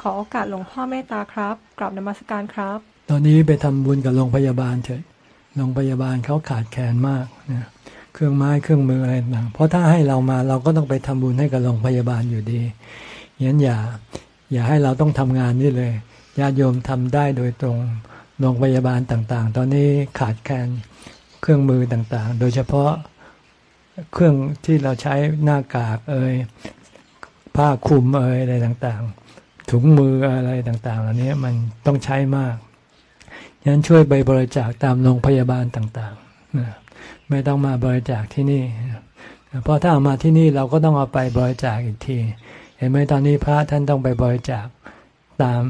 ขอโอกาสหลวงพ่อเมตตาครับกราบนมัสการครับ ตอนนี้ไปทำบุญกับโรงพยาบาลเถอะโรงพยาบาลเขาขาดแคลนมากนะเครื่องไม้เครื่องมืออะไรต่างเพราะถ้าให้เรามาเราก็ต้องไปทำบุญให้กับโรงพยาบาลอยู่ดียันอย่าอย่าให้เราต้องทำงานนี่เลยญาติโยมทำได้โดยตรงโรงพยาบาลต่างๆ ตอนนี้ขาดแคลนเครื่องมือต่างๆ โดยเฉพาะ เครื่องที่เราใช้หน้ากากเอ่ยผ้าคลุมเอยอะไรต่างๆ ถุงมืออะไรต่างๆ เหล่านี้มันต้องใช้มากฉะนั้นช่วยไปบริจาคตามโรงพยาบาลต่างๆ ไม่ต้องมาบริจาคที่นี่ เพราะถ้าเอามาที่นี่เราก็ต้องเอาไปบริจาคอีกที เห็นไหมตอนนี้พระท่านต้องไปบริจาคตาม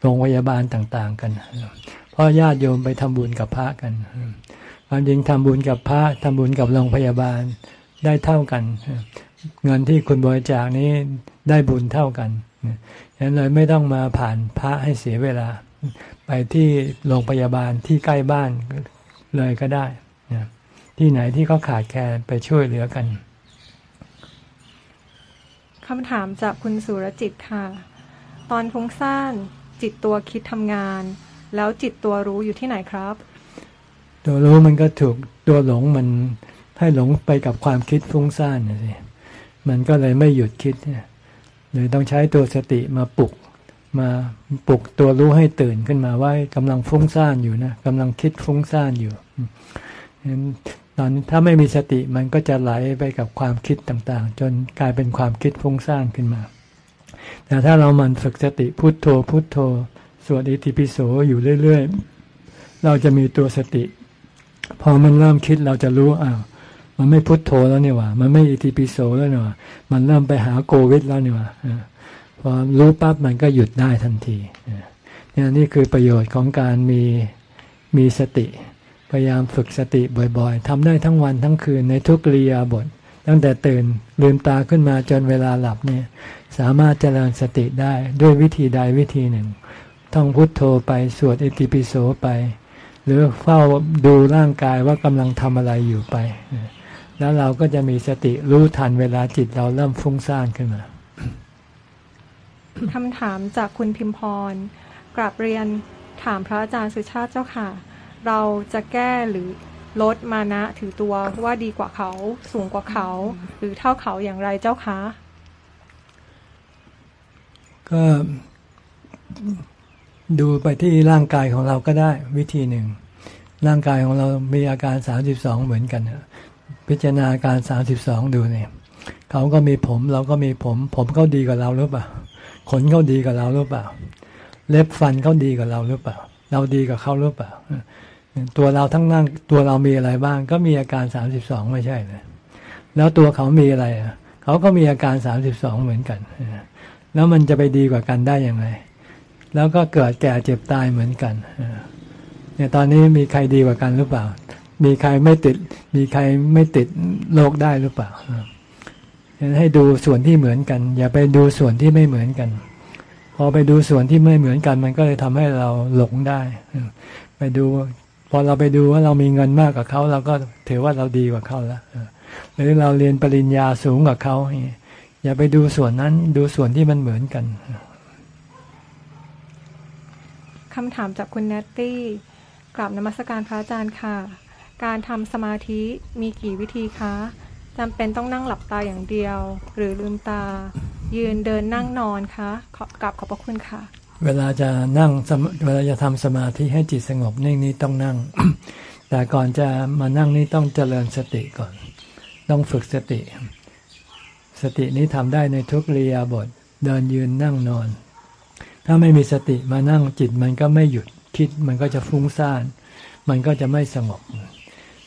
โรงพยาบาลต่างๆกัน เพราะญาติโยมไปทำบุญกับพระกัน ความจริงทำบุญกับพระทำบุญกับโรงพยาบาลได้เท่ากัน เงินที่คุณบริจาคนี้ได้บุญเท่ากันฉะนั้นเลยไม่ต้องมาผ่านพระให้เสียเวลา ไปที่โรงพยาบาลที่ใกล้บ้านเลยก็ได้ที่ไหนที่เขาขาดแคลนไปช่วยเหลือกันคำถามจากคุณสุรจิตค่ะ ตอนฟุ้งซ่านจิตตัวคิดทำงาน แล้วจิตตัวรู้อยู่ที่ไหนครับ ตัวรู้มันก็ถูกตัวหลงมันให้หลงไปกับความคิดฟุ้งซ่านนะสิมันก็เลยไม่หยุดคิดเลยต้องใช้ตัวสติมาปลุก มาปลุกตัวรู้ให้ตื่นขึ้นมาว่ากำลังฟุ้งซ่านอยู่นะกำลังคิดฟุ้งซ่านอยู่ตอนถ้าไม่มีสติมันก็จะไหลไปกับความคิดต่างๆ จนกลายเป็นความคิดฟุ้งซ่านขึ้นมา แต่ถ้าเรามันฝึกสติพุโทโธพุโทโธสวดอิติปิโสอยู่เรื่อย ๆ เราจะมีตัวสติ พอมันเริ่มคิดเราจะรู้อ้าวมันไม่พุทโธแล้วเนี่ยว่ามันไม่อิติปิโสแล้วเนี่ยว่ามันเริ่มไปหาโกวิดแล้วเนี่ยว่าพอรู้ปั๊บมันก็หยุดได้ทันทีนี่นี่คือประโยชน์ของการมีมีสติ พยายามฝึกสติบ่อยๆทำได้ทั้งวันทั้งคืนในทุกเรียบท ตั้งแต่ตื่นลืมตาขึ้นมาจนเวลาหลับเนี่ย สามารถเจริญสติได้ด้วยวิธีใดวิธีหนึ่ง ท่องพุทโธไปสวดอิติปิโสไป หรือเฝ้าดูร่างกายว่ากำลังทำอะไรอยู่ไป แล้วเราก็จะมีสติรู้ทันเวลาจิตเราเริ่มฟุ้งซ่านขึ้นมาคำถามจากคุณพิมพรกราบเรียนถามพระอาจารย์สุชาติเจ้าค่ะ เราจะแก้หรือลดมานะถือตัวว่าดีกว่าเขาสูงกว่าเขา หรือเท่าเขาอย่างไรเจ้าคะ ก็ ดูไปที่ร่างกายของเราก็ได้วิธีหนึ่ง ร่างกายของเรามีอาการสามสิบสองเหมือนกัน พิจารณาอาการสามสิบสองดูเนี่ยเขาก็มีผมเราก็มีผม ผมเขาดีกว่าเราหรือเปล่าขนเขาดีกว่าเราหรือเปล่า เล็บฟันเขาดีกว่าเราหรือเปล่า เราดีกับเขาหรือเปล่า ตัวเราทั้งนั่งตัวเรามีอะไรบ้าง ก็มีอาการสามสิบสองไม่ใช่เลยแล้วตัวเขามีอะไรเขาก็มีอาการสามสิบสองเหมือนกัน แล้วมันจะไปดีกว่ากันได้ยังไง แล้วก็เกิดแก่เจ็บตายเหมือนกันเนี่ยตอนนี้มีใครดีกว่ากันหรือเปล่า มีใครไม่ติด มีใครไม่ติดโรคได้หรือเปล่าให้ดูส่วนที่เหมือนกัน อย่าไปดูส่วนที่ไม่เหมือนกัน พอไปดูส่วนที่ไม่เหมือนกัน มันก็เลยทำให้เราหลงได้ ไปดู พอเราไปดูว่าเรามีเงินมากกว่าเขาเราก็ถือว่าเราดีกว่าเขาแล้วหรือเราเรียนปริญญาสูงกว่าเขาอย่าไปดูส่วนนั้นดูส่วนที่มันเหมือนกัน คำถามจากคุณเนตตี้กลับนมัสการพระอาจารย์ค่ะ การทำสมาธิมีกี่วิธีคะจำเป็นต้องนั่งหลับตาอย่างเดียว หรือลืมตา ยืนเดินนั่งนอนคะขอกลับขอบพระคุณค่ะ เวลาจะนั่งเวลาจะทำสมาธิให้จิตสงบนิ่งนี้ต้องนั่ง แต่ก่อนจะมานั่งนี้ต้องเจริญสติก่อน ต้องฝึกสติ สตินี้ทำได้ในทุกเรียบทเดินยืนนั่งนอน ถ้าไม่มีสติมานั่งจิตมันก็ไม่หยุดคิดมันก็จะฟุ้งซ่าน มันก็จะไม่สงบ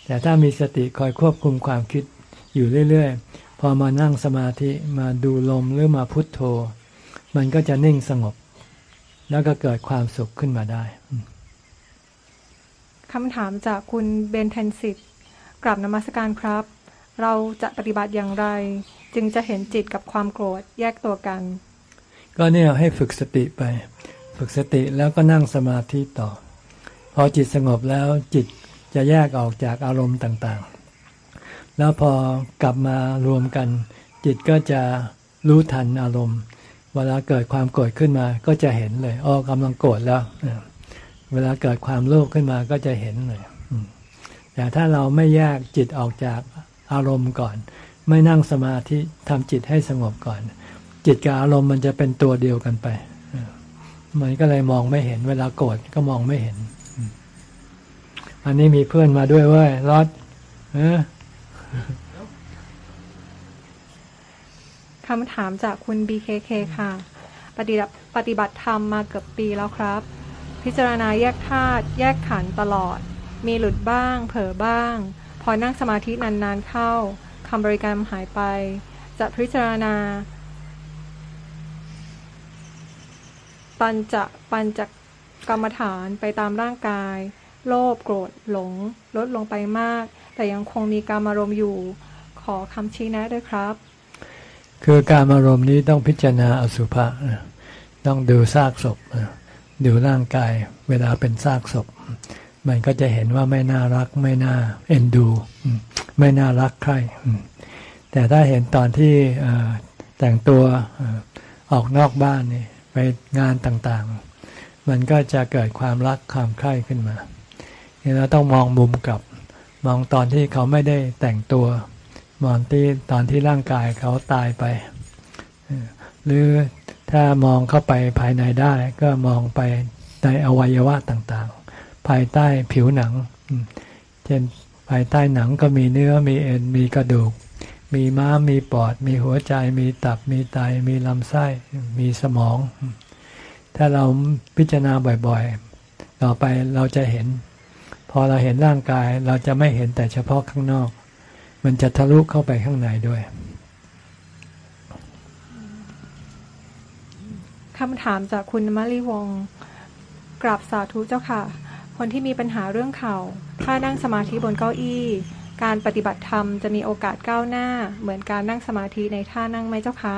แต่ถ้ามีสติคอยควบคุมความคิดอยู่เรื่อยๆ พอมานั่งสมาธิมาดูลมหรือมาพุทโธ มันก็จะนิ่งสงบ แล้วก็เกิดความสุขขึ้นมาได้คำถามจากคุณเบนเทนสิตกลับนมัสการครับ เราจะปฏิบัติอย่างไร จึงจะเห็นจิตกับความโกรธแยกตัวกัน ก็เนี่ยให้ฝึกสติไป ฝึกสติแล้วก็นั่งสมาธิต่อ พอจิตสงบแล้วจิตจะแยกออกจากอารมณ์ต่างๆ แล้วพอกลับมารวมกัน จิตก็จะรู้ทันอารมณ์ เวลาเกิดความโกรธขึ้นมาก็จะเห็นเลยอ๋อกำลังโกรธแล้ว เวลาเกิดความโลภขึ้นมาก็จะเห็นเลยแต่ถ้าเราไม่แยกจิตออกจากอารมณ์ก่อน ไม่นั่งสมาธิทำจิตให้สงบก่อน จิตกับอารมณ์มันจะเป็นตัวเดียวกันไปมันก็เลยมองไม่เห็นเวลาโกรธก็มองไม่เห็น อันนี้มีเพื่อนมาด้วยเว้ยรอดคำถามจากคุณ BKK ค่ะ ปฏิบัติปฏิบัติธรรมมาเกือบปีแล้วครับ พิจารณาแยกธาตุแยกขันตลอด มีหลุดบ้าง เผลอบ้าง พอนั่งสมาธินานๆเข้าคำบริกรรมหายไป จะพิจารณา ปัญจะปัญจะกรรมฐานไปตามร่างกาย โลภโกรธหลง ลดลงไปมาก แต่ยังคงมีการอารมณ์อยู่ ขอคำชี้แนะด้วยครับ คือการอารมณ์นี้ต้องพิจารณาอสุภะต้องดูซากศพดูร่างกายเวลาเป็นซากศพ มันก็จะเห็นว่าไม่น่ารักไม่น่าเอ็นดู ไม่น่ารักใคร แต่ถ้าเห็นตอนที่แต่งตัวออกนอกบ้านนี่ ไปงานต่างๆ มันก็จะเกิดความรักความใคร่ขึ้นมาเราต้องมองมุมกลับ มองตอนที่เขาไม่ได้แต่งตัว มองที่ตอนที่ร่างกายเขาตายไป หรือถ้ามองเข้าไปภายในได้ก็มองไปในอวัยวะต่างๆ ภายใต้ผิวหนัง เช่นภายใต้หนังก็มีเนื้อมีเอ็นมีกระดูก มีม้ามีปอด มีหัวใจ มีตับ มีไต มีลำไส้ มีสมอง ถ้าเราพิจารณาบ่อยๆ ต่อไปเราจะเห็น พอเราเห็นร่างกายเราจะไม่เห็นแต่เฉพาะข้างนอก มันจะทะลุเข้าไปข้างในด้วยคำถามจากคุณมะลิวงกราบสาธุเจ้าค่ะ คนที่มีปัญหาเรื่องเข่าถ้านั่งสมาธิบนเก้าอี้ การปฏิบัติธรรมจะมีโอกาสก้าวหน้า เหมือนการนั่งสมาธิในท่านั่งไหมเจ้าคะ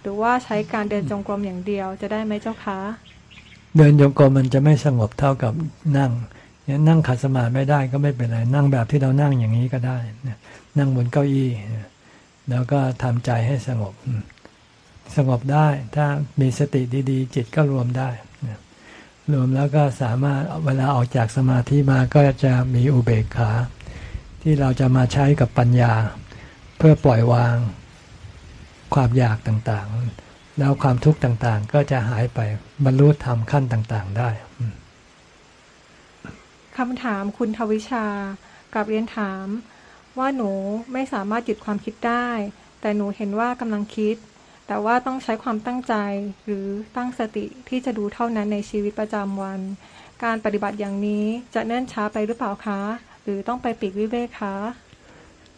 หรือว่าใช้การเดินจงกรมอย่างเดียวจะได้ไหมเจ้าคะเดินโยงกรมมันจะไม่สงบเท่ากับนั่งเนี่ยนั่งขัดสมาธิไม่ได้ก็ไม่เป็นไร นั่งแบบที่เรานั่งอย่างนี้ก็ได้นั่งบนเก้าอี้แล้วก็ทำใจให้สงบ สงบได้ถ้ามีสติดีๆ จิตก็รวมได้รวมแล้วก็สามารถเวลาออกจากสมาธิมาก็จะมีอุเบกขา ที่เราจะมาใช้กับปัญญา เพื่อปล่อยวางความอยากต่างๆ แล้วความทุกข์ต่างๆ ก็จะหายไปบรรลุธรรมขั้นต่างๆ ได้คำถามคุณทวิชากับเรียนถาม ว่าหนูไม่สามารถหยุดความคิดได้ แต่หนูเห็นว่ากำลังคิด แต่ว่าต้องใช้ความตั้งใจหรือตั้งสติที่จะดูเท่านั้นในชีวิตประจำวัน การปฏิบัติอย่างนี้จะเนิ่นช้าไปหรือเปล่าคะ รือต้องไปปีกวิเวกคะ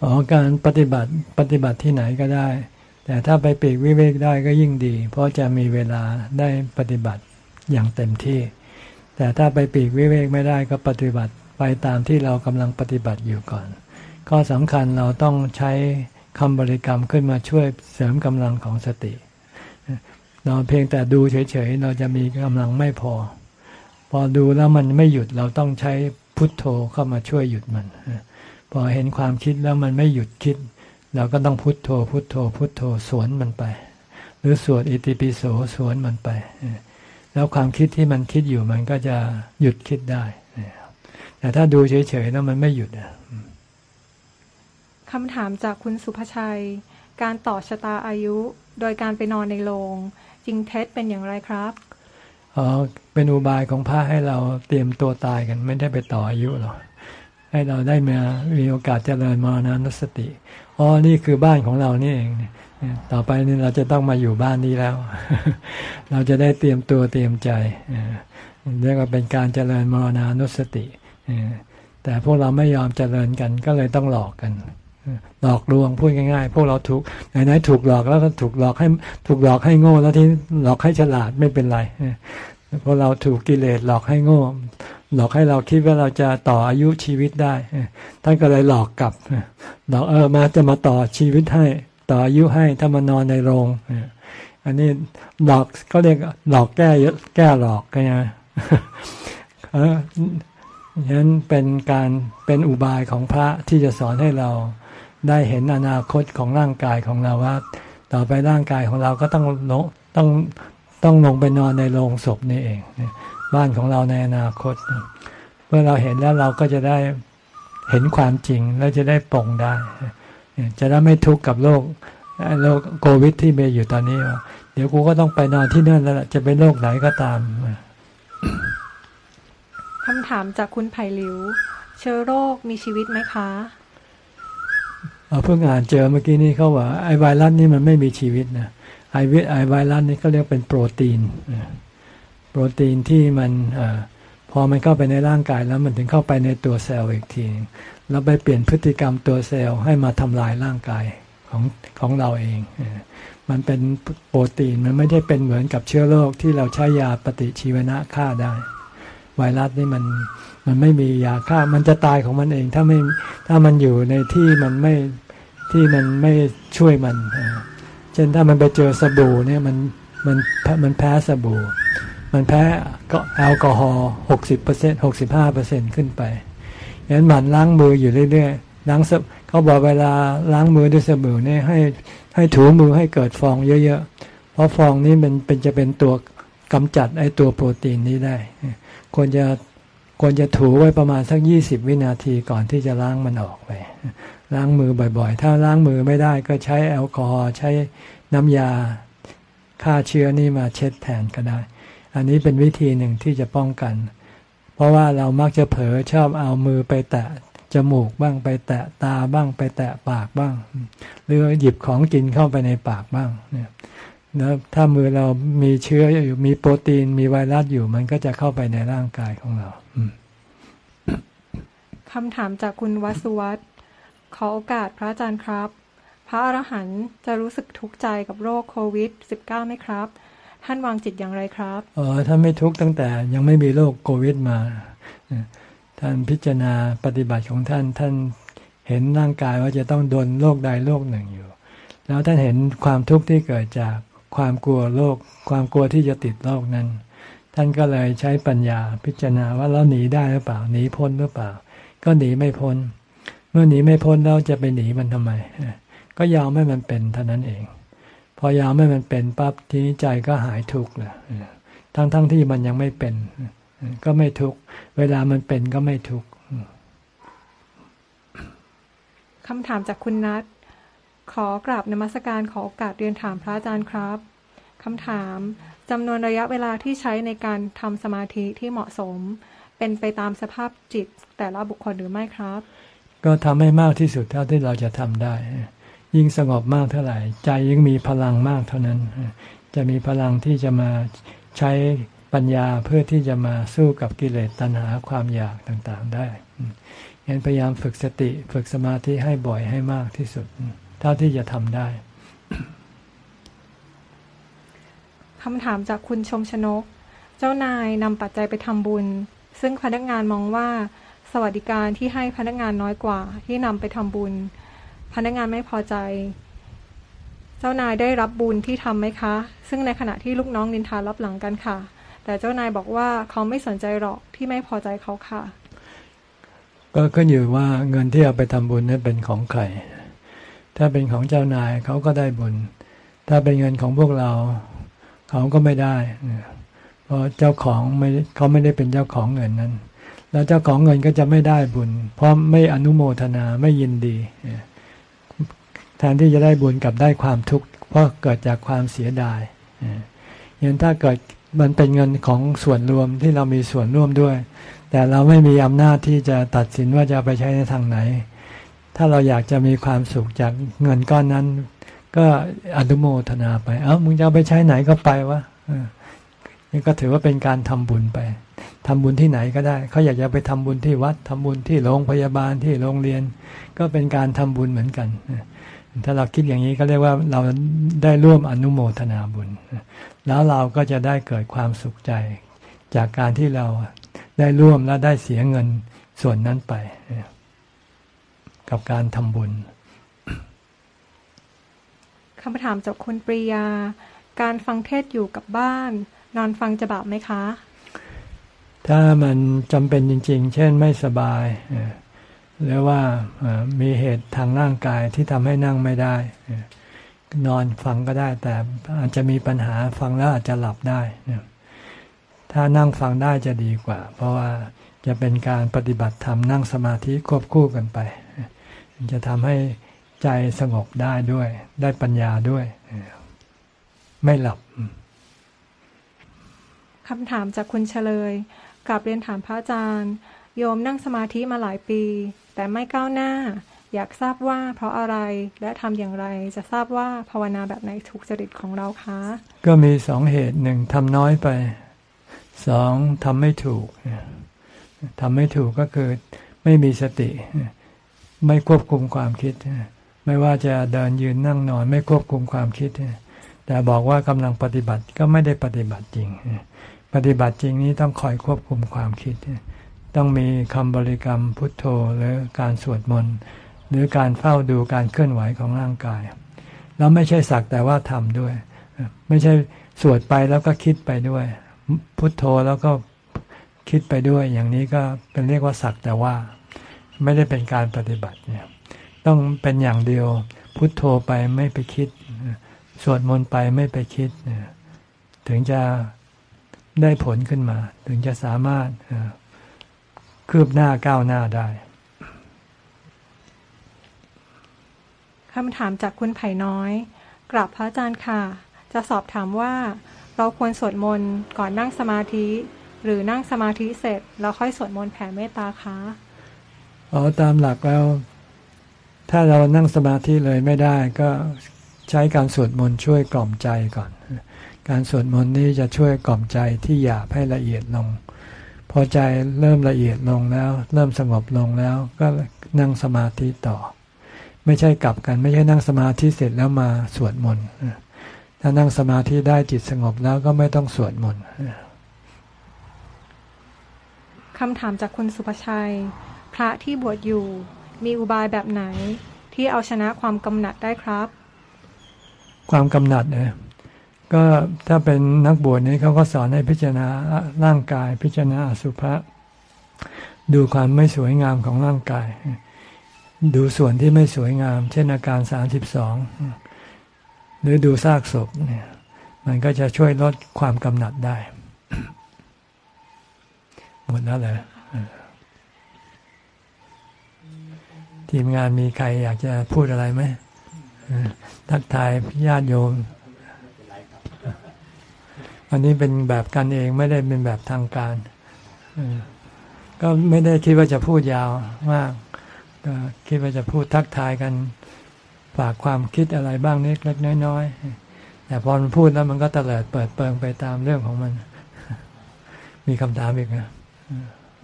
อ๋อการปฏิบัติปฏิบัติที่ไหนก็ได้ แต่ถ้าไปปีกวิเวกได้ก็ยิ่งดี เพราะจะมีเวลาได้ปฏิบัติอย่างเต็มที่ แต่ถ้าไปปีกวิเวกไม่ได้ก็ปฏิบัติไปตามที่เรากำลังปฏิบัติอยู่ก่อน ข้อสำคัญเราต้องใช้คำบริกรรมขึ้นมาช่วยเสริมกำลังของสติ เราเพียงแต่ดูเฉยๆ เราจะมีกำลังไม่พอ พอดูแล้วมันไม่หยุดเราต้องใช้ พุทโธเข้ามาช่วยหยุดมัน พอเห็นความคิดแล้วมันไม่หยุดคิด เราก็ต้องพุทโธ พุทโธ พุทโธสวนมันไป หรือสวดอิติปิโสสวนมันไป แล้วความคิดที่มันคิดอยู่มันก็จะหยุดคิดได้ แต่ถ้าดูเฉยๆแล้วมันไม่หยุดอะคำถามจากคุณสุภชัย การต่อชะตาอายุโดยการไปนอนในโรงจริงเท็จเป็นอย่างไรครับอ๋อ เป็นอุบายของพระให้เราเตรียมตัวตายกันไม่ได้ไปต่ออายุหรอกให้เราได้มามีโอกาสเจริญมรณานุสติอ๋อนี่คือบ้านของเรานี่เองต่อไปนี่เราจะต้องมาอยู่บ้านนี้แล้ว เราจะได้เตรียมตัวเตรียมใจเรียกว่าเป็นการเจริญมรณานุสติแต่พวกเราไม่ยอมเจริญกันก็เลยต้องหลอกกันหลอกลวงพูดง่ายๆ พวกเราถูกไหนๆถูกหลอกแล้วก็ถูกหลอกให้ถูกหลอกให้โง่แล้วที่หลอกให้ฉลาดไม่เป็นไร เออพวกเราถูกกิเลสหลอกให้โง่ หลอกให้เราคิดว่าเราจะต่ออายุชีวิตได้ ท่านก็เลยหลอกกลับหลอกเออมาจะมาต่อชีวิตให้ ต่ออายุให้ถ้ามานอนในโรงอันนี้หลอกก็เรียกหลอกแก้เยอะแก้หลอกกันนะเออฉะนั้นเป็นการเป็นอุบายของพระที่จะสอนให้เราได้เห็นอนาคตของร่างกายของเราว่า ต่อไปร่างกายของเราก็ต้องลงต้อง ต้องลงไปนอนในโรงศพนี่เอง บ้านของเราในอนาคต เมื่อเราเห็นแล้วเราก็จะได้เห็นความจริงแล้วจะได้ปลงได้ จะได้ไม่ทุกข์กับโรคโรคโควิดที่เมย์อยู่ตอนนี้ว่าเดี๋ยวกูก็ต้องไปนอนที่นั่นแล้วล่ะจะเป็นโรคไหนก็ตามคำถามจากคุณไผ่หลิว เชื้อโรคมีชีวิตไหมคะเพิ่งอ่านเจอเมื่อกี้นี้เขาว่าไอไวรัสนี่มันไม่มีชีวิตนะ ไอวิไอไวรัสนี่เขาเรียกเป็นโปรตีน โปรตีนที่มันอพอมันเข้าไปในร่างกายแล้วมันถึงเข้าไปในตัวเซลล์อีกที แล้วไปเปลี่ยนพฤติกรรมตัวเซลล์ให้มาทำลายร่างกายของของเราเอง มันเป็นโปรตีนมันไม่ได้เป็นเหมือนกับเชื้อโรคที่เราใช้ยาปฏิชีวนะฆ่าได้ ไวรัสนี่มันมันไม่มียาฆ่า มันจะตายของมันเองถ้าไม่ถ้ามันอยู่ในที่มันไม่ที่มันไม่ช่วยมัน ช่นถ้ามันไปเจอสบู่เนี่ยมันมันมันแพ้สบู่ มันแพ้ก็แอลกอฮอล์หกสิบเปอร์เซ็นหกสิบห้าเปอร์เซ็นขึ้นไปงั้นหมั่นล้างมืออยู่เรื่อยๆล้างเขาบอกเวลาล้างมือด้วยสบู่เนี่ยให้ให้ถูมือให้เกิดฟองเยอะๆ เพราะฟองนี้มันเป็นจะเป็นตัวกำจัดไอตัวโปรตีนนี้ได้ ควรจะควรจะถูไว้ประมาณสักยี่สิบวินาทีก่อนที่จะล้างมันออกไป ล้างมือบ่อยๆ ถ้าล้างมือไม่ได้ก็ใช้แอลกอฮอล์ใช้น้ำยาฆ่าเชื้อนี่มาเช็ดแทนก็ได้ อันนี้เป็นวิธีหนึ่งที่จะป้องกัน เพราะว่าเรามักจะเผลอชอบเอามือไปแตะจมูกบ้างไปแตะตาบ้างไปแตะปากบ้าง หรือหยิบของกินเข้าไปในปากบ้างเนี่ยแล้วถ้ามือเรามีเชื้ออยู่มีโปรตีนมีไวรัสอยู่มันก็จะเข้าไปในร่างกายของเราคำถามจากคุณวัสวัต ขอโอกาสพระอาจารย์ครับ พระอรหันต์จะรู้สึกทุกข์ใจกับโรคโควิด -19 ไหมครับ ท่านวางจิตอย่างไรครับเออท่านไม่ทุกข์ตั้งแต่ยังไม่มีโรคโควิดมา ท่านพิจารณาปฏิบัติของท่านท่านเห็นร่างกายว่าจะต้องโดนโรคใดโรคหนึ่งอยู่ แล้วท่านเห็นความทุกข์ที่เกิดจากความกลัวโรคความกลัวที่จะติดโรคนั้น ท่านก็เลยใช้ปัญญาพิจารณาว่าเราหนีได้หรือเปล่าหนีพ้นหรือเปล่า ก็หนีไม่พ้น เมื่อหนีไม่พ้นแล้วจะไปหนีมันทำไม ก็ยาวไม่มันเป็นเท่านั้นเอง พอยาวไม่มันเป็นปั๊บทีนี้ใจก็หายทุกข์เลยทั้งทั้งที่มันยังไม่เป็น ก็ไม่ทุกข์เวลามันเป็นก็ไม่ทุกข์คำถามจากคุณนัทขอกราบนมัสการขอโอกาสเรียนถามพระอาจารย์ครับคำถามจำนวนระยะเวลาที่ใช้ในการทำสมาธิที่เหมาะสม เป็นไปตามสภาพจิตแต่ละบุคคลหรือไม่ครับ ก็ทำให้มากที่สุดเท่าที่เราจะทำได้ ยิ่งสงบมากเท่าไหร่ ใจยิ่งมีพลังมากเท่านั้น จะมีพลังที่จะมาใช้ปัญญาเพื่อที่จะมาสู้กับกิเลสตัณหาความอยากต่างๆได้งั้นพยายามฝึกสติฝึกสมาธิให้บ่อยให้มากที่สุด เท่าที่จะทำได้คำถามจากคุณชมชนก เจ้านายนำปัจจัยไปทำบุญ ซึ่งพนักงานมองว่า สวัสดิการที่ให้พนักงานน้อยกว่า ที่นำไปทำบุญ พนักงานไม่พอใจ เจ้านายได้รับบุญที่ทำไหมคะ ซึ่งในขณะที่ลูกน้องนินทารับหลังกันค่ะ แต่เจ้านายบอกว่าเขาไม่สนใจหรอกที่ไม่พอใจเขาค่ะ ก็ขึ้นอยู่ว่าเงินที่เอาไปทำบุญนั้นเป็นของใคร ถ้าเป็นของเจ้านายเขาก็ได้บุญ ถ้าเป็นเงินของพวกเรา เขาก็ไม่ได้ เพราะเจ้าของไม่เขาไม่ได้เป็นเจ้าของเงินนั้น แล้วเจ้าของเงินก็จะไม่ได้บุญ เพราะไม่อนุโมทนาไม่ยินดี แทนที่จะได้บุญกับได้ความทุกข์เพราะเกิดจากความเสียดายย่างถ้าเกิดมันเป็นเงินของส่วนรวมที่เรามีส่วนร่วมด้วย แต่เราไม่มีอำนาจที่จะตัดสินว่าจะไปใช้ในทางไหน ถ้าเราอยากจะมีความสุขจากเงินก้อนนั้น ก็อนุโมทนาไป เอ้ามึงจะไปใช้ไหนก็ไปวะ นี่ก็ถือว่าเป็นการทำบุญไปทำบุญที่ไหนก็ได้ เขาอยากจะไปทำบุญที่วัดทำบุญที่โรงพยาบาลที่โรงเรียน ก็เป็นการทำบุญเหมือนกัน ถ้าเราคิดอย่างนี้ก็เรียกว่าเราได้ร่วมอนุโมทนาบุญ แล้วเราก็จะได้เกิดความสุขใจ จากการที่เราได้ร่วมและได้เสียเงินส่วนนั้นไป กับการทำบุญคำถามจากคุณปริยา การฟังเทศอยู่กับบ้าน นอนฟังจะบาปไหมคะ ถ้ามันจำเป็นจริง ๆ เช่นไม่สบายหรือว่ามีเหตุทางร่างกายที่ทำให้นั่งไม่ได้ นอนฟังก็ได้ แต่อาจจะมีปัญหาฟังแล้วอาจจะหลับได้ ถ้านั่งฟังได้จะดีกว่า เพราะว่าจะเป็นการปฏิบัติธรรมนั่งสมาธิควบคู่กันไป จะทำให้ใจสงบได้ด้วย ได้ปัญญาด้วย ไม่หลับ คำถามจากคุณเฉลยกลับเรียนถามพระอาจารย์ โยมนั่งสมาธิมาหลายปี แต่ไม่ก้าวหน้า อยากทราบว่าเพราะอะไรและทำอย่างไรจะทราบว่าภาวนาแบบไหนถูกจริตของเราคะ ก็มีสองเหตุหนึ่งทำน้อยไปสองทำไม่ถูกทำไม่ถูกก็คือไม่มีสติ ไม่ควบคุมความคิด ไม่ว่าจะเดินยืนนั่งนอน ไม่ควบคุมความคิด แต่บอกว่ากำลังปฏิบัติก็ไม่ได้ปฏิบัติจริง ปฏิบัติจริงนี้ต้องคอยควบคุมความคิด ต้องมีคำบริกรรมพุทโธหรือการสวดมนต์หรือการเฝ้าดูการเคลื่อนไหวของร่างกาย แล้วไม่ใช่สักแต่ว่าทำด้วย ไม่ใช่สวดไปแล้วก็คิดไปด้วย พุทโธแล้วก็คิดไปด้วย อย่างนี้ก็เป็นเรียกว่าสักแต่ว่า ไม่ได้เป็นการปฏิบัติเนี่ยต้องเป็นอย่างเดียว พุทโธไปไม่ไปคิด สวดมนต์ไปไม่ไปคิด ถึงจะ ได้ผลขึ้นมา ถึงจะสามารถคืบหน้าก้าวหน้าได้คำถามจากคุณไผ่น้อย กราบพระอาจารย์ค่ะ จะสอบถามว่าเราควรสวดมนต์ก่อนนั่งสมาธิ หรือนั่งสมาธิเสร็จ แล้วค่อยสวดมนต์แผ่เมตตาคะอ๋อตามหลักแล้ว ถ้าเรานั่งสมาธิเลยไม่ได้ ก็ใช้การสวดมนต์ช่วยกล่อมใจก่อน การสวดมนต์นี้จะช่วยกล่อมใจที่หยาบให้ละเอียดลง พอใจเริ่มละเอียดลงแล้ว เริ่มสงบลงแล้วก็นั่งสมาธิต่อ ไม่ใช่กลับกันไม่ใช่นั่งสมาธิเสร็จแล้วมาสวดมนต์ถ้านั่งสมาธิได้จิตสงบแล้วก็ไม่ต้องสวดมนต์คำถามจากคุณสุภชัย พระที่บวชอยู่มีอุบายแบบไหนที่เอาชนะความกำหนัดได้ครับ ความกำหนัดเนี่ย ก็ถ้าเป็นนักบวชนี้เขาก็สอนให้พิจารณาร่างกาย พิจารณาสุภะดูความไม่สวยงามของร่างกาย ดูส่วนที่ไม่สวยงาม เช่นอาการสามสิบสองหรือดูซากศพเนี่ย มันก็จะช่วยลดความกำหนัดได้ หมดแล้วเลยทีมงานมีใครอยากจะพูดอะไรไหมทักทายญาติโยม วันนี้เป็นแบบกันเองไม่ได้เป็นแบบทางการก็ไม่ได้คิดว่าจะพูดยาวมากก็คิดว่าจะพูดทักทายกันฝากความคิดอะไรบ้างเล็กๆน้อยๆแต่พอมันพูดแล้วมันก็เตลิดเปิดเปิงไปตามเรื่องของมัน มีคำถามอีกนะ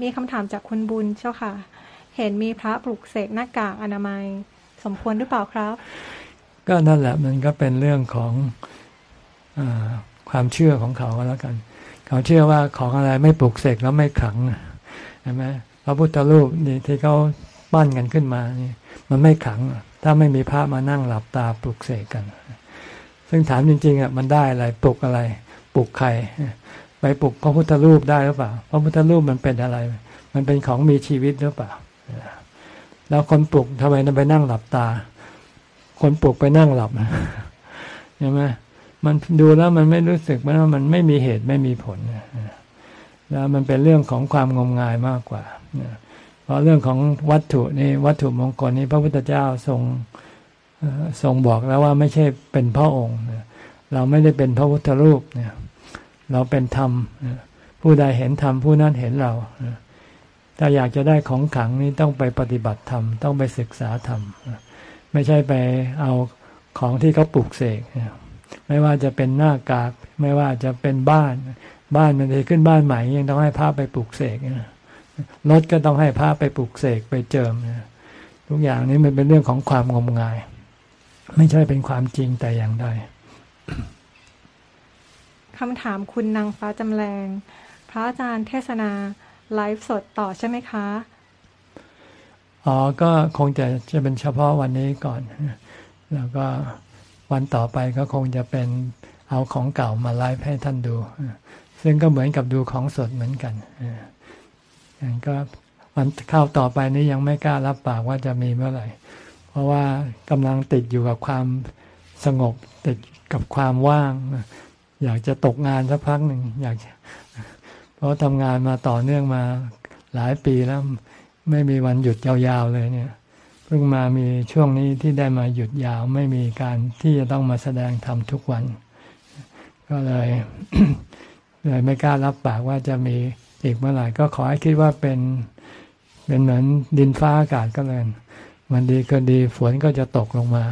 มีคำถามจากคุณบุญเจ้าค่ะ เห็นมีพระปลุกเสกหน้ากากอนามัย สมควรหรือเปล่าครับ ก็นั่นแหละมันก็เป็นเรื่องของอ ความเชื่อของเขาก็แล้วกัน เขาเชื่อว่าของอะไรไม่ปลุกเสกแล้วไม่ขังใช่ไหมพระพุทธรูปนี่ที่เขาปั้นกันขึ้นมานี่มันไม่ขัง ถ้าไม่มีพระมานั่งหลับตาปลุกเสกกัน ซึ่งถามจริงๆอะมันได้อะไรปลุกอะไร ปลุกใครไปปลุกพระพุทธรูปได้หรือเปล่าพระพุทธรูปมันเป็นอะไร มันเป็นของมีชีวิตหรือเปล่าแล้วคนปลุกทำไมไปนั่งหลับตา คนปลุกไปนั่งหลับใช่ไหม มันดูแล้วมันไม่รู้สึกว่ามันไม่มีเหตุไม่มีผลแล้วมันเป็นเรื่องของความงมงายมากกว่าเพราะเรื่องของวัตถุนี่วัตถุมงคลนี้พระพุทธเจ้าทรงทรงบอกแล้วว่าไม่ใช่เป็นพระองค์เราไม่ได้เป็นพระพุทธรูปเนี่ยเราเป็นธรรมผู้ใดเห็นธรรมผู้นั้นเห็นเราถ้าอยากจะได้ของขังนี้ต้องไปปฏิบัติธรรมต้องไปศึกษาธรรมไม่ใช่ไปเอาของที่เขาปลูกเสก ไม่ว่าจะเป็นหน้ากาก ไม่ว่าจะเป็นบ้าน บ้านมันจะขึ้นบ้านใหม่ยังต้องให้พาไปปลูกเสกรถก็ต้องให้พระไปปลุกเสกไปเจิมทุกอย่างนี้มันเป็นเรื่องของความงมงาย ไม่ใช่เป็นความจริงแต่อย่างใดคำถามคุณนางฟ้าจำแรง พระอาจารย์เทศนาไลฟ์สดต่อใช่ไหมคะ อ๋อ ก็คงจะจะเป็นเฉพาะวันนี้ก่อน แล้วก็ วันต่อไปก็คงจะเป็นเอาของเก่ามาไลฟ์ให้ท่านดู ซึ่งก็เหมือนกับดูของสดเหมือนกันก็วันเข้าต่อไปนี้ยังไม่กล้ารับปากว่าจะมีเมื่อไหร่ เพราะว่ากำลังติดอยู่กับความสงบติดกับความว่าง อยากจะตกงานสักพักหนึ่งอยากเพราะทำงานมาต่อเนื่องมาหลายปีแล้ว ไม่มีวันหยุดยาวๆเลยเนี่ย เพิ่งมามีช่วงนี้ที่ได้มาหยุดยาวไม่มีการที่จะต้องมาแสดงทำทุกวัน ก็เลยเลยไม่กล้ารับปากว่าจะมีอีกเมื่อไหร่ก็ขอให้คิดว่าเป็นเป็นเหมือนดินฟ้าอากาศก็เลยวันดีก็ดีฝนก็จะตกลงมา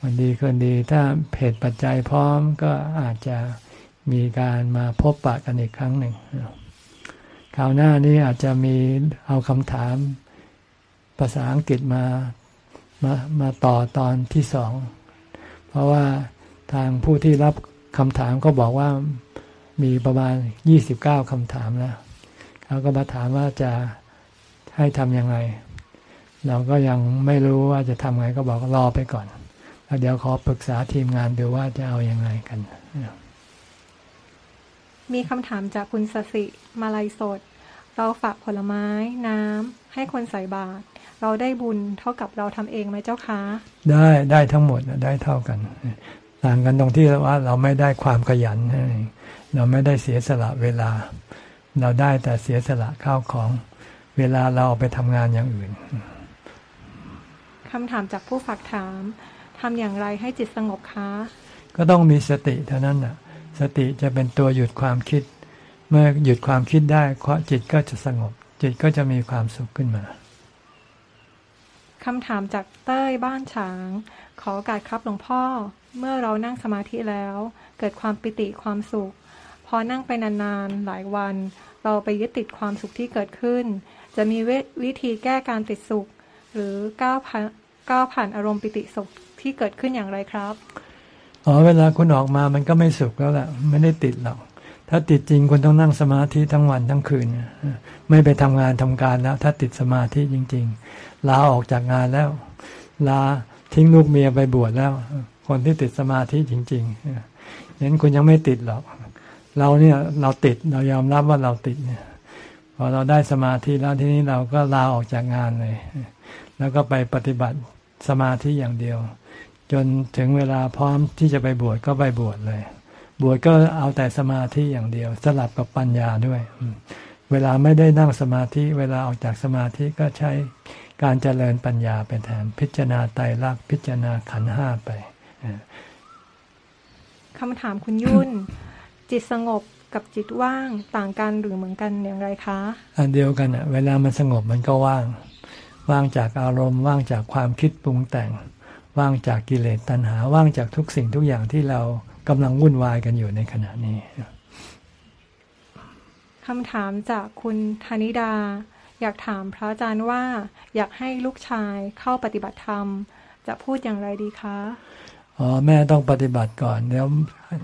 วันดีก็ดีถ้าเหตุปัจจัยพร้อมก็อาจจะมีการมาพบปะกันอีกครั้งหนึ่งคราวหน้านี้อาจจะมีเอาคำถาม ภาษาอังกฤษมามามาต่อตอนที่สอง เพราะว่าทางผู้ที่รับคำถามก็บอกว่ามีประมาณยี่สิบเก้าคำถามแล้วเขาก็มาถามว่าจะให้ทำยังไง เราก็ยังไม่รู้ว่าจะทำไงก็บอกรอไปก่อนแล้วเดี๋ยวขอปรึกษาทีมงานดูว่าจะเอาอยัางไงกัน มีคำถามจากคุณสสิ มาลัยสด เราฝากผลไม้น้ำให้คนใส่บาตร เราได้บุญเท่ากับเราทำเองไหมเจ้าคะได้ได้ทั้งหมดได้เท่ากัน ต่างกันตรงที่ว่าเราไม่ได้ความขยัน เราไม่ได้เสียสละเวลา เราได้แต่เสียสละข้าวของเวลาเราเอาไปทำงานอย่างอื่นคำถามจากผู้ฝากถามทำอย่างไรให้จิตสงบคะก็ต้องมีสติเท่านั้นน่ะ สติจะเป็นตัวหยุดความคิด เมื่อหยุดความคิดได้จิตก็จะสงบ จิตก็จะมีความสุขขึ้นมา คำถามจากเต้ยบ้านฉาง ขอโอกาสครับหลวงพ่อ เมื่อเรานั่งสมาธิแล้ว เกิดความปิติความสุข พอนั่งไปนานๆ หลายวัน เราไปยึดติดความสุขที่เกิดขึ้น จะมีวิธีแก้การติดสุข หรือก้าวผ่านก้าวผ่านอารมณ์ปิติสุขที่เกิดขึ้นอย่างไรครับอ๋อเวลาคุณออกมามันก็ไม่สุขแล้วแหละไม่ได้ติดหรอกถ้าติดจริงคุณต้องนั่งสมาธิทั้งวันทั้งคืน ไม่ไปทำงานทำการแล้ว ถ้าติดสมาธิจริง ๆ ลาออกจากงานแล้ว ลาทิ้งลูกเมียไปบวชแล้ว คนที่ติดสมาธิจริงๆนั้นคุณยังไม่ติดหรอก เราเนี่ยเราติดเรายอมรับว่าเราติดเนี่ยพอเราได้สมาธิแล้วทีนี้เราก็ลาออกจากงานเลย แล้วก็ไปปฏิบัติสมาธิอย่างเดียว จนถึงเวลาพร้อมที่จะไปบวชก็ไปบวชเลย บวชก็เอาแต่สมาธิอย่างเดียว สลับกับปัญญาด้วย เวลาไม่ได้นั่งสมาธิ เวลาออกจากสมาธิก็ใช้ การเจริญปัญญาไปแทน พิจารณาไตรลักษณ์พิจารณาขันห้าไปคำถามคุณยุ่น จิตสงบกับจิตว่างต่างกันหรือเหมือนกันอย่างไรคะ อันเดียวกันอะเวลามันสงบมันก็ว่าง ว่างจากอารมณ์ ว่างจากความคิดปรุงแต่ง ว่างจากกิเลสตัณหา ว่างจากทุกสิ่งทุกอย่างที่เรากำลังวุ่นวายกันอยู่ในขณะนี้คำถามจากคุณธนิดา อยากถามพระอาจารย์ว่า อยากให้ลูกชายเข้าปฏิบัติธรรม จะพูดอย่างไรดีคะอ๋อแม่ต้องปฏิบัติก่อนแล้ว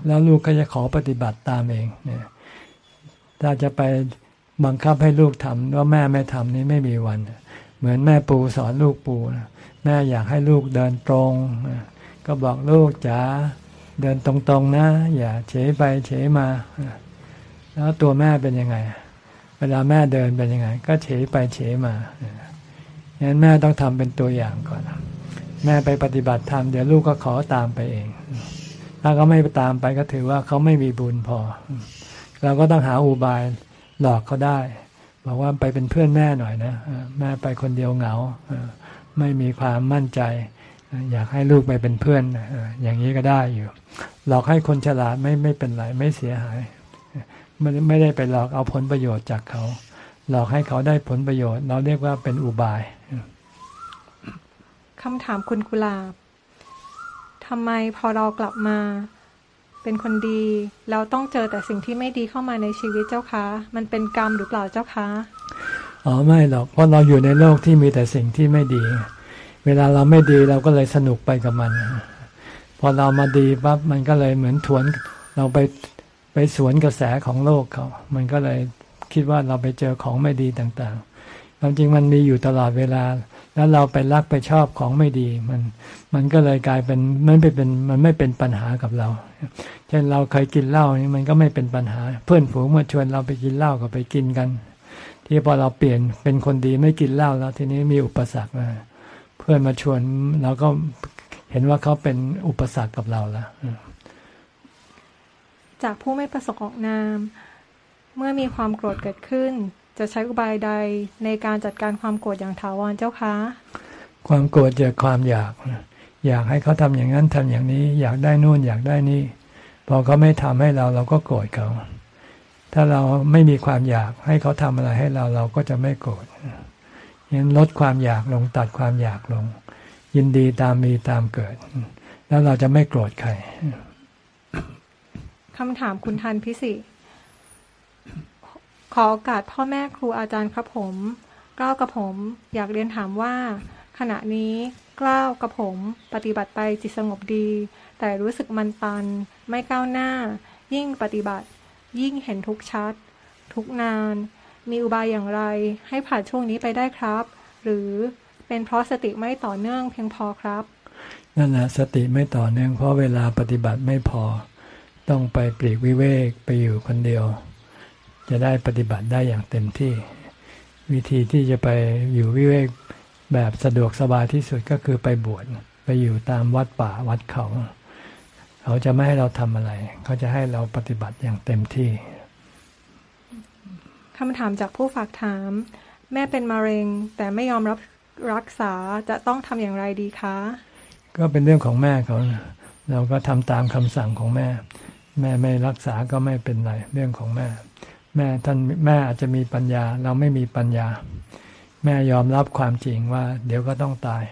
แล้วลูกก็จะขอปฏิบัติตามเองเนี่ยถ้าจะไปบังคับให้ลูกทำว่าแม่ไม่ทำนี่ไม่มีวัน เหมือนแม่ปูสอนลูกปูนะแม่อยากให้ลูกเดินตรง ก็บอกลูกจ๋าเดินตรงๆนะ อย่าเฉยไปเฉยมา แล้วตัวแม่เป็นยังไง เวลาแม่เดินเป็นยังไง ก็เฉยไปเฉยมางั้นแม่ต้องทำเป็นตัวอย่างก่อน แม่ไปปฏิบัติธรรมเดี๋ยวลูกก็ขอตามไปเอง ถ้าเขาไม่ตามไปก็ถือว่าเขาไม่มีบุญพอ เราก็ต้องหาอุบายหลอกเขาได้ บอกว่าไปเป็นเพื่อนแม่หน่อยนะ แม่ไปคนเดียวเหงา ไม่มีความมั่นใจ อยากให้ลูกไปเป็นเพื่อน อย่างนี้ก็ได้อยู่ หลอกให้คนฉลาดไม่ไม่เป็นไรไม่เสียหาย ไม่ไม่ได้ไปหลอกเอาผลประโยชน์จากเขา หลอกให้เขาได้ผลประโยชน์ เราเรียกว่าเป็นอุบายคำถามคุณกุลาบทำไมพอเรากลับมาเป็นคนดีเราต้องเจอแต่สิ่งที่ไม่ดีเข้ามาในชีวิตเจ้าคะ มันเป็นกรรมหรือเปล่าเจ้าคะอ๋อไม่หรอกเพราะเราอยู่ในโลกที่มีแต่สิ่งที่ไม่ดี เวลาเราไม่ดีเราก็เลยสนุกไปกับมัน พอเรามาดีปั๊บมันก็เลยเหมือนทวนเราไป ไปสวนกระแสของโลกเขา มันก็เลยคิดว่าเราไปเจอของไม่ดีต่างๆ ความจริงมันมีอยู่ตลอดเวลา แล้วเราไปรักไปชอบของไม่ดี มัน มันก็เลยกลายเป็นมันไม่เป็น มันไม่เป็นปัญหากับเรา เช่นเราเคยกินเหล้านี่มันก็ไม่เป็นปัญหา เพื่อนฝูงมาชวนเราไปกินเหล้าก็ไปกินกัน ที่พอเราเปลี่ยนเป็นคนดีไม่กินเหล้าแล้วทีนี้มีอุปสรรคมาเพื่อนมาชวนเราก็เห็นว่าเขาเป็นอุปสรรคกับเราแล้ว จากผู้ไม่ประสงค์ออกนาม เมื่อมีความโกรธเกิดขึ้น จะใช้อุบายใดในการจัดการความโกรธอย่างถาวรเจ้าคะ ความโกรธจากความอยาก อยากให้เขาทำอย่างนั้นทำอย่างนี้ อยากได้นู่นอยากได้นี่ พอเขาไม่ทำให้เราเราก็โกรธเขา ถ้าเราไม่มีความอยากให้เขาทำอะไรให้เราเราก็จะไม่โกรธยังลดความอยากลงตัดความอยากลง ยินดีตามมีตามเกิด แล้วเราจะไม่โกรธใคร คำถามคุณทันพิสิทธิ์ขอโอกาสพ่อแม่ครูอาจารย์ครับผมกล้าวกับผม อยากเรียนถามว่า ขณะนี้กล้าวกับผมปฏิบัติไปจิตสงบดี แต่รู้สึกมันตัน ไม่ก้าวหน้า ยิ่งปฏิบัติ ยิ่งเห็นทุกชัด ทุกนาน มีอุบายอย่างไรให้ผ่านช่วงนี้ไปได้ครับ หรือเป็นเพราะสติไม่ต่อเนื่องเพียงพอครับนั่นแหละสติไม่ต่อเนื่องเพราะเวลาปฏิบัติไม่พอ ต้องไปปลีกวิเวกไปอยู่คนเดียว จะได้ปฏิบัติได้อย่างเต็มที่ วิธีที่จะไปอยู่วิเวกแบบสะดวกสบายที่สุดก็คือไปบวชไปอยู่ตามวัดป่าวัดเขา เขาจะไม่ให้เราทำอะไร เขาจะให้เราปฏิบัติอย่างเต็มที่คำถามจากผู้ฝากถาม แม่เป็นมะเร็ง แต่ไม่ยอมรับรักษาจะต้องทำอย่างไรดีคะ ก็เป็นเรื่องของแม่เขานะเราก็ทำตามคำสั่งของแม่ แม่ไม่รักษาก็ไม่เป็นไรเรื่องของแม่ แม่ท่านแม่อาจจะมีปัญญา เราไม่มีปัญญา แม่ยอมรับความจริงว่า เดี๋ยวก็ต้องตาย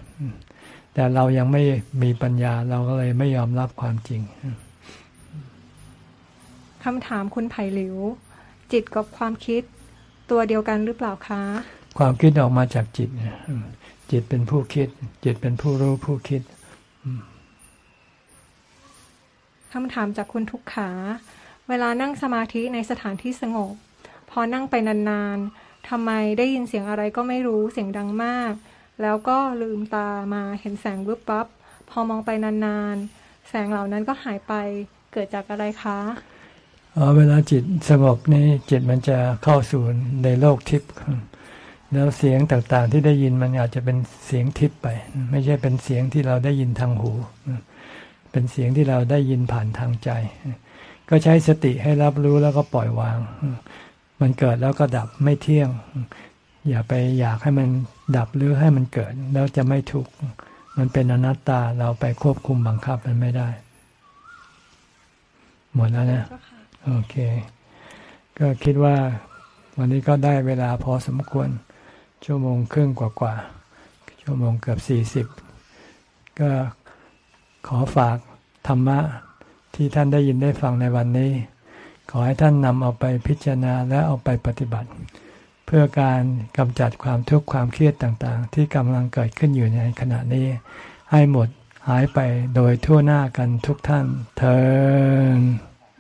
แต่เรายังไม่มีปัญญาเราก็เลยไม่ยอมรับความจริงคำถามคุณไผ่หลิว จิตกับความคิดตัวเดียวกันหรือเปล่าคะ ความคิดออกมาจากจิตเนี่ยอืมจิตเป็นผู้คิด จิตเป็นผู้รู้ผู้คิด คำถามจากคุณทุกขา เวลานั่งสมาธิในสถานที่สงบ พอนั่งไปนานๆทำไมได้ยินเสียงอะไรก็ไม่รู้เสียงดังมาก แล้วก็ลืมตามาเห็นแสงวึบปั๊บพอมองไปนานๆ แสงเหล่านั้นก็หายไปเกิดจากอะไรคะเวลาจิตสงบนี่จิตมันจะเข้าสู่ในโลกทิพย์แล้วเสียงต่างๆ ที่ได้ยินมันอาจจะเป็นเสียงทิพย์ไป ไม่ใช่เป็นเสียงที่เราได้ยินทางหู เป็นเสียงที่เราได้ยินผ่านทางใจ ก็ใช้สติให้รับรู้แล้วก็ปล่อยวาง มันเกิดแล้วก็ดับไม่เที่ยง อย่าไปอยากให้มันดับหรือให้มันเกิดแล้วจะไม่ทุกข์มันเป็นอนัตตาเราไปควบคุมบังคับมันไม่ได้ หมดแล้วนะ โอเค ก็คิดว่าวันนี้ก็ได้เวลาพอสมควร ชั่วโมงครึ่งกว่าๆชั่วโมงเกือบสี่สิบก็ ขอฝากธรรมะที่ท่านได้ยินได้ฟังในวันนี้ ขอให้ท่านนำเอาไปพิจารณาและเอาไปปฏิบัติ เพื่อการกำจัดความทุกข์ความเครียดต่างๆ ที่กำลังเกิดขึ้นอยู่ในขณะนี้ ให้หมดหายไปโดยทั่วหน้ากันทุกท่านเทอ